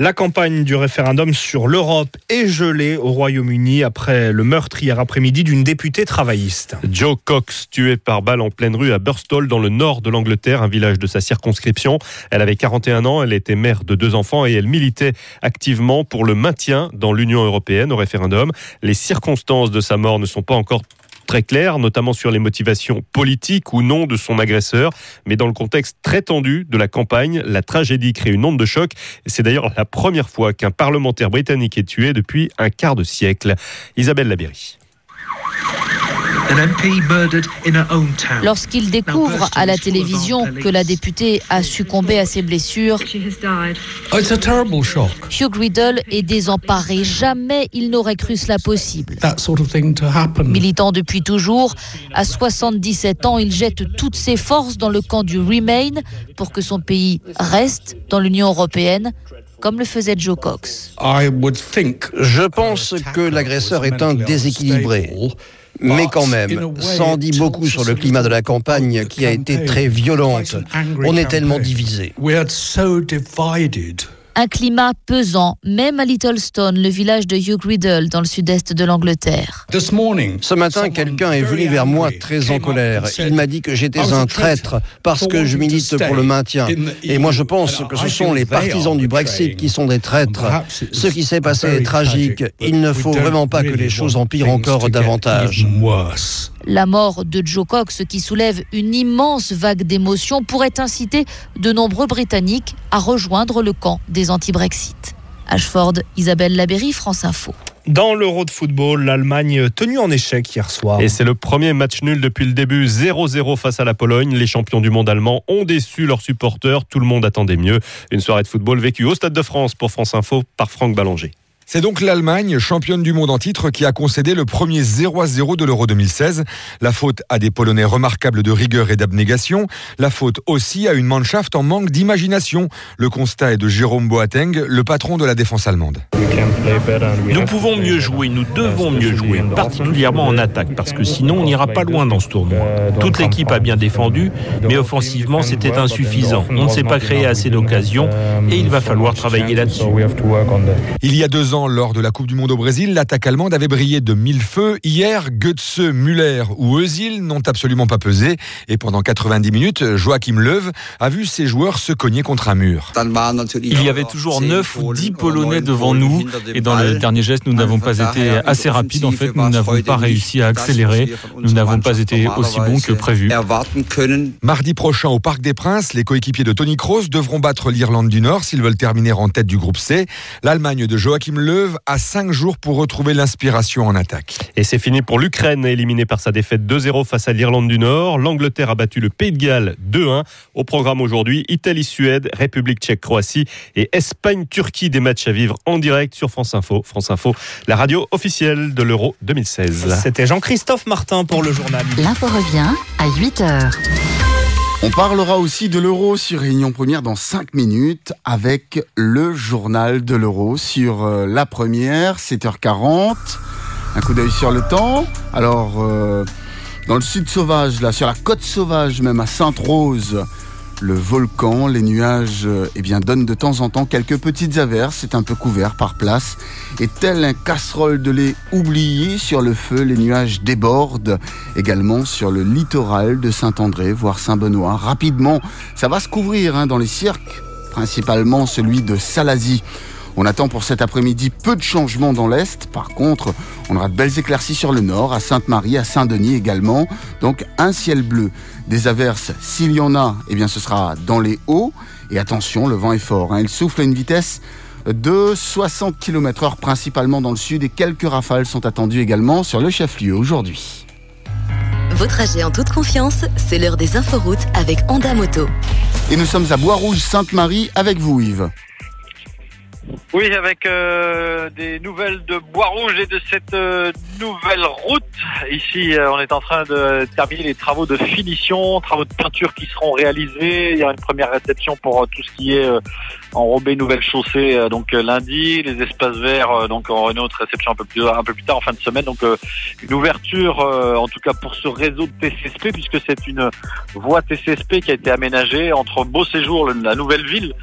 La campagne du référendum sur l'Europe est gelée au Royaume-Uni après le meurtre hier après-midi d'une députée travailliste. Joe Cox, tuée par balle en pleine rue à Burstall, dans le nord de l'Angleterre, un village de sa circonscription. Elle avait 41 ans, elle était mère de deux enfants et elle militait activement pour le maintien dans l'Union européenne au référendum. Les circonstances de sa mort ne sont pas encore très clair, notamment sur les motivations politiques ou non de son agresseur. Mais dans le contexte très tendu de la campagne, la tragédie crée une onde de choc. C'est d'ailleurs la première fois qu'un parlementaire britannique est tué depuis un quart de siècle. Isabelle Labéry. Lorsqu'il découvre à la télévision que la députée a succombé à ses blessures, Hugh Riddle est désemparé. Jamais il n'aurait cru cela possible. Militant depuis toujours, à 77 ans, il jette toutes ses forces dans le camp du Remain pour que son pays reste dans l'Union européenne comme le faisait Joe Cox. Je pense que l'agresseur est un déséquilibré. Mais quand même, ça en dit beaucoup sur le climat de la campagne qui a été très violente. On est tellement divisé. Un climat pesant, même à Littlestone, le village de Hugh Riddle dans le sud-est de l'Angleterre. Ce matin, quelqu'un est venu vers moi très en colère. Il m'a dit que j'étais un traître parce que je milite pour le maintien. Et moi, je pense que ce sont les partisans du Brexit qui sont des traîtres. Ce qui s'est passé est tragique. Il ne faut vraiment pas que les choses empirent encore davantage. La mort de Joe Cox, qui soulève une immense vague d'émotions, pourrait inciter de nombreux Britanniques à rejoindre le camp des anti-Brexit. Ashford, Isabelle Labéry, France Info. Dans l'Euro de football, l'Allemagne tenue en échec hier soir. Et c'est le premier match nul depuis le début, 0-0 face à la Pologne. Les champions du monde allemand ont déçu leurs supporters. Tout le monde attendait mieux. Une soirée de football vécue au Stade de France pour France Info par Franck Ballanger. C'est donc l'Allemagne, championne du monde en titre, qui a concédé le premier 0 à 0 de l'Euro 2016. La faute à des Polonais remarquables de rigueur et d'abnégation. La faute aussi à une Mannschaft en manque d'imagination. Le constat est de Jérôme Boateng, le patron de la défense allemande. Nous pouvons mieux jouer, nous devons mieux jouer, particulièrement en attaque, parce que sinon on n'ira pas loin dans ce tournoi. Toute l'équipe a bien défendu, mais offensivement c'était insuffisant. On ne s'est pas créé assez d'occasions et il va falloir travailler là-dessus. Il y a deux ans, lors de la Coupe du Monde au Brésil, l'attaque allemande avait brillé de mille feux. Hier, Götze, Müller ou Özil n'ont absolument pas pesé. Et pendant 90 minutes, Joachim Löw a vu ses joueurs se cogner contre un mur. Il y avait toujours 9 ou 10 Polonais devant nous. Et dans le dernier geste, nous n'avons pas été assez rapides. En fait, nous n'avons pas réussi à accélérer. Nous n'avons pas été aussi bons que prévu. Mardi prochain, au Parc des Princes, les coéquipiers de Tony Kroos devront battre l'Irlande du Nord s'ils veulent terminer en tête du groupe C. L'Allemagne de Joachim Löw a cinq jours pour retrouver l'inspiration en attaque. Et c'est fini pour l'Ukraine, éliminée par sa défaite 2-0 face à l'Irlande du Nord. L'Angleterre a battu le Pays de Galles 2-1. Au programme aujourd'hui, Italie-Suède, République tchèque-Croatie et Espagne-Turquie. Des matchs à vivre en direct sur France Info. France Info, la radio officielle de l'Euro 2016. C'était Jean-Christophe Martin pour le journal. L'info revient à 8 heures. On parlera aussi de l'euro sur Réunion Première dans 5 minutes avec le journal de l'euro sur euh, la première, 7h40. Un coup d'œil sur le temps. Alors, euh, dans le sud sauvage, là, sur la côte sauvage, même à Sainte-Rose, le volcan, les nuages eh bien, donnent de temps en temps quelques petites averses, c'est un peu couvert par place. Et tel un casserole de lait oublié sur le feu, les nuages débordent également sur le littoral de Saint-André, voire Saint-Benoît. Rapidement, ça va se couvrir hein, dans les cirques, principalement celui de Salazie. On attend pour cet après-midi peu de changements dans l'Est. Par contre, on aura de belles éclaircies sur le nord, à Sainte-Marie, à Saint-Denis également. Donc un ciel bleu. Des averses, s'il y en a, eh bien ce sera dans les hauts. Et attention, le vent est fort. Hein. Il souffle à une vitesse de 60 km heure principalement dans le sud et quelques rafales sont attendues également sur le chef-lieu aujourd'hui. Vos trajets en toute confiance, c'est l'heure des inforoutes avec Honda Moto. Et nous sommes à Bois-Rouge-Sainte-Marie avec vous Yves. Oui, avec euh, des nouvelles de Bois-Rouge et de cette euh, nouvelle route. Ici, euh, on est en train de terminer les travaux de finition, travaux de peinture qui seront réalisés. Il y a une première réception pour tout ce qui est enrobé nouvelle chaussée euh, donc euh, lundi, les espaces verts euh, donc en une autre réception un peu plus un peu plus tard en fin de semaine. Donc une ouverture en tout cas pour ce réseau de TCSP puisque c'est une voie TCSP qui a été aménagée entre Beau Séjour, la nouvelle ville,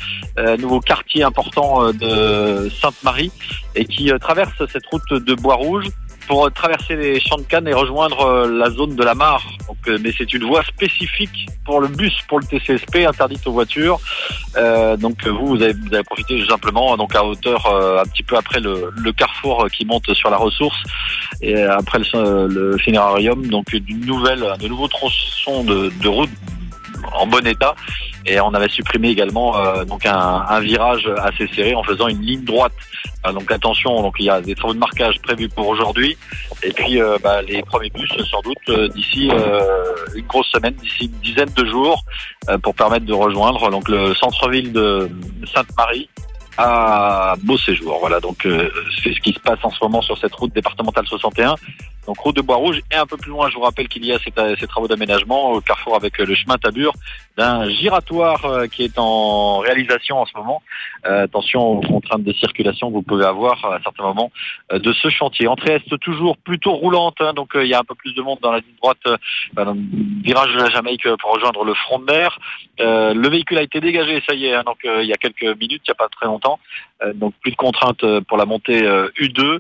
nouveau quartier important de Sainte-Marie et qui traverse cette route de Bois Rouge pour traverser les champs de Cannes et rejoindre euh, la zone de la Mare. Donc, euh, mais c'est une voie spécifique pour le bus, pour le TCSP, interdite aux voitures. Euh, donc vous, vous avez, vous avez profité simplement donc à hauteur un petit peu après le, le, carrefour qui monte sur la ressource et après le, le donc d'une nouvelle, de nouveaux tronçons de, de route en bon état et on avait supprimé également euh, donc un, virage assez serré en faisant une ligne droite. Euh, donc attention, donc il y a des travaux de marquage prévus pour aujourd'hui et puis euh, bah, les premiers bus sans doute d'ici une grosse semaine, d'ici une dizaine de jours pour permettre de rejoindre donc le centre-ville de Sainte-Marie à Beau Séjour. Voilà, donc c'est ce qui se passe en ce moment sur cette route départementale 61 donc route de Bois Rouge et un peu plus loin, je vous rappelle qu'il y a ces, ces travaux d'aménagement au carrefour avec le chemin Tabur d'un giratoire euh, qui est en réalisation en ce moment. Euh, attention aux contraintes de circulation que vous pouvez avoir à certains moments euh, de ce chantier. Entrée est toujours plutôt roulante, hein, donc il y a un peu plus de monde dans la ligne droite, dans le virage de la Jamaïque pour rejoindre le front de mer. le véhicule a été dégagé, ça y est, hein, donc il y a quelques minutes, il n'y a pas très longtemps. Donc plus de contraintes pour la montée U2,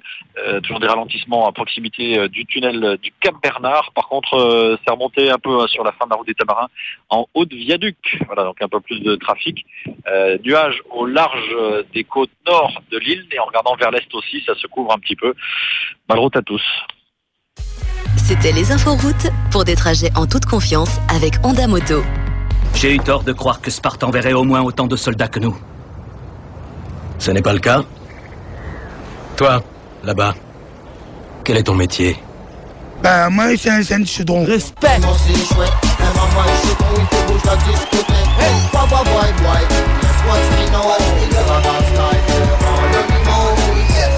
toujours des ralentissements à proximité du tunnel du Cap Bernard. Par contre, c'est remonté un peu hein, sur la fin de la route des Tamarins en haute viaduc. Voilà, donc un peu plus de trafic. Euh, nuages au large des côtes nord de l'île et en regardant vers l'est aussi, ça se couvre un petit peu. Bonne route à tous. C'était les inforoutes pour des trajets en toute confiance avec Honda Moto. J'ai eu tort de croire que Spartan verrait au moins autant de soldats que nous. Ce n'est pas le cas Toi, là-bas, quel est ton métier Ben, moi, c'est un, un chaudron. Respect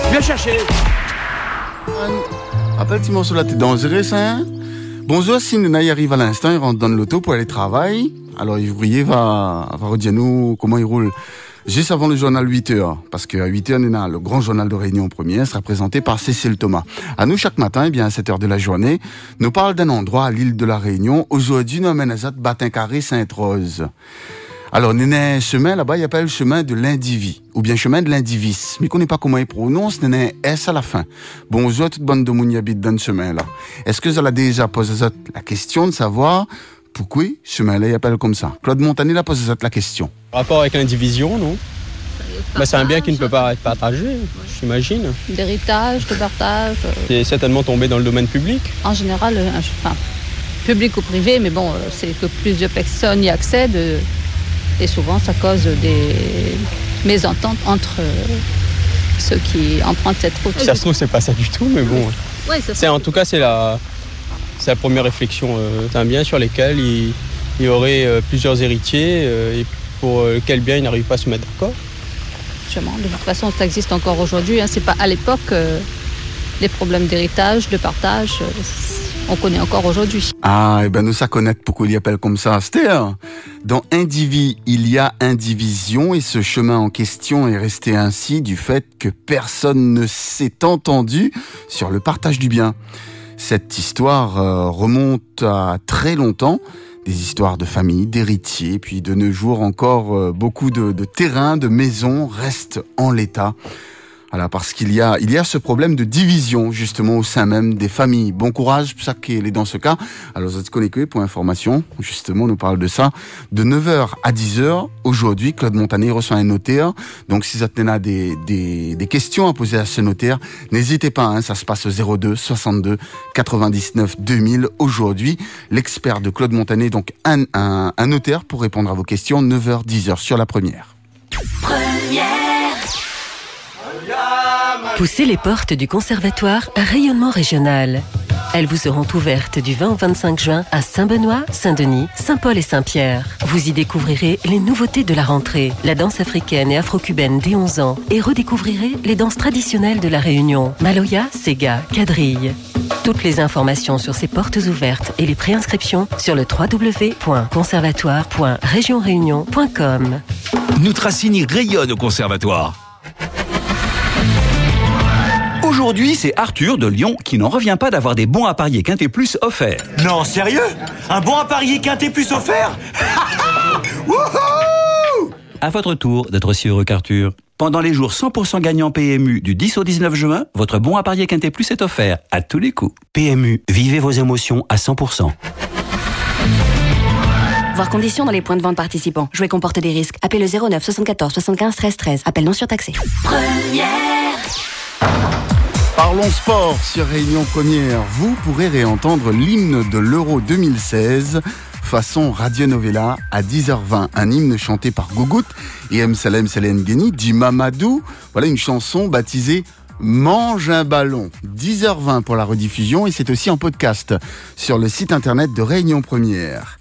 Viens chercher Rappelle Timon sur la tête dangereux, ça hein Bonjour, si Nena y arrive à l'instant, il rentre dans l'auto pour aller travailler. Alors, Yves va, va redire nous comment il roule Juste avant le journal 8 h parce qu'à 8 h le grand journal de Réunion première sera présenté par Cécile Thomas. À nous, chaque matin, eh bien, à 7 heures de la journée, nous parle d'un endroit à l'île de la Réunion. Aujourd'hui, nous amène à Batin Carré Sainte-Rose. Alors, nous un chemin là-bas, il appelle le chemin de l'Indivi, ou bien chemin de l'Indivis. Mais ne connaît pas comment il prononce, nous un S à la fin. Bonjour, toute bonne de habite dans ce chemin-là. Est-ce que vous avez déjà posé la question de savoir pourquoi ce chemin-là appelle comme ça? Claude Montané a posé la question. Rapport avec l'indivision, non? Bah, C'est un bien qui ne peut pas être partagé, j'imagine. D'héritage, de partage. Euh. C'est certainement tombé dans le domaine public En général, euh, enfin, public ou privé, mais bon, euh, c'est que plusieurs personnes y accèdent. Et souvent, ça cause des mésententes entre ceux qui empruntent cette route. Ça se trouve, c'est pas ça du tout, mais bon. c'est en tout cas, c'est la, c'est la première réflexion. Euh, c'est un bien sur lequel il, y aurait euh, plusieurs héritiers euh, et pour lequel bien ils n'arrivent pas à se mettre d'accord. De toute façon, ça existe encore aujourd'hui. Hein. C'est pas à l'époque les problèmes d'héritage, de partage. on connaît encore aujourd'hui. Ah, et ben nous ça connaît pourquoi il appelle comme ça. C'était dans Indivi, il y a indivision et ce chemin en question est resté ainsi du fait que personne ne s'est entendu sur le partage du bien. Cette histoire euh, remonte à très longtemps, des histoires de famille, d'héritiers, puis de nos jours encore euh, beaucoup de, de terrains, de maisons restent en l'état. Voilà, parce qu'il y a, il y a ce problème de division, justement, au sein même des familles. Bon courage, qu'elle est dans ce cas. Alors, connecté pour information. Justement, on nous parle de ça. De 9h à 10h, aujourd'hui, Claude Montané reçoit un notaire. Donc, si avez des, des, des questions à poser à ce notaire, n'hésitez pas, hein, ça se passe au 02 62 99 2000. Aujourd'hui, l'expert de Claude Montané, donc un, un, un notaire pour répondre à vos questions, 9h, 10h sur la première. Première Poussez les portes du conservatoire Rayonnement Régional. Elles vous seront ouvertes du 20 au 25 juin à Saint-Benoît, Saint-Denis, Saint-Paul et Saint-Pierre. Vous y découvrirez les nouveautés de la rentrée, la danse africaine et afro-cubaine dès 11 ans et redécouvrirez les danses traditionnelles de la Réunion, Maloya, Sega, Quadrille. Toutes les informations sur ces portes ouvertes et les préinscriptions sur le www.conservatoire.regionréunion.com. Nutracini rayonne au conservatoire. Aujourd'hui, c'est Arthur de Lyon qui n'en revient pas d'avoir des bons à parier Quintet Plus offerts. Non, sérieux? Un bon à parier Quintet Plus offert À votre tour d'être si heureux qu'Arthur. Pendant les jours 100% gagnants PMU du 10 au 19 juin, votre bon à parier Quintet Plus est offert à tous les coups. PMU, vivez vos émotions à 100%. Voir conditions dans les points de vente participants. Jouer comporte des risques. Appelez le 09 74 75 13 13. Appel non surtaxé. Première. Parlons sport sur Réunion Première. Vous pourrez réentendre l'hymne de l'Euro 2016 façon Radio Novella à 10h20. Un hymne chanté par Gougout et M. Salem Salem Geni, dit Mamadou. Voilà une chanson baptisée Mange un ballon. 10h20 pour la rediffusion et c'est aussi en podcast sur le site internet de Réunion Première.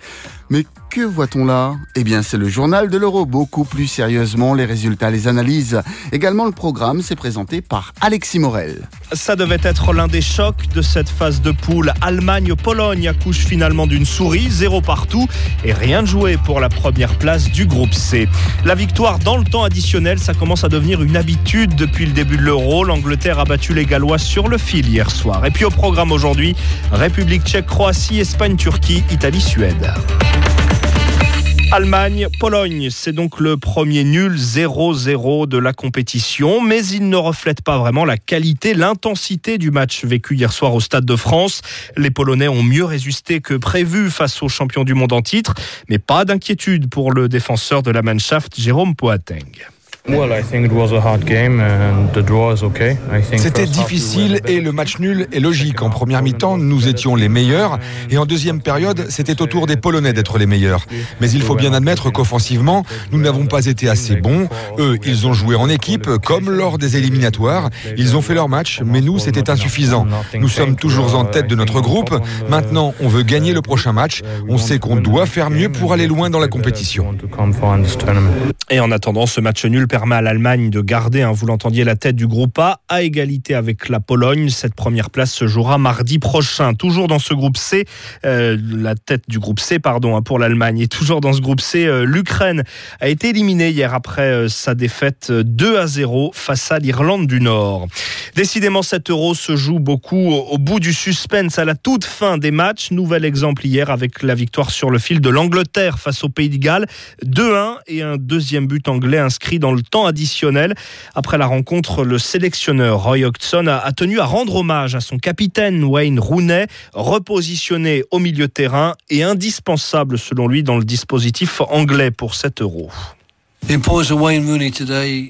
Mais que voit-on là? Eh bien, c'est le journal de l'euro, beaucoup plus sérieusement, les résultats, les analyses. Également, le programme s'est présenté par Alexis Morel. Ça devait être l'un des chocs de cette phase de poule. Allemagne-Pologne accouche finalement d'une souris, zéro partout, et rien de joué pour la première place du groupe C. La victoire dans le temps additionnel, ça commence à devenir une habitude depuis le début de l'euro. L'Angleterre a battu les Gallois sur le fil hier soir. Et puis au programme aujourd'hui, République tchèque, Croatie, Espagne, Turquie, Italie, Suède. Allemagne, Pologne, c'est donc le premier nul 0-0 de la compétition, mais il ne reflète pas vraiment la qualité, l'intensité du match vécu hier soir au Stade de France. Les Polonais ont mieux résisté que prévu face aux champions du monde en titre, mais pas d'inquiétude pour le défenseur de la Mannschaft, Jérôme Poateng. C'était difficile et le match nul est logique. En première mi-temps, nous étions les meilleurs et en deuxième période, c'était au tour des Polonais d'être les meilleurs. Mais il faut bien admettre qu'offensivement, nous n'avons pas été assez bons. Eux, ils ont joué en équipe comme lors des éliminatoires. Ils ont fait leur match, mais nous, c'était insuffisant. Nous sommes toujours en tête de notre groupe. Maintenant, on veut gagner le prochain match. On sait qu'on doit faire mieux pour aller loin dans la compétition. Et en attendant, ce match nul permet à l'Allemagne de garder, hein, vous l'entendiez, la tête du groupe A à égalité avec la Pologne. Cette première place se jouera mardi prochain. Toujours dans ce groupe C, euh, la tête du groupe C, pardon, hein, pour l'Allemagne. Et toujours dans ce groupe C, euh, l'Ukraine a été éliminée hier après euh, sa défaite 2 à 0 face à l'Irlande du Nord. Décidément, cet euro se joue beaucoup au bout du suspense à la toute fin des matchs. Nouvel exemple hier avec la victoire sur le fil de l'Angleterre face au Pays de Galles. 2-1 et un deuxième but anglais inscrit dans le temps additionnel. Après la rencontre, le sélectionneur Roy Hodgson a, tenu à rendre hommage à son capitaine Wayne Rooney, repositionné au milieu terrain et indispensable selon lui dans le dispositif anglais pour cet euro.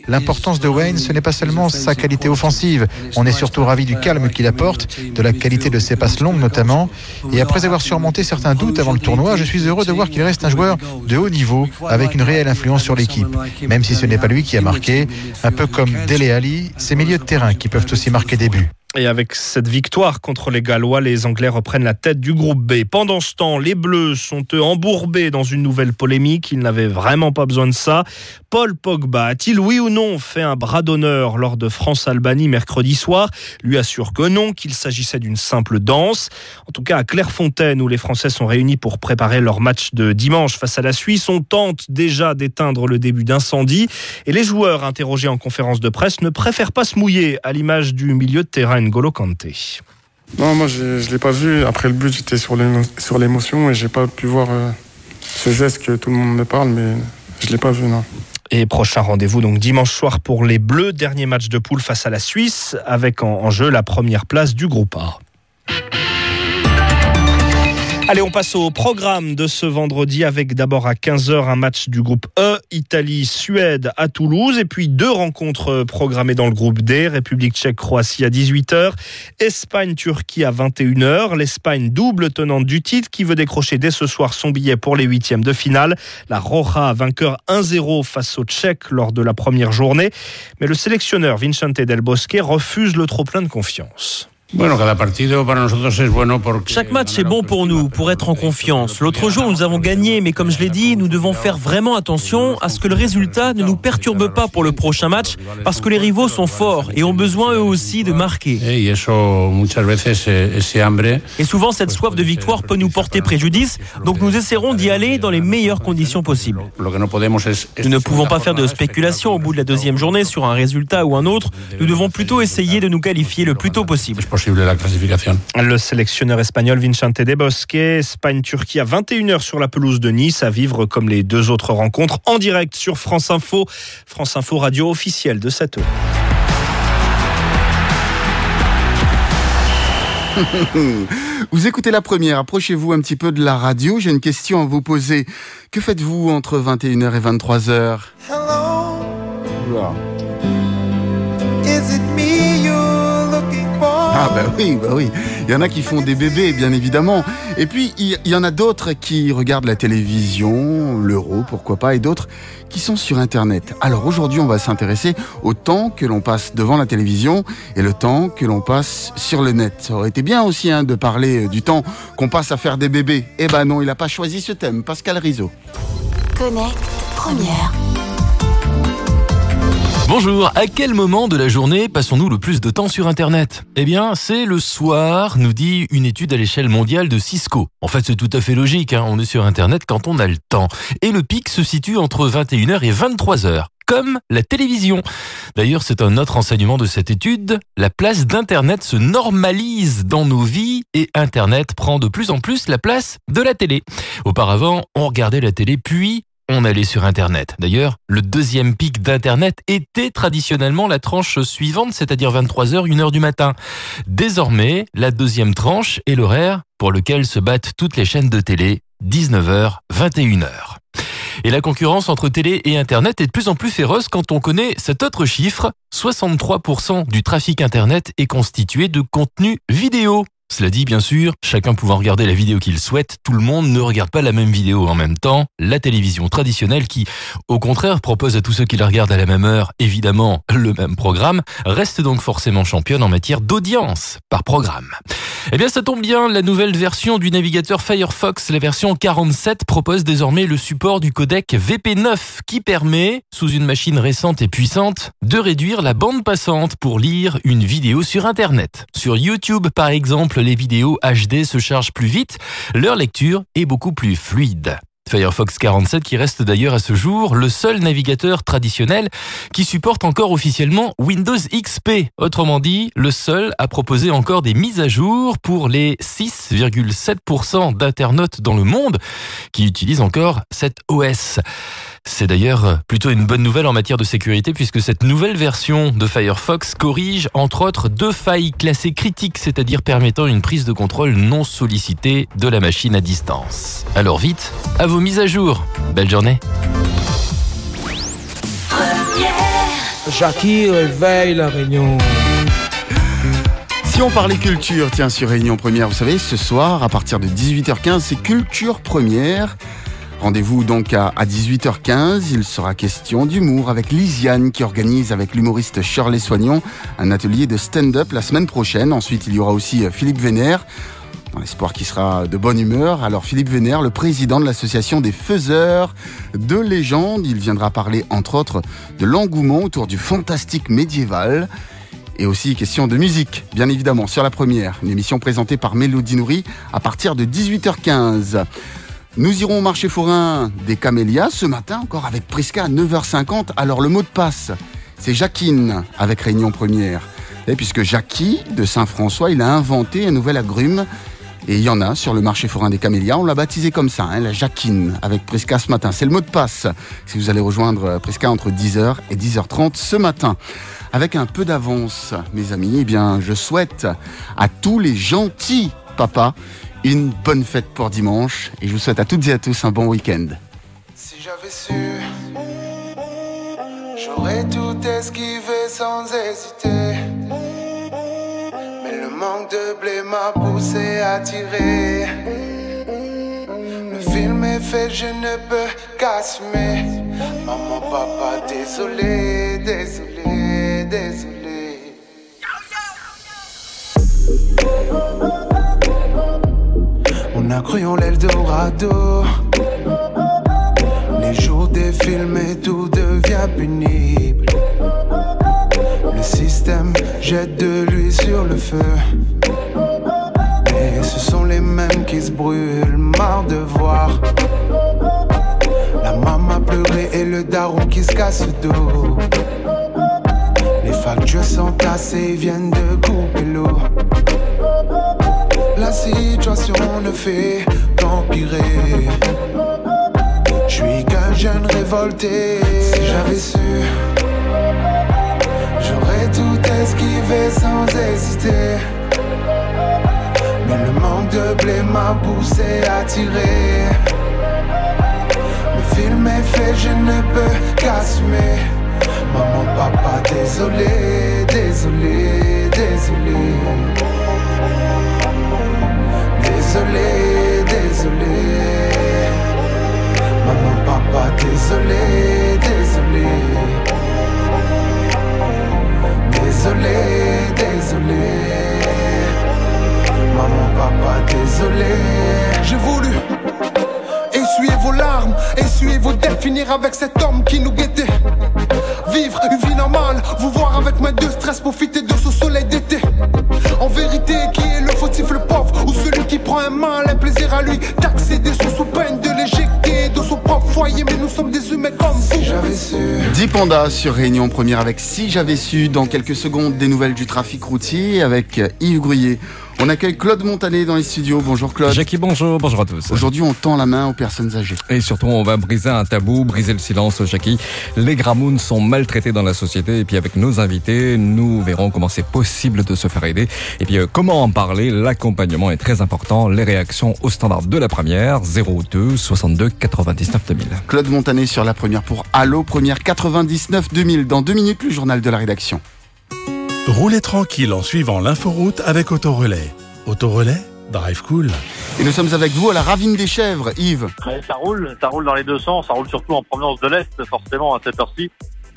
L'importance de Wayne, ce n'est pas seulement sa qualité offensive. On est surtout ravi du calme qu'il apporte, de la qualité de ses passes longues notamment. Et après avoir surmonté certains doutes avant le tournoi, je suis heureux de voir qu'il reste un joueur de haut niveau avec une réelle influence sur l'équipe. Même si ce n'est pas lui qui a marqué, un peu comme Dele Ali, ces milieux de terrain qui peuvent aussi marquer des buts. Et avec cette victoire contre les Gallois, les Anglais reprennent la tête du groupe B. Pendant ce temps, les Bleus sont eux embourbés dans une nouvelle polémique. Ils n'avaient vraiment pas besoin de ça. Paul Pogba a-t-il, oui ou non, fait un bras d'honneur lors de France-Albanie mercredi soir? Lui assure que non, qu'il s'agissait d'une simple danse. En tout cas, à Clairefontaine, où les Français sont réunis pour préparer leur match de dimanche face à la Suisse, on tente déjà d'éteindre le début d'incendie. Et les joueurs interrogés en conférence de presse ne préfèrent pas se mouiller à l'image du milieu de terrain N'Golo Kanté. Non, moi je ne l'ai pas vu. Après le but, j'étais sur l'émotion et j'ai pas pu voir euh, ce geste que tout le monde me parle, mais je ne l'ai pas vu, non. Et prochain rendez-vous donc dimanche soir pour les Bleus, dernier match de poule face à la Suisse, avec en jeu la première place du groupe A. Allez, on passe au programme de ce vendredi avec d'abord à 15h un match du groupe E, Italie-Suède à Toulouse, et puis deux rencontres programmées dans le groupe D, République tchèque-Croatie à 18h, Espagne-Turquie à 21h, l'Espagne double tenante du titre qui veut décrocher dès ce soir son billet pour les huitièmes de finale, la Roja vainqueur 1-0 face aux Tchèques lors de la première journée, mais le sélectionneur Vincente Del Bosque refuse le trop plein de confiance. Chaque match est bon pour nous, pour être en confiance. L'autre jour, nous avons gagné, mais comme je l'ai dit, nous devons faire vraiment attention à ce que le résultat ne nous perturbe pas pour le prochain match, parce que les rivaux sont forts et ont besoin eux aussi de marquer. Et souvent, cette soif de victoire peut nous porter préjudice, donc nous essaierons d'y aller dans les meilleures conditions possibles. Nous ne pouvons pas faire de spéculation au bout de la deuxième journée sur un résultat ou un autre. Nous devons plutôt essayer de nous qualifier le plus tôt possible. Le sélectionneur espagnol Vicente de Bosque, Espagne-Turquie à 21h sur la pelouse de Nice, à vivre comme les deux autres rencontres en direct sur France Info, France Info radio officielle de cette heure. Vous écoutez la première, approchez-vous un petit peu de la radio. J'ai une question à vous poser. Que faites-vous entre 21h et 23h Hello. Ah bah oui, bah oui. Il y en a qui font des bébés, bien évidemment. Et puis, il y en a d'autres qui regardent la télévision, l'euro, pourquoi pas, et d'autres qui sont sur Internet. Alors aujourd'hui, on va s'intéresser au temps que l'on passe devant la télévision et le temps que l'on passe sur le net. Ça aurait été bien aussi hein, de parler du temps qu'on passe à faire des bébés. Eh ben non, il n'a pas choisi ce thème. Pascal Rizzo. Connect première. Bonjour, à quel moment de la journée passons-nous le plus de temps sur Internet? Eh bien, c'est le soir, nous dit une étude à l'échelle mondiale de Cisco. En fait, c'est tout à fait logique, hein. on est sur Internet quand on a le temps. Et le pic se situe entre 21h et 23h comme la télévision. D'ailleurs, c'est un autre enseignement de cette étude. La place d'Internet se normalise dans nos vies et Internet prend de plus en plus la place de la télé. Auparavant, on regardait la télé puis on allait sur Internet. D'ailleurs, le deuxième pic d'Internet était traditionnellement la tranche suivante, c'est-à-dire 23h, 1h du matin. Désormais, la deuxième tranche est l'horaire pour lequel se battent toutes les chaînes de télé, 19h, 21h. Et la concurrence entre télé et Internet est de plus en plus féroce quand on connaît cet autre chiffre. 63% du trafic Internet est constitué de contenu vidéo. Cela dit, bien sûr, chacun pouvant regarder la vidéo qu'il souhaite, tout le monde ne regarde pas la même vidéo en même temps. La télévision traditionnelle qui, au contraire, propose à tous ceux qui la regardent à la même heure, évidemment, le même programme, reste donc forcément championne en matière d'audience par programme. Eh bien, ça tombe bien, la nouvelle version du navigateur Firefox, la version 47, propose désormais le support du codec VP9 qui permet, sous une machine récente et puissante, de réduire la bande passante pour lire une vidéo sur Internet. Sur YouTube, par exemple, les vidéos HD se chargent plus vite, leur lecture est beaucoup plus fluide. Firefox 47 qui reste d'ailleurs à ce jour le seul navigateur traditionnel qui supporte encore officiellement Windows XP. Autrement dit, le seul à proposer encore des mises à jour pour les 6,7% d'internautes dans le monde qui utilisent encore cet OS. C'est d'ailleurs plutôt une bonne nouvelle en matière de sécurité puisque cette nouvelle version de Firefox corrige entre autres deux failles classées critiques, c'est-à-dire permettant une prise de contrôle non sollicitée de la machine à distance. Alors vite, à vos mises à jour. Belle journée. Jackie réveille la réunion. Si on parlait culture, tiens, sur Réunion Première, vous savez, ce soir, à partir de 18h15, c'est Culture Première. Rendez-vous donc à, 18h15. Il sera question d'humour avec Lisiane qui organise avec l'humoriste Shirley Soignon un atelier de stand-up la semaine prochaine. Ensuite, il y aura aussi euh, Philippe Vénère dans l'espoir qu'il sera de bonne humeur. Alors Philippe Vénère, le président de l'association des faiseurs de légendes, il viendra parler entre autres de l'engouement autour du fantastique médiéval. Et aussi question de musique, bien évidemment, sur la première, une émission présentée par Mélodie Nourri à partir de 18h15. Nous irons au marché forain des Camélias ce matin encore avec Prisca à 9h50. Alors le mot de passe, c'est Jacquine avec Réunion Première. Et puisque Jackie de Saint-François, il a inventé un nouvel agrume. Et il y en a sur le marché forain des Camélias. On l'a baptisé comme ça, hein, la Jacquine, avec Prisca ce matin. C'est le mot de passe si vous allez rejoindre Prisca entre 10h et 10h30 ce matin. Avec un peu d'avance, mes amis, eh bien, je souhaite à tous les gentils papas une bonne fête pour dimanche et je vous souhaite à toutes et à tous un bon week-end. Si j'avais su, j'aurais tout esquivé sans hésiter. Mais le manque de blé m'a poussé à tirer. Le film est fait, je ne peux qu'assumer. Maman, papa, désolé, désolé, désolé. On a cru en l'Eldorado. Les jours défilent, mais tout devient pénible. Le système jette de l'huile sur le feu. Et ce sont les mêmes qui se brûlent, marre de voir. La maman pleurer et le daron qui se casse le dos. Les factures sont tassées, viennent de couper l'eau. La situation ne fait qu'empirer. Je suis qu'un jeune révolté. Si j'avais su, j'aurais tout esquivé sans hésiter. Mais le manque de blé m'a poussé à tirer. Le film est fait, je ne peux qu'assumer. Maman, papa, désolé, désolé, désolé. Désolé, désolé. Maman, papa, désolé, désolé. Désolé, désolé. Maman, papa, désolé. J'ai voulu essuyer vos larmes, essuyer vos dettes, finir avec cet homme qui nous guettait. Vivre une vie normale, vous voir avec mes deux stress, profiter de ce soleil d'été. En vérité, qui est le fautif, le pauvre ou celui qui prend un mal, un plaisir à lui d'accéder sous sous peine de l'éjecter de son propre foyer, mais nous sommes des humains comme vous. J'avais su. 10 pandas sur Réunion Première avec Si j'avais su dans quelques secondes des nouvelles du trafic routier avec Yves Gruyé. On accueille Claude Montané dans les studios. Bonjour Claude. Jackie, bonjour, bonjour à tous. Aujourd'hui, on tend la main aux personnes âgées. Et surtout, on va briser un tabou, briser le silence, Jackie. Les gramounes sont maltraités dans la société. Et puis, avec nos invités, nous verrons comment c'est possible de se faire aider. Et puis, euh, comment en parler L'accompagnement est très important. Les réactions au standard de la première, 02 62 99 2000. Claude Montané sur la première pour Allo, première 99 2000. Dans deux minutes, le journal de la rédaction. Roulez tranquille en suivant l'inforoute avec Autorelais. Autorelais, drive cool. Et nous sommes avec vous à la Ravine des Chèvres, Yves. Ouais, ça roule, ça roule dans les deux sens, ça roule surtout en provenance de l'Est, forcément, à cette heure-ci.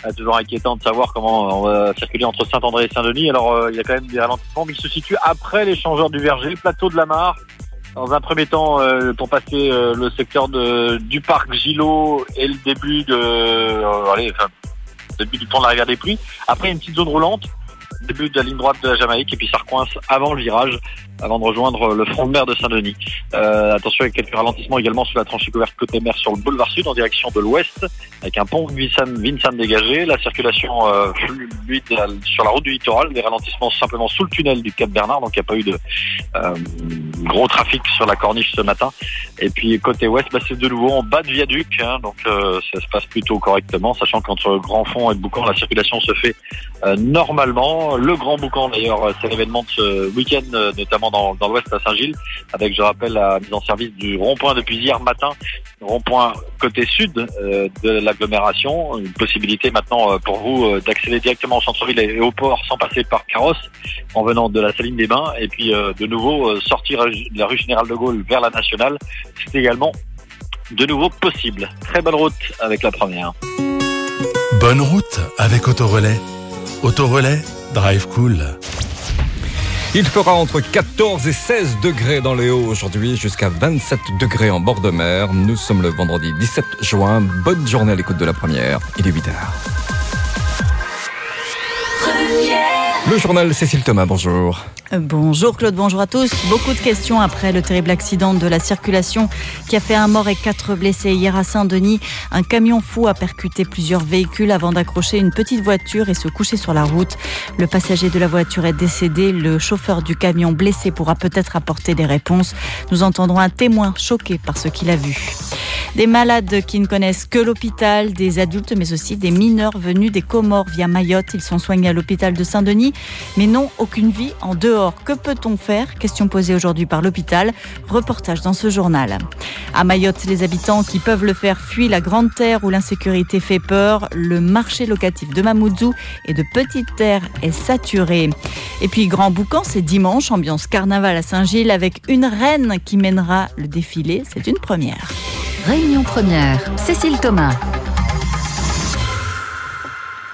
Euh, toujours inquiétant de savoir comment on va circuler entre Saint-André et Saint-Denis. Alors, euh, il y a quand même des ralentissements, mais ils se situent après l'échangeur du Verger, plateau de la Mare. Dans un premier temps, euh, pour passer euh, le secteur de, du parc Gillot et le début de, euh, allez, enfin, le début du pont de la rivière des Pluies. Après, il y a une petite zone roulante, début de la ligne droite de la Jamaïque, et puis ça recoince avant le virage, avant de rejoindre le front de mer de Saint-Denis. Euh, attention avec quelques ralentissements également sur la tranchée couverte côté mer sur le boulevard sud en direction de l'ouest, avec un pont Vincent dégagé, la circulation euh, fluide sur la route du littoral, des ralentissements simplement sous le tunnel du Cap Bernard, donc il n'y a pas eu de euh, gros trafic sur la corniche ce matin. Et puis côté ouest, bah, c'est de nouveau en bas de viaduc, hein, donc euh, ça se passe plutôt correctement, sachant qu'entre Grand Fond et Boucan, la circulation se fait euh, Le Grand Boucan d'ailleurs, c'est l'événement de ce week-end, euh, notamment dans, dans l'ouest à Saint-Gilles, avec je rappelle la mise en service du rond-point depuis hier matin, rond-point côté sud euh, de l'agglomération, une possibilité maintenant euh, pour vous euh, d'accéder directement au centre-ville et au port sans passer par Carrosse en venant de la Saline des Bains et puis euh, de nouveau euh, sortir de la rue Général de Gaulle vers la Nationale, c'est également de nouveau possible. Très bonne route avec la première. Bonne route avec Autorelais. Autorelais, drive cool. Il fera entre 14 et 16 degrés dans les hauts aujourd'hui, jusqu'à 27 degrés en bord de mer. Nous sommes le vendredi 17 juin. Bonne journée à l'écoute de la première. Il est 8 heures. Le journal Cécile Thomas, bonjour. Bonjour Claude, bonjour à tous. Beaucoup de questions après le terrible accident de la circulation qui a fait un mort et quatre blessés hier à Saint-Denis. Un camion fou a percuté plusieurs véhicules avant d'accrocher une petite voiture et se coucher sur la route. Le passager de la voiture est décédé. Le chauffeur du camion blessé pourra peut-être apporter des réponses. Nous entendrons un témoin choqué par ce qu'il a vu. Des malades qui ne connaissent que l'hôpital, des adultes mais aussi des mineurs venus des Comores via Mayotte. Ils sont soignés à l'hôpital de Saint-Denis mais n'ont aucune vie en Que peut-on faire Question posée aujourd'hui par l'hôpital. Reportage dans ce journal. À Mayotte, les habitants qui peuvent le faire fuient la grande terre où l'insécurité fait peur. Le marché locatif de Mamoudzou et de Petite Terre est saturé. Et puis Grand Boucan, c'est dimanche, ambiance carnaval à Saint-Gilles avec une reine qui mènera le défilé. C'est une première. Réunion première, Cécile Thomas.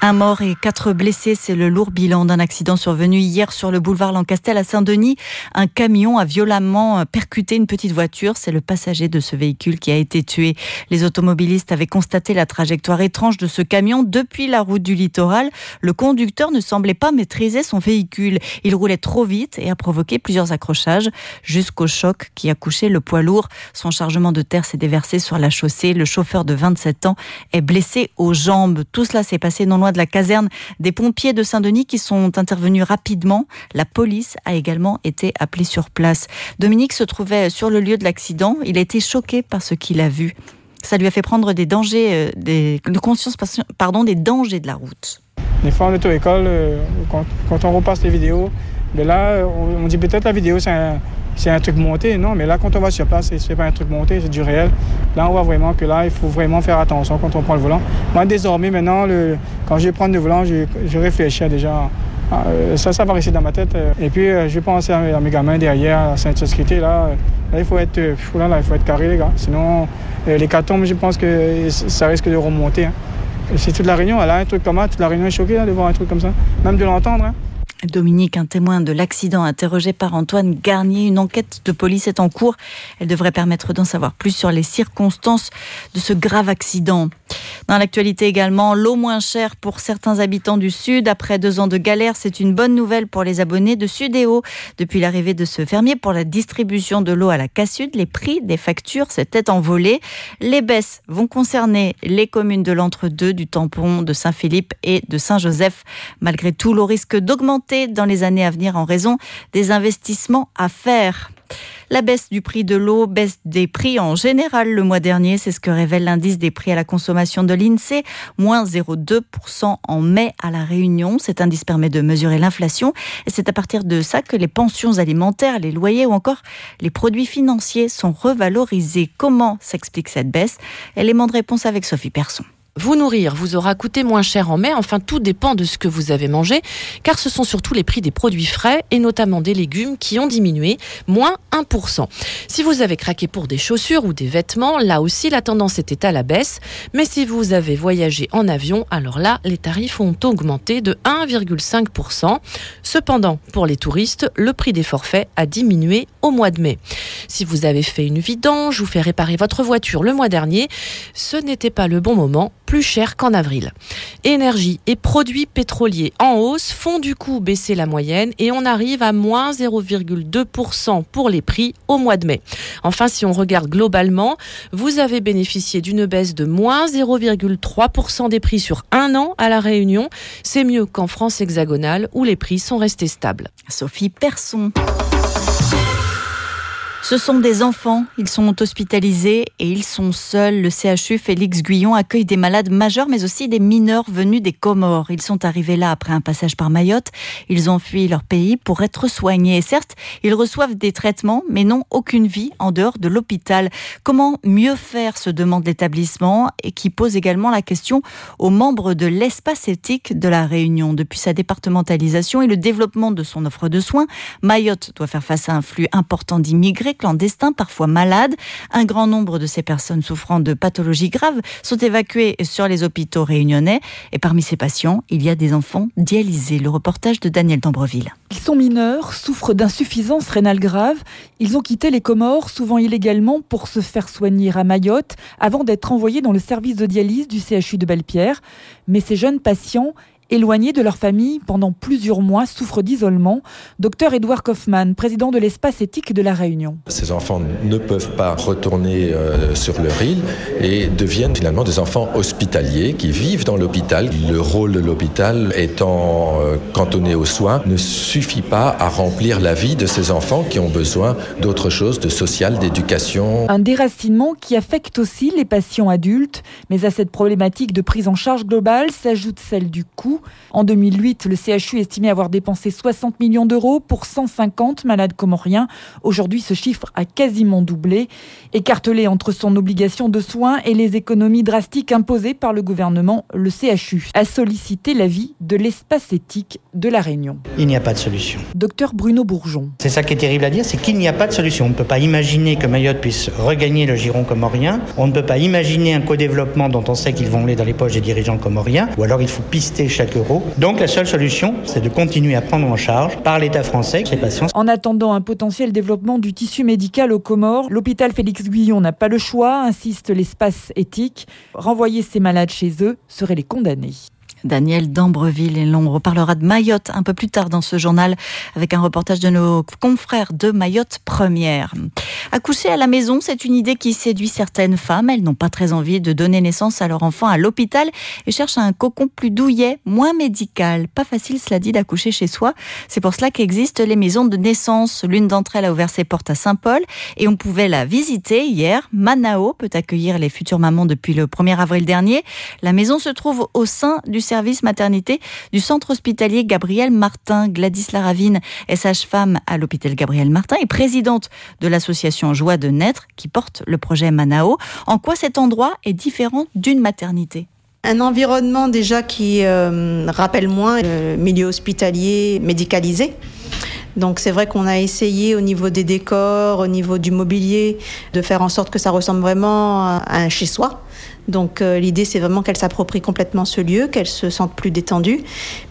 Un mort et quatre blessés, c'est le lourd bilan d'un accident survenu hier sur le boulevard Lancastel à Saint-Denis. Un camion a violemment percuté une petite voiture. C'est le passager de ce véhicule qui a été tué. Les automobilistes avaient constaté la trajectoire étrange de ce camion depuis la route du littoral. Le conducteur ne semblait pas maîtriser son véhicule. Il roulait trop vite et a provoqué plusieurs accrochages jusqu'au choc qui a couché le poids lourd. Son chargement de terre s'est déversé sur la chaussée. Le chauffeur de 27 ans est blessé aux jambes. Tout cela s'est passé non loin de la caserne des pompiers de Saint-Denis qui sont intervenus rapidement. La police a également été appelée sur place. Dominique se trouvait sur le lieu de l'accident. Il a été choqué par ce qu'il a vu. Ça lui a fait prendre des dangers, euh, des, de conscience pardon, des dangers de la route. Des fois en auto-école, euh, quand, quand, on repasse les vidéos, mais là, on, dit peut-être la vidéo c'est un, un truc monté. Non, mais là, quand on va sur place, c'est pas un truc monté, c'est du réel. Là, on voit vraiment que là, il faut vraiment faire attention quand on prend le volant. Moi, désormais, maintenant, le, quand je vais prendre le volant, je, réfléchis déjà. Euh, ça, ça va rester dans ma tête. Et puis, euh, je vais penser à, mes gamins derrière, à la ceinture sécurité. Là, là, il faut être, là, là, il faut être carré, les gars. Sinon, euh, les cartons, je pense que ça risque de remonter. Hein. C'est toute la réunion, elle a un truc comme ça, toute la réunion est choquée de voir un truc comme ça, même de l'entendre. Hein. Dominique, un témoin de l'accident interrogé par Antoine Garnier. Une enquête de police est en cours. Elle devrait permettre d'en savoir plus sur les circonstances de ce grave accident. Dans l'actualité également, l'eau moins chère pour certains habitants du Sud. Après deux ans de galère, c'est une bonne nouvelle pour les abonnés de Sudéo. Depuis l'arrivée de ce fermier pour la distribution de l'eau à la Cassud, les prix des factures s'étaient envolés. Les baisses vont concerner les communes de l'entre-deux, du tampon, de Saint-Philippe et de Saint-Joseph. Malgré tout, l'eau risque d'augmenter dans les années à venir en raison des investissements à faire. La baisse du prix de l'eau, baisse des prix en général le mois dernier, c'est ce que révèle l'indice des prix à la consommation de l'INSEE, moins 0,2% en mai à la Réunion. Cet indice permet de mesurer l'inflation et c'est à partir de ça que les pensions alimentaires, les loyers ou encore les produits financiers sont revalorisés. Comment s'explique cette baisse? Élément de réponse avec Sophie Persson. Vous nourrir vous aura coûté moins cher en mai, enfin tout dépend de ce que vous avez mangé, car ce sont surtout les prix des produits frais et notamment des légumes qui ont diminué, moins 1%. Si vous avez craqué pour des chaussures ou des vêtements, là aussi la tendance était à la baisse, mais si vous avez voyagé en avion, alors là les tarifs ont augmenté de 1,5%. Cependant, pour les touristes, le prix des forfaits a diminué au mois de mai. Si vous avez fait une vidange ou fait réparer votre voiture le mois dernier, ce n'était pas le bon moment plus cher qu'en avril. Énergie et produits pétroliers en hausse font du coup baisser la moyenne et on arrive à moins 0,2% pour les prix au mois de mai. Enfin, si on regarde globalement, vous avez bénéficié d'une baisse de moins 0,3% des prix sur un an à la Réunion. C'est mieux qu'en France hexagonale où les prix sont restés stables. Sophie Persson. Ce sont des enfants, ils sont hospitalisés et ils sont seuls. Le CHU Félix Guyon accueille des malades majeurs mais aussi des mineurs venus des Comores. Ils sont arrivés là après un passage par Mayotte. Ils ont fui leur pays pour être soignés. Et certes, ils reçoivent des traitements mais n'ont aucune vie en dehors de l'hôpital. Comment mieux faire se demande l'établissement et qui pose également la question aux membres de l'espace éthique de la Réunion. Depuis sa départementalisation et le développement de son offre de soins, Mayotte doit faire face à un flux important d'immigrés clandestins, parfois malades. Un grand nombre de ces personnes souffrant de pathologies graves sont évacuées sur les hôpitaux réunionnais. Et parmi ces patients, il y a des enfants dialysés. Le reportage de Daniel Dambreville. Ils sont mineurs, souffrent d'insuffisance rénale grave. Ils ont quitté les Comores, souvent illégalement, pour se faire soigner à Mayotte, avant d'être envoyés dans le service de dialyse du CHU de Belle-Pierre. Mais ces jeunes patients éloignés de leur famille pendant plusieurs mois, souffrent d'isolement. Docteur Edouard Kaufmann, président de l'espace éthique de la Réunion. Ces enfants ne peuvent pas retourner euh, sur leur île et deviennent finalement des enfants hospitaliers qui vivent dans l'hôpital. Le rôle de l'hôpital étant euh, cantonné aux soins ne suffit pas à remplir la vie de ces enfants qui ont besoin d'autre chose, de social, d'éducation. Un déracinement qui affecte aussi les patients adultes, mais à cette problématique de prise en charge globale s'ajoute celle du coût coût. En 2008, le CHU estimait avoir dépensé 60 millions d'euros pour 150 malades comoriens. Aujourd'hui, ce chiffre a quasiment doublé. Écartelé entre son obligation de soins et les économies drastiques imposées par le gouvernement, le CHU a sollicité l'avis de l'espace éthique de la Réunion. Il n'y a pas de solution. Docteur Bruno Bourgeon. C'est ça qui est terrible à dire, c'est qu'il n'y a pas de solution. On ne peut pas imaginer que Mayotte puisse regagner le giron comorien. On ne peut pas imaginer un co-développement dont on sait qu'ils vont aller dans les poches des dirigeants comoriens. Ou alors il faut pister Donc la seule solution, c'est de continuer à prendre en charge par l'État français ces patients. En attendant un potentiel développement du tissu médical aux Comores, l'hôpital Félix Guyon n'a pas le choix, insiste l'espace éthique. Renvoyer ces malades chez eux serait les condamner. Daniel d'Ambreville. Et l'on reparlera de Mayotte un peu plus tard dans ce journal avec un reportage de nos confrères de Mayotte Première. Accoucher à la maison, c'est une idée qui séduit certaines femmes. Elles n'ont pas très envie de donner naissance à leur enfant à l'hôpital et cherchent un cocon plus douillet, moins médical. Pas facile, cela dit, d'accoucher chez soi. C'est pour cela qu'existent les maisons de naissance. L'une d'entre elles a ouvert ses portes à Saint-Paul et on pouvait la visiter hier. Manao peut accueillir les futures mamans depuis le 1er avril dernier. La maison se trouve au sein du maternité du centre hospitalier Gabriel Martin. Gladys Laravine est sage-femme à l'hôpital Gabriel Martin et présidente de l'association Joie de naître qui porte le projet Manao. En quoi cet endroit est différent d'une maternité? Un environnement déjà qui euh, rappelle moins le milieu hospitalier médicalisé. Donc c'est vrai qu'on a essayé au niveau des décors, au niveau du mobilier, de faire en sorte que ça ressemble vraiment à un chez-soi. Donc euh, l'idée, c'est vraiment qu'elles s'approprient complètement ce lieu, qu'elles se sentent plus détendues,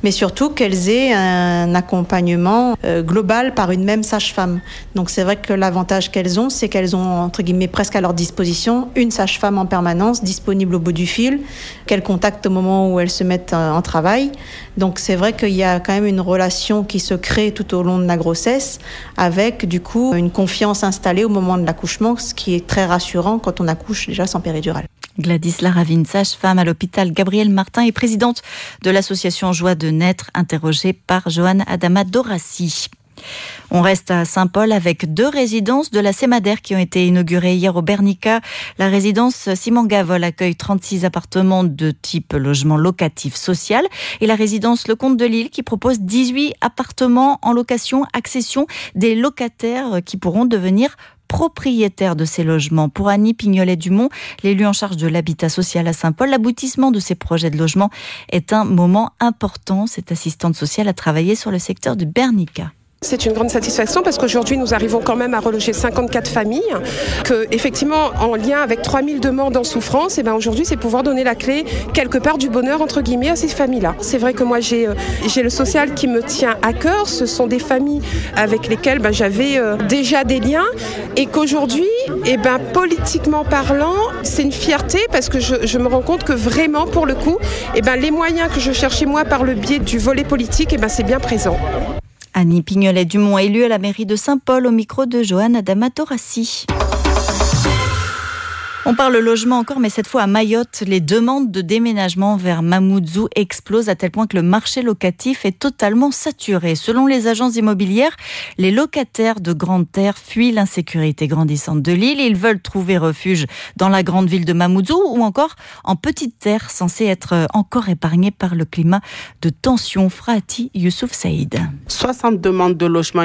mais surtout qu'elles aient un accompagnement euh, global par une même sage-femme. Donc c'est vrai que l'avantage qu'elles ont, c'est qu'elles ont, entre guillemets, presque à leur disposition une sage-femme en permanence, disponible au bout du fil, qu'elles contactent au moment où elles se mettent euh, en travail. Donc c'est vrai qu'il y a quand même une relation qui se crée tout au long de la grossesse, avec du coup une confiance installée au moment de l'accouchement, ce qui est très rassurant quand on accouche déjà sans péridurale. Gladys Laravine, sage-femme à l'hôpital Gabriel Martin et présidente de l'association Joie de naître, interrogée par Johan Adama Dorassi. On reste à Saint-Paul avec deux résidences de la Sémadère qui ont été inaugurées hier au Bernica. La résidence Simon Gavol accueille 36 appartements de type logement locatif social et la résidence Le Comte de Lille qui propose 18 appartements en location accession des locataires qui pourront devenir propriétaire de ces logements. Pour Annie Pignolet-Dumont, l'élu en charge de l'habitat social à Saint-Paul, l'aboutissement de ces projets de logement est un moment important. Cette assistante sociale a travaillé sur le secteur de Bernica. C'est une grande satisfaction parce qu'aujourd'hui, nous arrivons quand même à reloger 54 familles. Que, effectivement, en lien avec 3000 demandes en souffrance, et ben aujourd'hui, c'est pouvoir donner la clé quelque part du bonheur, entre guillemets, à ces familles-là. C'est vrai que moi, j'ai euh, le social qui me tient à cœur. Ce sont des familles avec lesquelles ben, j'avais euh, déjà des liens et qu'aujourd'hui, et ben, politiquement parlant, c'est une fierté parce que je, me rends compte que vraiment, pour le coup, et ben, les moyens que je cherchais moi par le biais du volet politique, et ben, c'est bien présent. Annie Pignolet-Dumont, élue à la mairie de Saint-Paul, au micro de Johanne Adamatorassi. On parle logement encore, mais cette fois à Mayotte, les demandes de déménagement vers Mamoudzou explosent à tel point que le marché locatif est totalement saturé. Selon les agences immobilières, les locataires de Grande Terre fuient l'insécurité grandissante de l'île. Ils veulent trouver refuge dans la grande ville de Mamoudzou ou encore en petite terre censée être encore épargnée par le climat de tension. Frati Youssouf Saïd. 60 demandes de logement